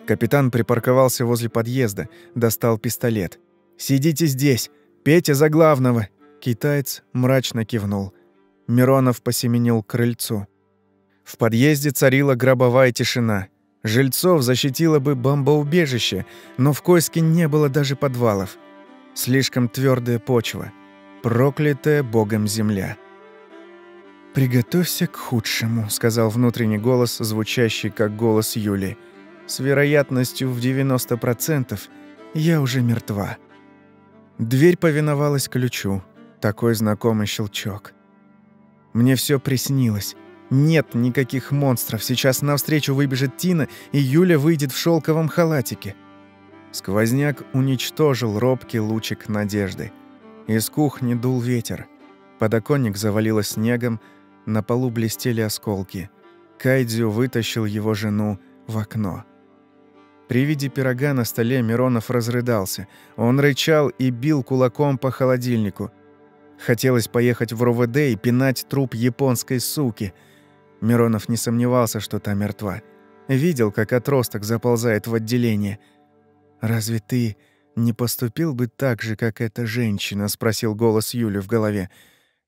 Капитан припарковался возле подъезда, достал пистолет. «Сидите здесь! Петя за главного!» Китаец мрачно кивнул. Миронов посеменил к крыльцу. В подъезде царила гробовая тишина. Жильцов защитило бы бомбоубежище, но в Койске не было даже подвалов. Слишком твердая почва. Проклятая богом земля. «Приготовься к худшему», — сказал внутренний голос, звучащий как голос Юли. «С вероятностью в 90% я уже мертва». Дверь повиновалась ключу. Такой знакомый щелчок. Мне все приснилось. Нет никаких монстров. Сейчас навстречу выбежит Тина, и Юля выйдет в шелковом халатике. Сквозняк уничтожил робкий лучик надежды. Из кухни дул ветер. Подоконник завалило снегом, на полу блестели осколки. Кайдзю вытащил его жену в окно. При виде пирога на столе Миронов разрыдался. Он рычал и бил кулаком по холодильнику. Хотелось поехать в РОВД и пинать труп японской суки. Миронов не сомневался, что та мертва. Видел, как отросток заползает в отделение. «Разве ты не поступил бы так же, как эта женщина?» — спросил голос Юли в голове.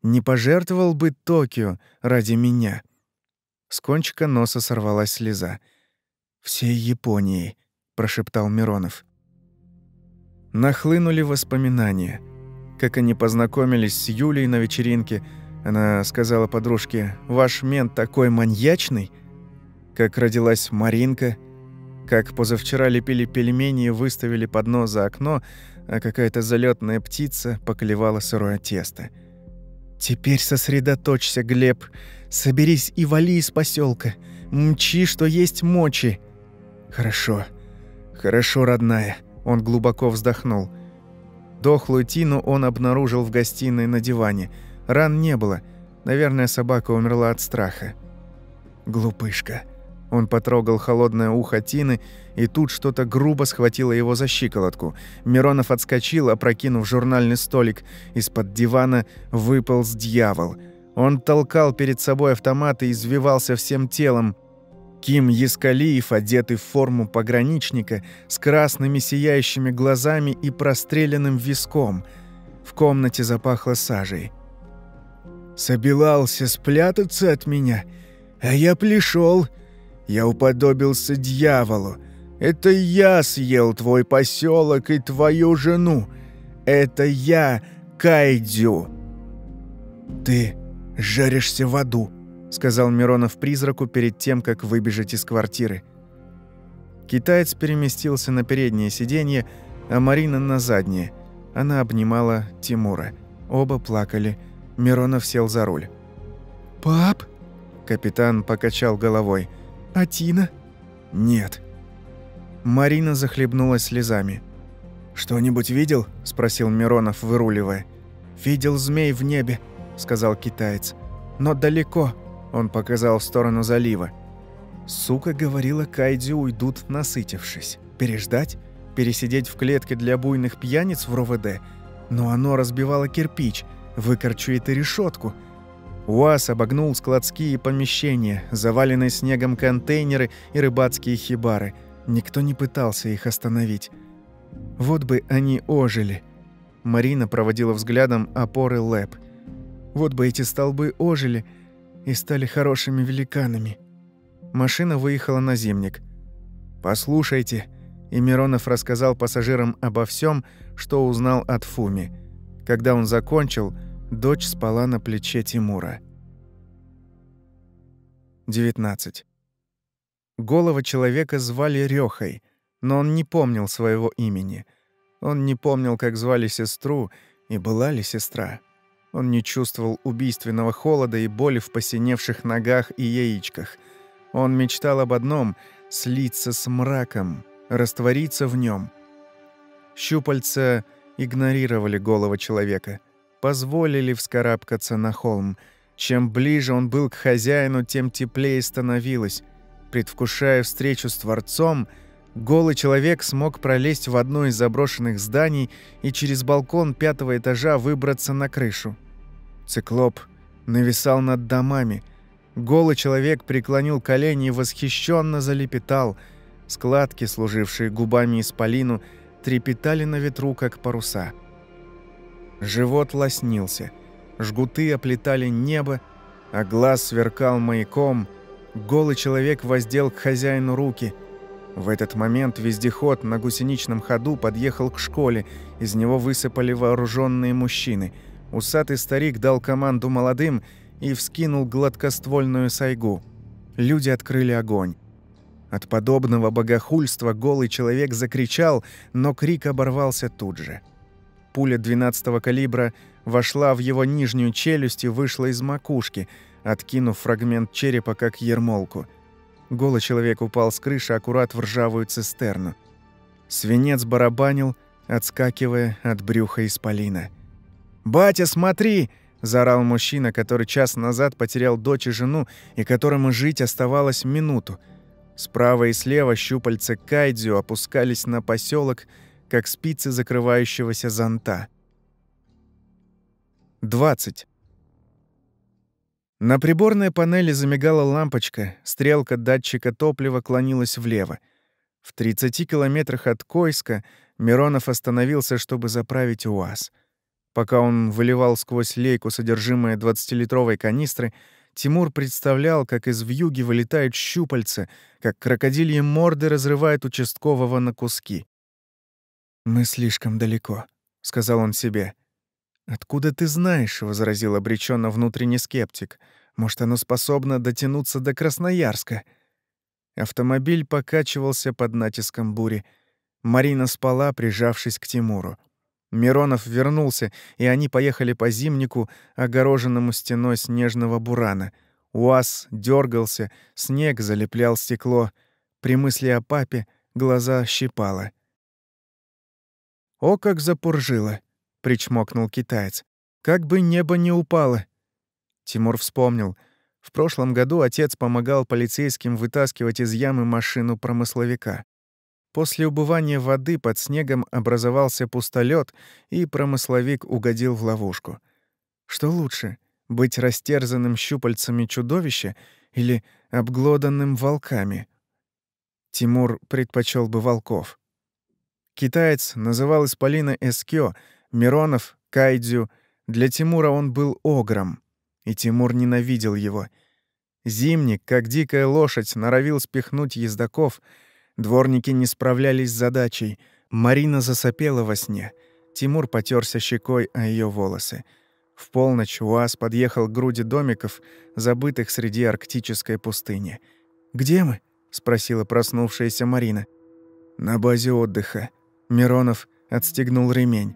«Не пожертвовал бы Токио ради меня?» С кончика носа сорвалась слеза. «Всей Японии», — прошептал Миронов. Нахлынули воспоминания — как они познакомились с Юлей на вечеринке. Она сказала подружке, «Ваш мент такой маньячный». Как родилась Маринка. Как позавчера лепили пельмени и выставили поднос за окно, а какая-то залетная птица поклевала сырое тесто. «Теперь сосредоточься, Глеб. Соберись и вали из поселка. Мчи, что есть мочи». «Хорошо. Хорошо, родная». Он глубоко вздохнул. Дохлую Тину он обнаружил в гостиной на диване. Ран не было. Наверное, собака умерла от страха. Глупышка. Он потрогал холодное ухо Тины, и тут что-то грубо схватило его за щиколотку. Миронов отскочил, опрокинув журнальный столик. Из-под дивана выполз дьявол. Он толкал перед собой автомат и извивался всем телом, Ким Яскалиев, одетый в форму пограничника, с красными сияющими глазами и простреленным виском. В комнате запахло сажей. «Собирался спрятаться от меня, а я пришел. Я уподобился дьяволу. Это я съел твой поселок и твою жену. Это я, Кайдзю. Ты жаришься в аду». — сказал Миронов призраку перед тем, как выбежать из квартиры. Китаец переместился на переднее сиденье, а Марина на заднее. Она обнимала Тимура. Оба плакали. Миронов сел за руль. «Пап?» Капитан покачал головой. «А Тина?» «Нет». Марина захлебнулась слезами. «Что-нибудь видел?» – спросил Миронов, выруливая. «Видел змей в небе», – сказал китаец. «Но далеко, он показал в сторону залива. Сука говорила, Кайдзи уйдут, насытившись. Переждать? Пересидеть в клетке для буйных пьяниц в РОВД? Но оно разбивало кирпич. Выкорчу это решетку. УАЗ обогнул складские помещения, заваленные снегом контейнеры и рыбацкие хибары. Никто не пытался их остановить. Вот бы они ожили. Марина проводила взглядом опоры ЛЭП. Вот бы эти столбы ожили и стали хорошими великанами. Машина выехала на зимник. «Послушайте», и Миронов рассказал пассажирам обо всем, что узнал от Фуми. Когда он закончил, дочь спала на плече Тимура. 19. Голова человека звали Рёхой, но он не помнил своего имени. Он не помнил, как звали сестру и была ли сестра. Он не чувствовал убийственного холода и боли в посиневших ногах и яичках. Он мечтал об одном — слиться с мраком, раствориться в нем. Щупальца игнорировали голову человека, позволили вскарабкаться на холм. Чем ближе он был к хозяину, тем теплее становилось. Предвкушая встречу с Творцом, голый человек смог пролезть в одно из заброшенных зданий и через балкон пятого этажа выбраться на крышу. Циклоп нависал над домами. Голый человек преклонил колени и восхищенно залепетал – Складки, служившие губами исполину, трепетали на ветру, как паруса. Живот лоснился, жгуты оплетали небо, а глаз сверкал маяком. Голый человек воздел к хозяину руки. В этот момент вездеход на гусеничном ходу подъехал к школе, из него высыпали вооруженные мужчины. Усатый старик дал команду молодым и вскинул гладкоствольную сайгу. Люди открыли огонь. От подобного богохульства голый человек закричал, но крик оборвался тут же. Пуля 12-го калибра вошла в его нижнюю челюсть и вышла из макушки, откинув фрагмент черепа как ермолку. Голый человек упал с крыши аккурат в ржавую цистерну. Свинец барабанил, отскакивая от брюха исполина. «Батя, смотри!» — заорал мужчина, который час назад потерял дочь и жену, и которому жить оставалось минуту — Справа и слева щупальца кайдзю опускались на поселок, как спицы закрывающегося зонта. 20. На приборной панели замигала лампочка, стрелка датчика топлива клонилась влево. В 30 километрах от Койска Миронов остановился, чтобы заправить УАЗ. Пока он выливал сквозь лейку содержимое 20-литровой канистры, Тимур представлял, как из вьюги вылетают щупальца, как крокодильи морды разрывают участкового на куски. «Мы слишком далеко», — сказал он себе. «Откуда ты знаешь?» — возразил обреченно внутренний скептик. «Может, оно способно дотянуться до Красноярска?» Автомобиль покачивался под натиском бури. Марина спала, прижавшись к Тимуру. Миронов вернулся, и они поехали по зимнику, огороженному стеной снежного бурана. УАЗ дергался, снег залеплял стекло. При мысли о папе глаза щипало. «О, как запуржило!» — причмокнул китаец. «Как бы небо не упало!» Тимур вспомнил. В прошлом году отец помогал полицейским вытаскивать из ямы машину промысловика. После убывания воды под снегом образовался пустолет, и промысловик угодил в ловушку. Что лучше, быть растерзанным щупальцами чудовища или обглоданным волками? Тимур предпочел бы волков. Китаец называл Исполина Эскё, Миронов — Кайдзю. Для Тимура он был огром, и Тимур ненавидел его. Зимник, как дикая лошадь, норовил спихнуть ездаков — Дворники не справлялись с задачей. Марина засопела во сне. Тимур потерся щекой о ее волосы. В полночь УАЗ подъехал к груди домиков, забытых среди арктической пустыни. «Где мы?» — спросила проснувшаяся Марина. «На базе отдыха». Миронов отстегнул ремень.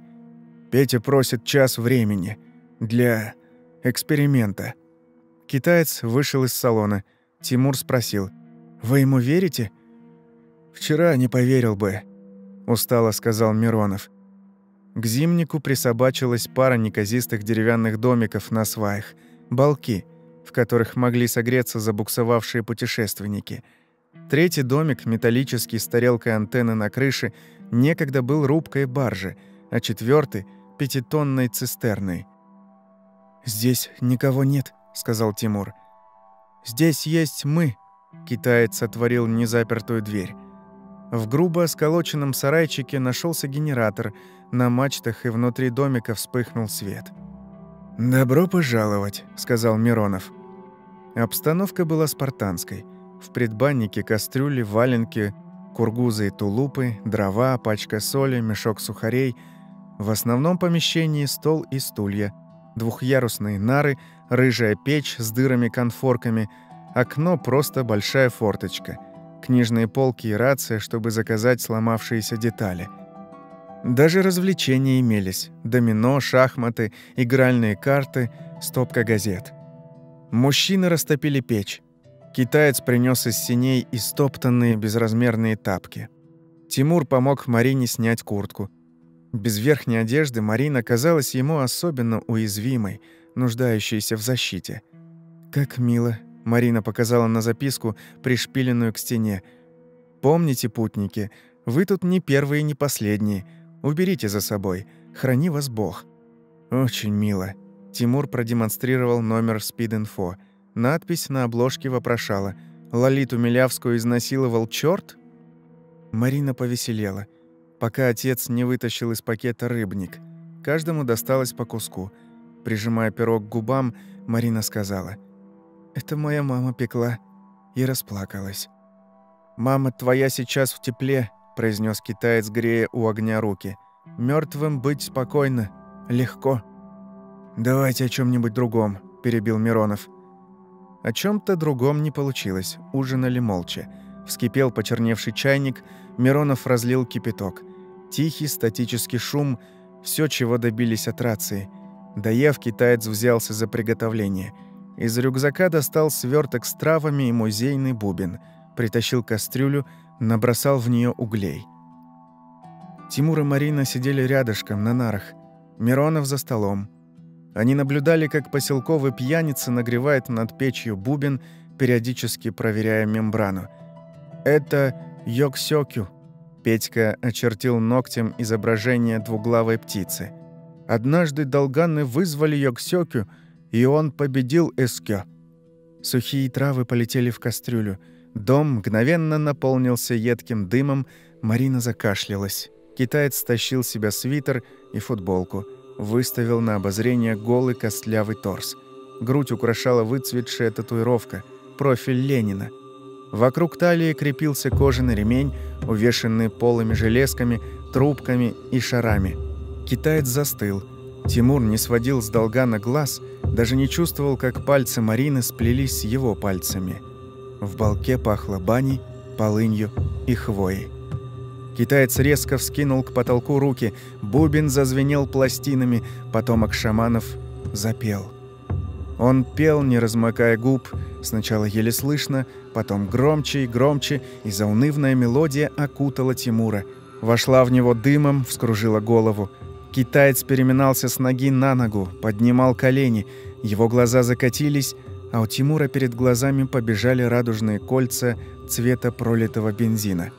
«Петя просит час времени. Для эксперимента». Китаец вышел из салона. Тимур спросил. «Вы ему верите?» «Вчера не поверил бы», — устало сказал Миронов. К зимнику присобачилась пара неказистых деревянных домиков на сваях, балки, в которых могли согреться забуксовавшие путешественники. Третий домик, металлический с тарелкой антенны на крыше, некогда был рубкой баржи, а четвертый — пятитонной цистерной. «Здесь никого нет», — сказал Тимур. «Здесь есть мы», — китаец отворил незапертую дверь. В грубо сколоченном сарайчике нашелся генератор, на мачтах и внутри домика вспыхнул свет. «Добро пожаловать», — сказал Миронов. Обстановка была спартанской. В предбаннике кастрюли, валенки, кургузы и тулупы, дрова, пачка соли, мешок сухарей. В основном помещении стол и стулья, двухъярусные нары, рыжая печь с дырами-конфорками, окно просто большая форточка, книжные полки и рация, чтобы заказать сломавшиеся детали. Даже развлечения имелись – домино, шахматы, игральные карты, стопка газет. Мужчины растопили печь. Китаец принес из синей истоптанные безразмерные тапки. Тимур помог Марине снять куртку. Без верхней одежды Марина казалась ему особенно уязвимой, нуждающейся в защите. «Как мило», — Марина показала на записку, пришпиленную к стене. «Помните, путники, вы тут не первые и не последние. Уберите за собой. Храни вас Бог». «Очень мило». Тимур продемонстрировал номер спид-инфо — Надпись на обложке вопрошала «Лолиту Милявскую изнасиловал чёрт?» Марина повеселела, пока отец не вытащил из пакета рыбник. Каждому досталось по куску. Прижимая пирог к губам, Марина сказала «Это моя мама пекла» и расплакалась. «Мама твоя сейчас в тепле», — произнес китаец, грея у огня руки. Мертвым быть спокойно, легко». «Давайте о чем нибудь другом», — перебил Миронов. О чем то другом не получилось, ужинали молча. Вскипел почерневший чайник, Миронов разлил кипяток. Тихий статический шум — все, чего добились от рации. Доев, китаец взялся за приготовление. Из рюкзака достал сверток с травами и музейный бубен. Притащил кастрюлю, набросал в нее углей. Тимур и Марина сидели рядышком на нарах. Миронов за столом. Они наблюдали, как поселковый пьяница нагревает над печью бубен, периодически проверяя мембрану. «Это Йоксёкю», — Петька очертил ногтем изображение двуглавой птицы. «Однажды долганы вызвали Йоксёкю, и он победил Эскё». Сухие травы полетели в кастрюлю. Дом мгновенно наполнился едким дымом, Марина закашлялась. Китаец стащил себя свитер и футболку — выставил на обозрение голый костлявый торс. Грудь украшала выцветшая татуировка, профиль Ленина. Вокруг талии крепился кожаный ремень, увешанный полыми железками, трубками и шарами. Китаец застыл. Тимур не сводил с долга глаз, даже не чувствовал, как пальцы Марины сплелись с его пальцами. В балке пахло баней, полынью и хвоей. Китаец резко вскинул к потолку руки, бубен зазвенел пластинами, потомок шаманов запел. Он пел, не размыкая губ, сначала еле слышно, потом громче и громче, и заунывная мелодия окутала Тимура. Вошла в него дымом, вскружила голову. Китаец переминался с ноги на ногу, поднимал колени, его глаза закатились, а у Тимура перед глазами побежали радужные кольца цвета пролитого бензина.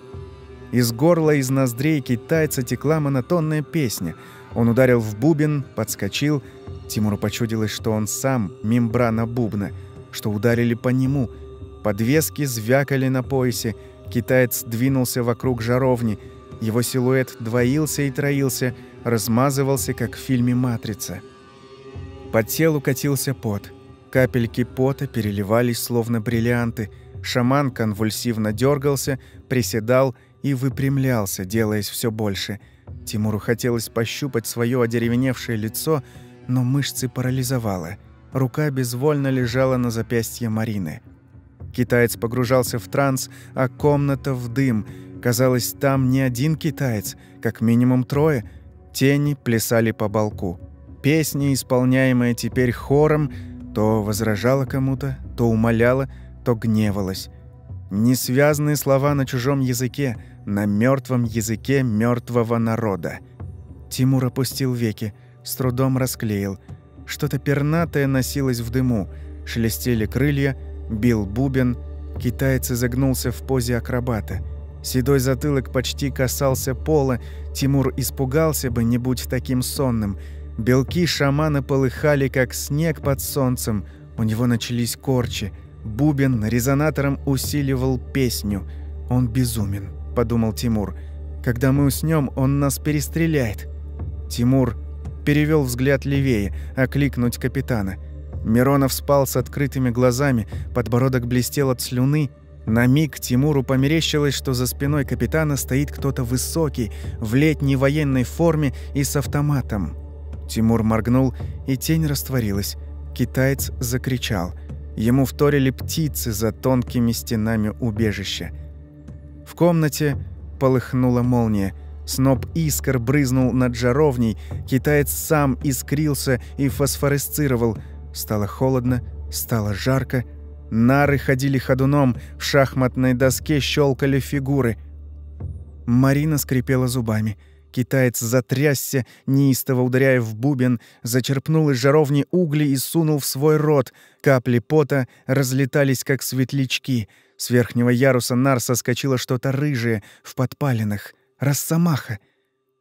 Из горла, из ноздрей китайца текла монотонная песня. Он ударил в бубен, подскочил. Тимуру почудилось, что он сам мембрана бубна, что ударили по нему. Подвески звякали на поясе. Китаец двинулся вокруг жаровни. Его силуэт двоился и троился, размазывался, как в фильме «Матрица». По телу катился пот. Капельки пота переливались, словно бриллианты. Шаман конвульсивно дергался, приседал и выпрямлялся, делаясь все больше. Тимуру хотелось пощупать свое одеревеневшее лицо, но мышцы парализовало. Рука безвольно лежала на запястье Марины. Китаец погружался в транс, а комната в дым. Казалось, там не один китаец, как минимум трое. Тени плясали по балку. Песня, исполняемая теперь хором, то возражала кому-то, то умоляла, то гневалась. Несвязные слова на чужом языке — на мертвом языке мертвого народа. Тимур опустил веки, с трудом расклеил. Что-то пернатое носилось в дыму, шелестели крылья, бил бубен, китаец изогнулся в позе акробата. Седой затылок почти касался пола, Тимур испугался бы, не будь таким сонным. Белки шамана полыхали, как снег под солнцем. У него начались корчи. Бубен резонатором усиливал песню. «Он безумен», — подумал Тимур. «Когда мы уснем, он нас перестреляет». Тимур перевел взгляд левее, окликнуть капитана. Миронов спал с открытыми глазами, подбородок блестел от слюны. На миг Тимуру померещилось, что за спиной капитана стоит кто-то высокий, в летней военной форме и с автоматом. Тимур моргнул, и тень растворилась. Китаец закричал. Ему вторили птицы за тонкими стенами убежища. В комнате полыхнула молния. Сноп искр брызнул над жаровней, китаец сам искрился и фосфоресцировал. Стало холодно, стало жарко. Нары ходили ходуном, в шахматной доске щелкали фигуры. Марина скрипела зубами. Китаец затрясся, неистово ударяя в бубен, зачерпнул из жаровни угли и сунул в свой рот. Капли пота разлетались, как светлячки. С верхнего яруса нар соскочило что-то рыжее в подпалинах. Росомаха.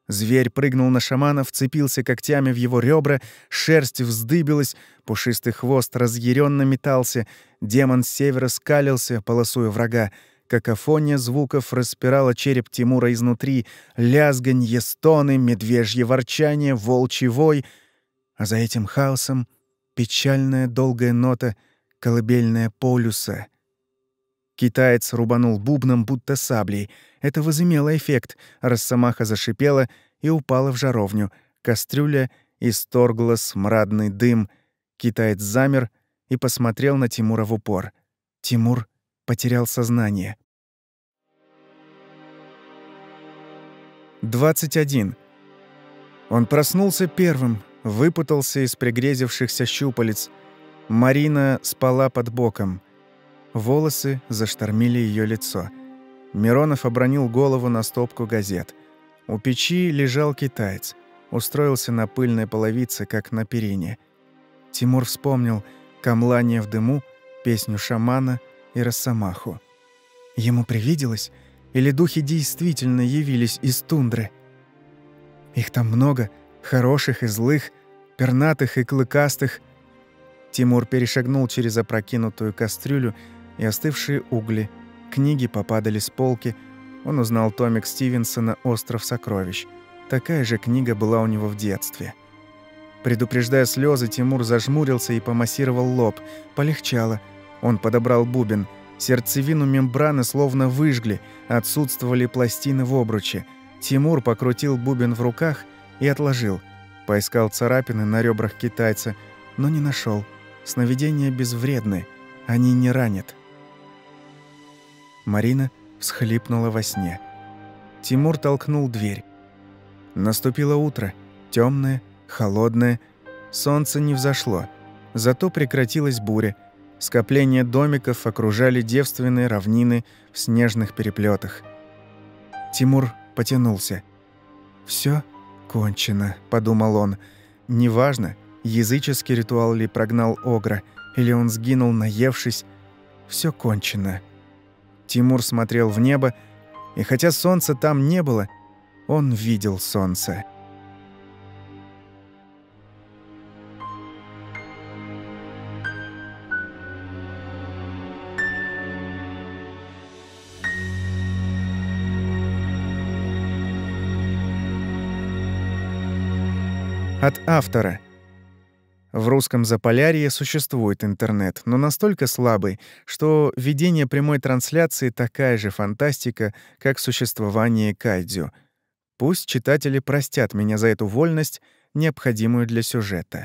Зверь прыгнул на шамана, вцепился когтями в его ребра, шерсть вздыбилась, пушистый хвост разъяренно метался, демон с севера скалился, полосуя врага. Какофония звуков распирала череп Тимура изнутри, лязганье, стоны, медвежье ворчание, волчий вой. А за этим хаосом печальная долгая нота колыбельная полюса. Китаец рубанул бубном, будто саблей. Это возымело эффект. Росомаха зашипела и упала в жаровню. Кастрюля исторгла смрадный дым. Китаец замер и посмотрел на Тимура в упор. Тимур потерял сознание. 21. Он проснулся первым, выпутался из пригрезившихся щупалец. Марина спала под боком. Волосы заштормили ее лицо. Миронов обронил голову на стопку газет. У печи лежал китаец. Устроился на пыльной половице, как на перине. Тимур вспомнил камлание в дыму, песню шамана — и Росомаху. Ему привиделось, или духи действительно явились из тундры? Их там много, хороших и злых, пернатых и клыкастых. Тимур перешагнул через опрокинутую кастрюлю и остывшие угли. Книги попадали с полки. Он узнал томик Стивенсона «Остров сокровищ». Такая же книга была у него в детстве. Предупреждая слезы, Тимур зажмурился и помассировал лоб. Полегчало – он подобрал бубен. Сердцевину мембраны словно выжгли, отсутствовали пластины в обруче. Тимур покрутил бубен в руках и отложил. Поискал царапины на ребрах китайца, но не нашел. Сновидения безвредны, они не ранят. Марина всхлипнула во сне. Тимур толкнул дверь. Наступило утро, темное, холодное. Солнце не взошло, зато прекратилась буря, Скопления домиков окружали девственные равнины в снежных переплетах. Тимур потянулся. Все кончено», — подумал он. «Неважно, языческий ритуал ли прогнал Огра, или он сгинул, наевшись. Все кончено». Тимур смотрел в небо, и хотя солнца там не было, он видел солнце. От автора. В русском Заполярье существует интернет, но настолько слабый, что ведение прямой трансляции такая же фантастика, как существование кайдзю. Пусть читатели простят меня за эту вольность, необходимую для сюжета.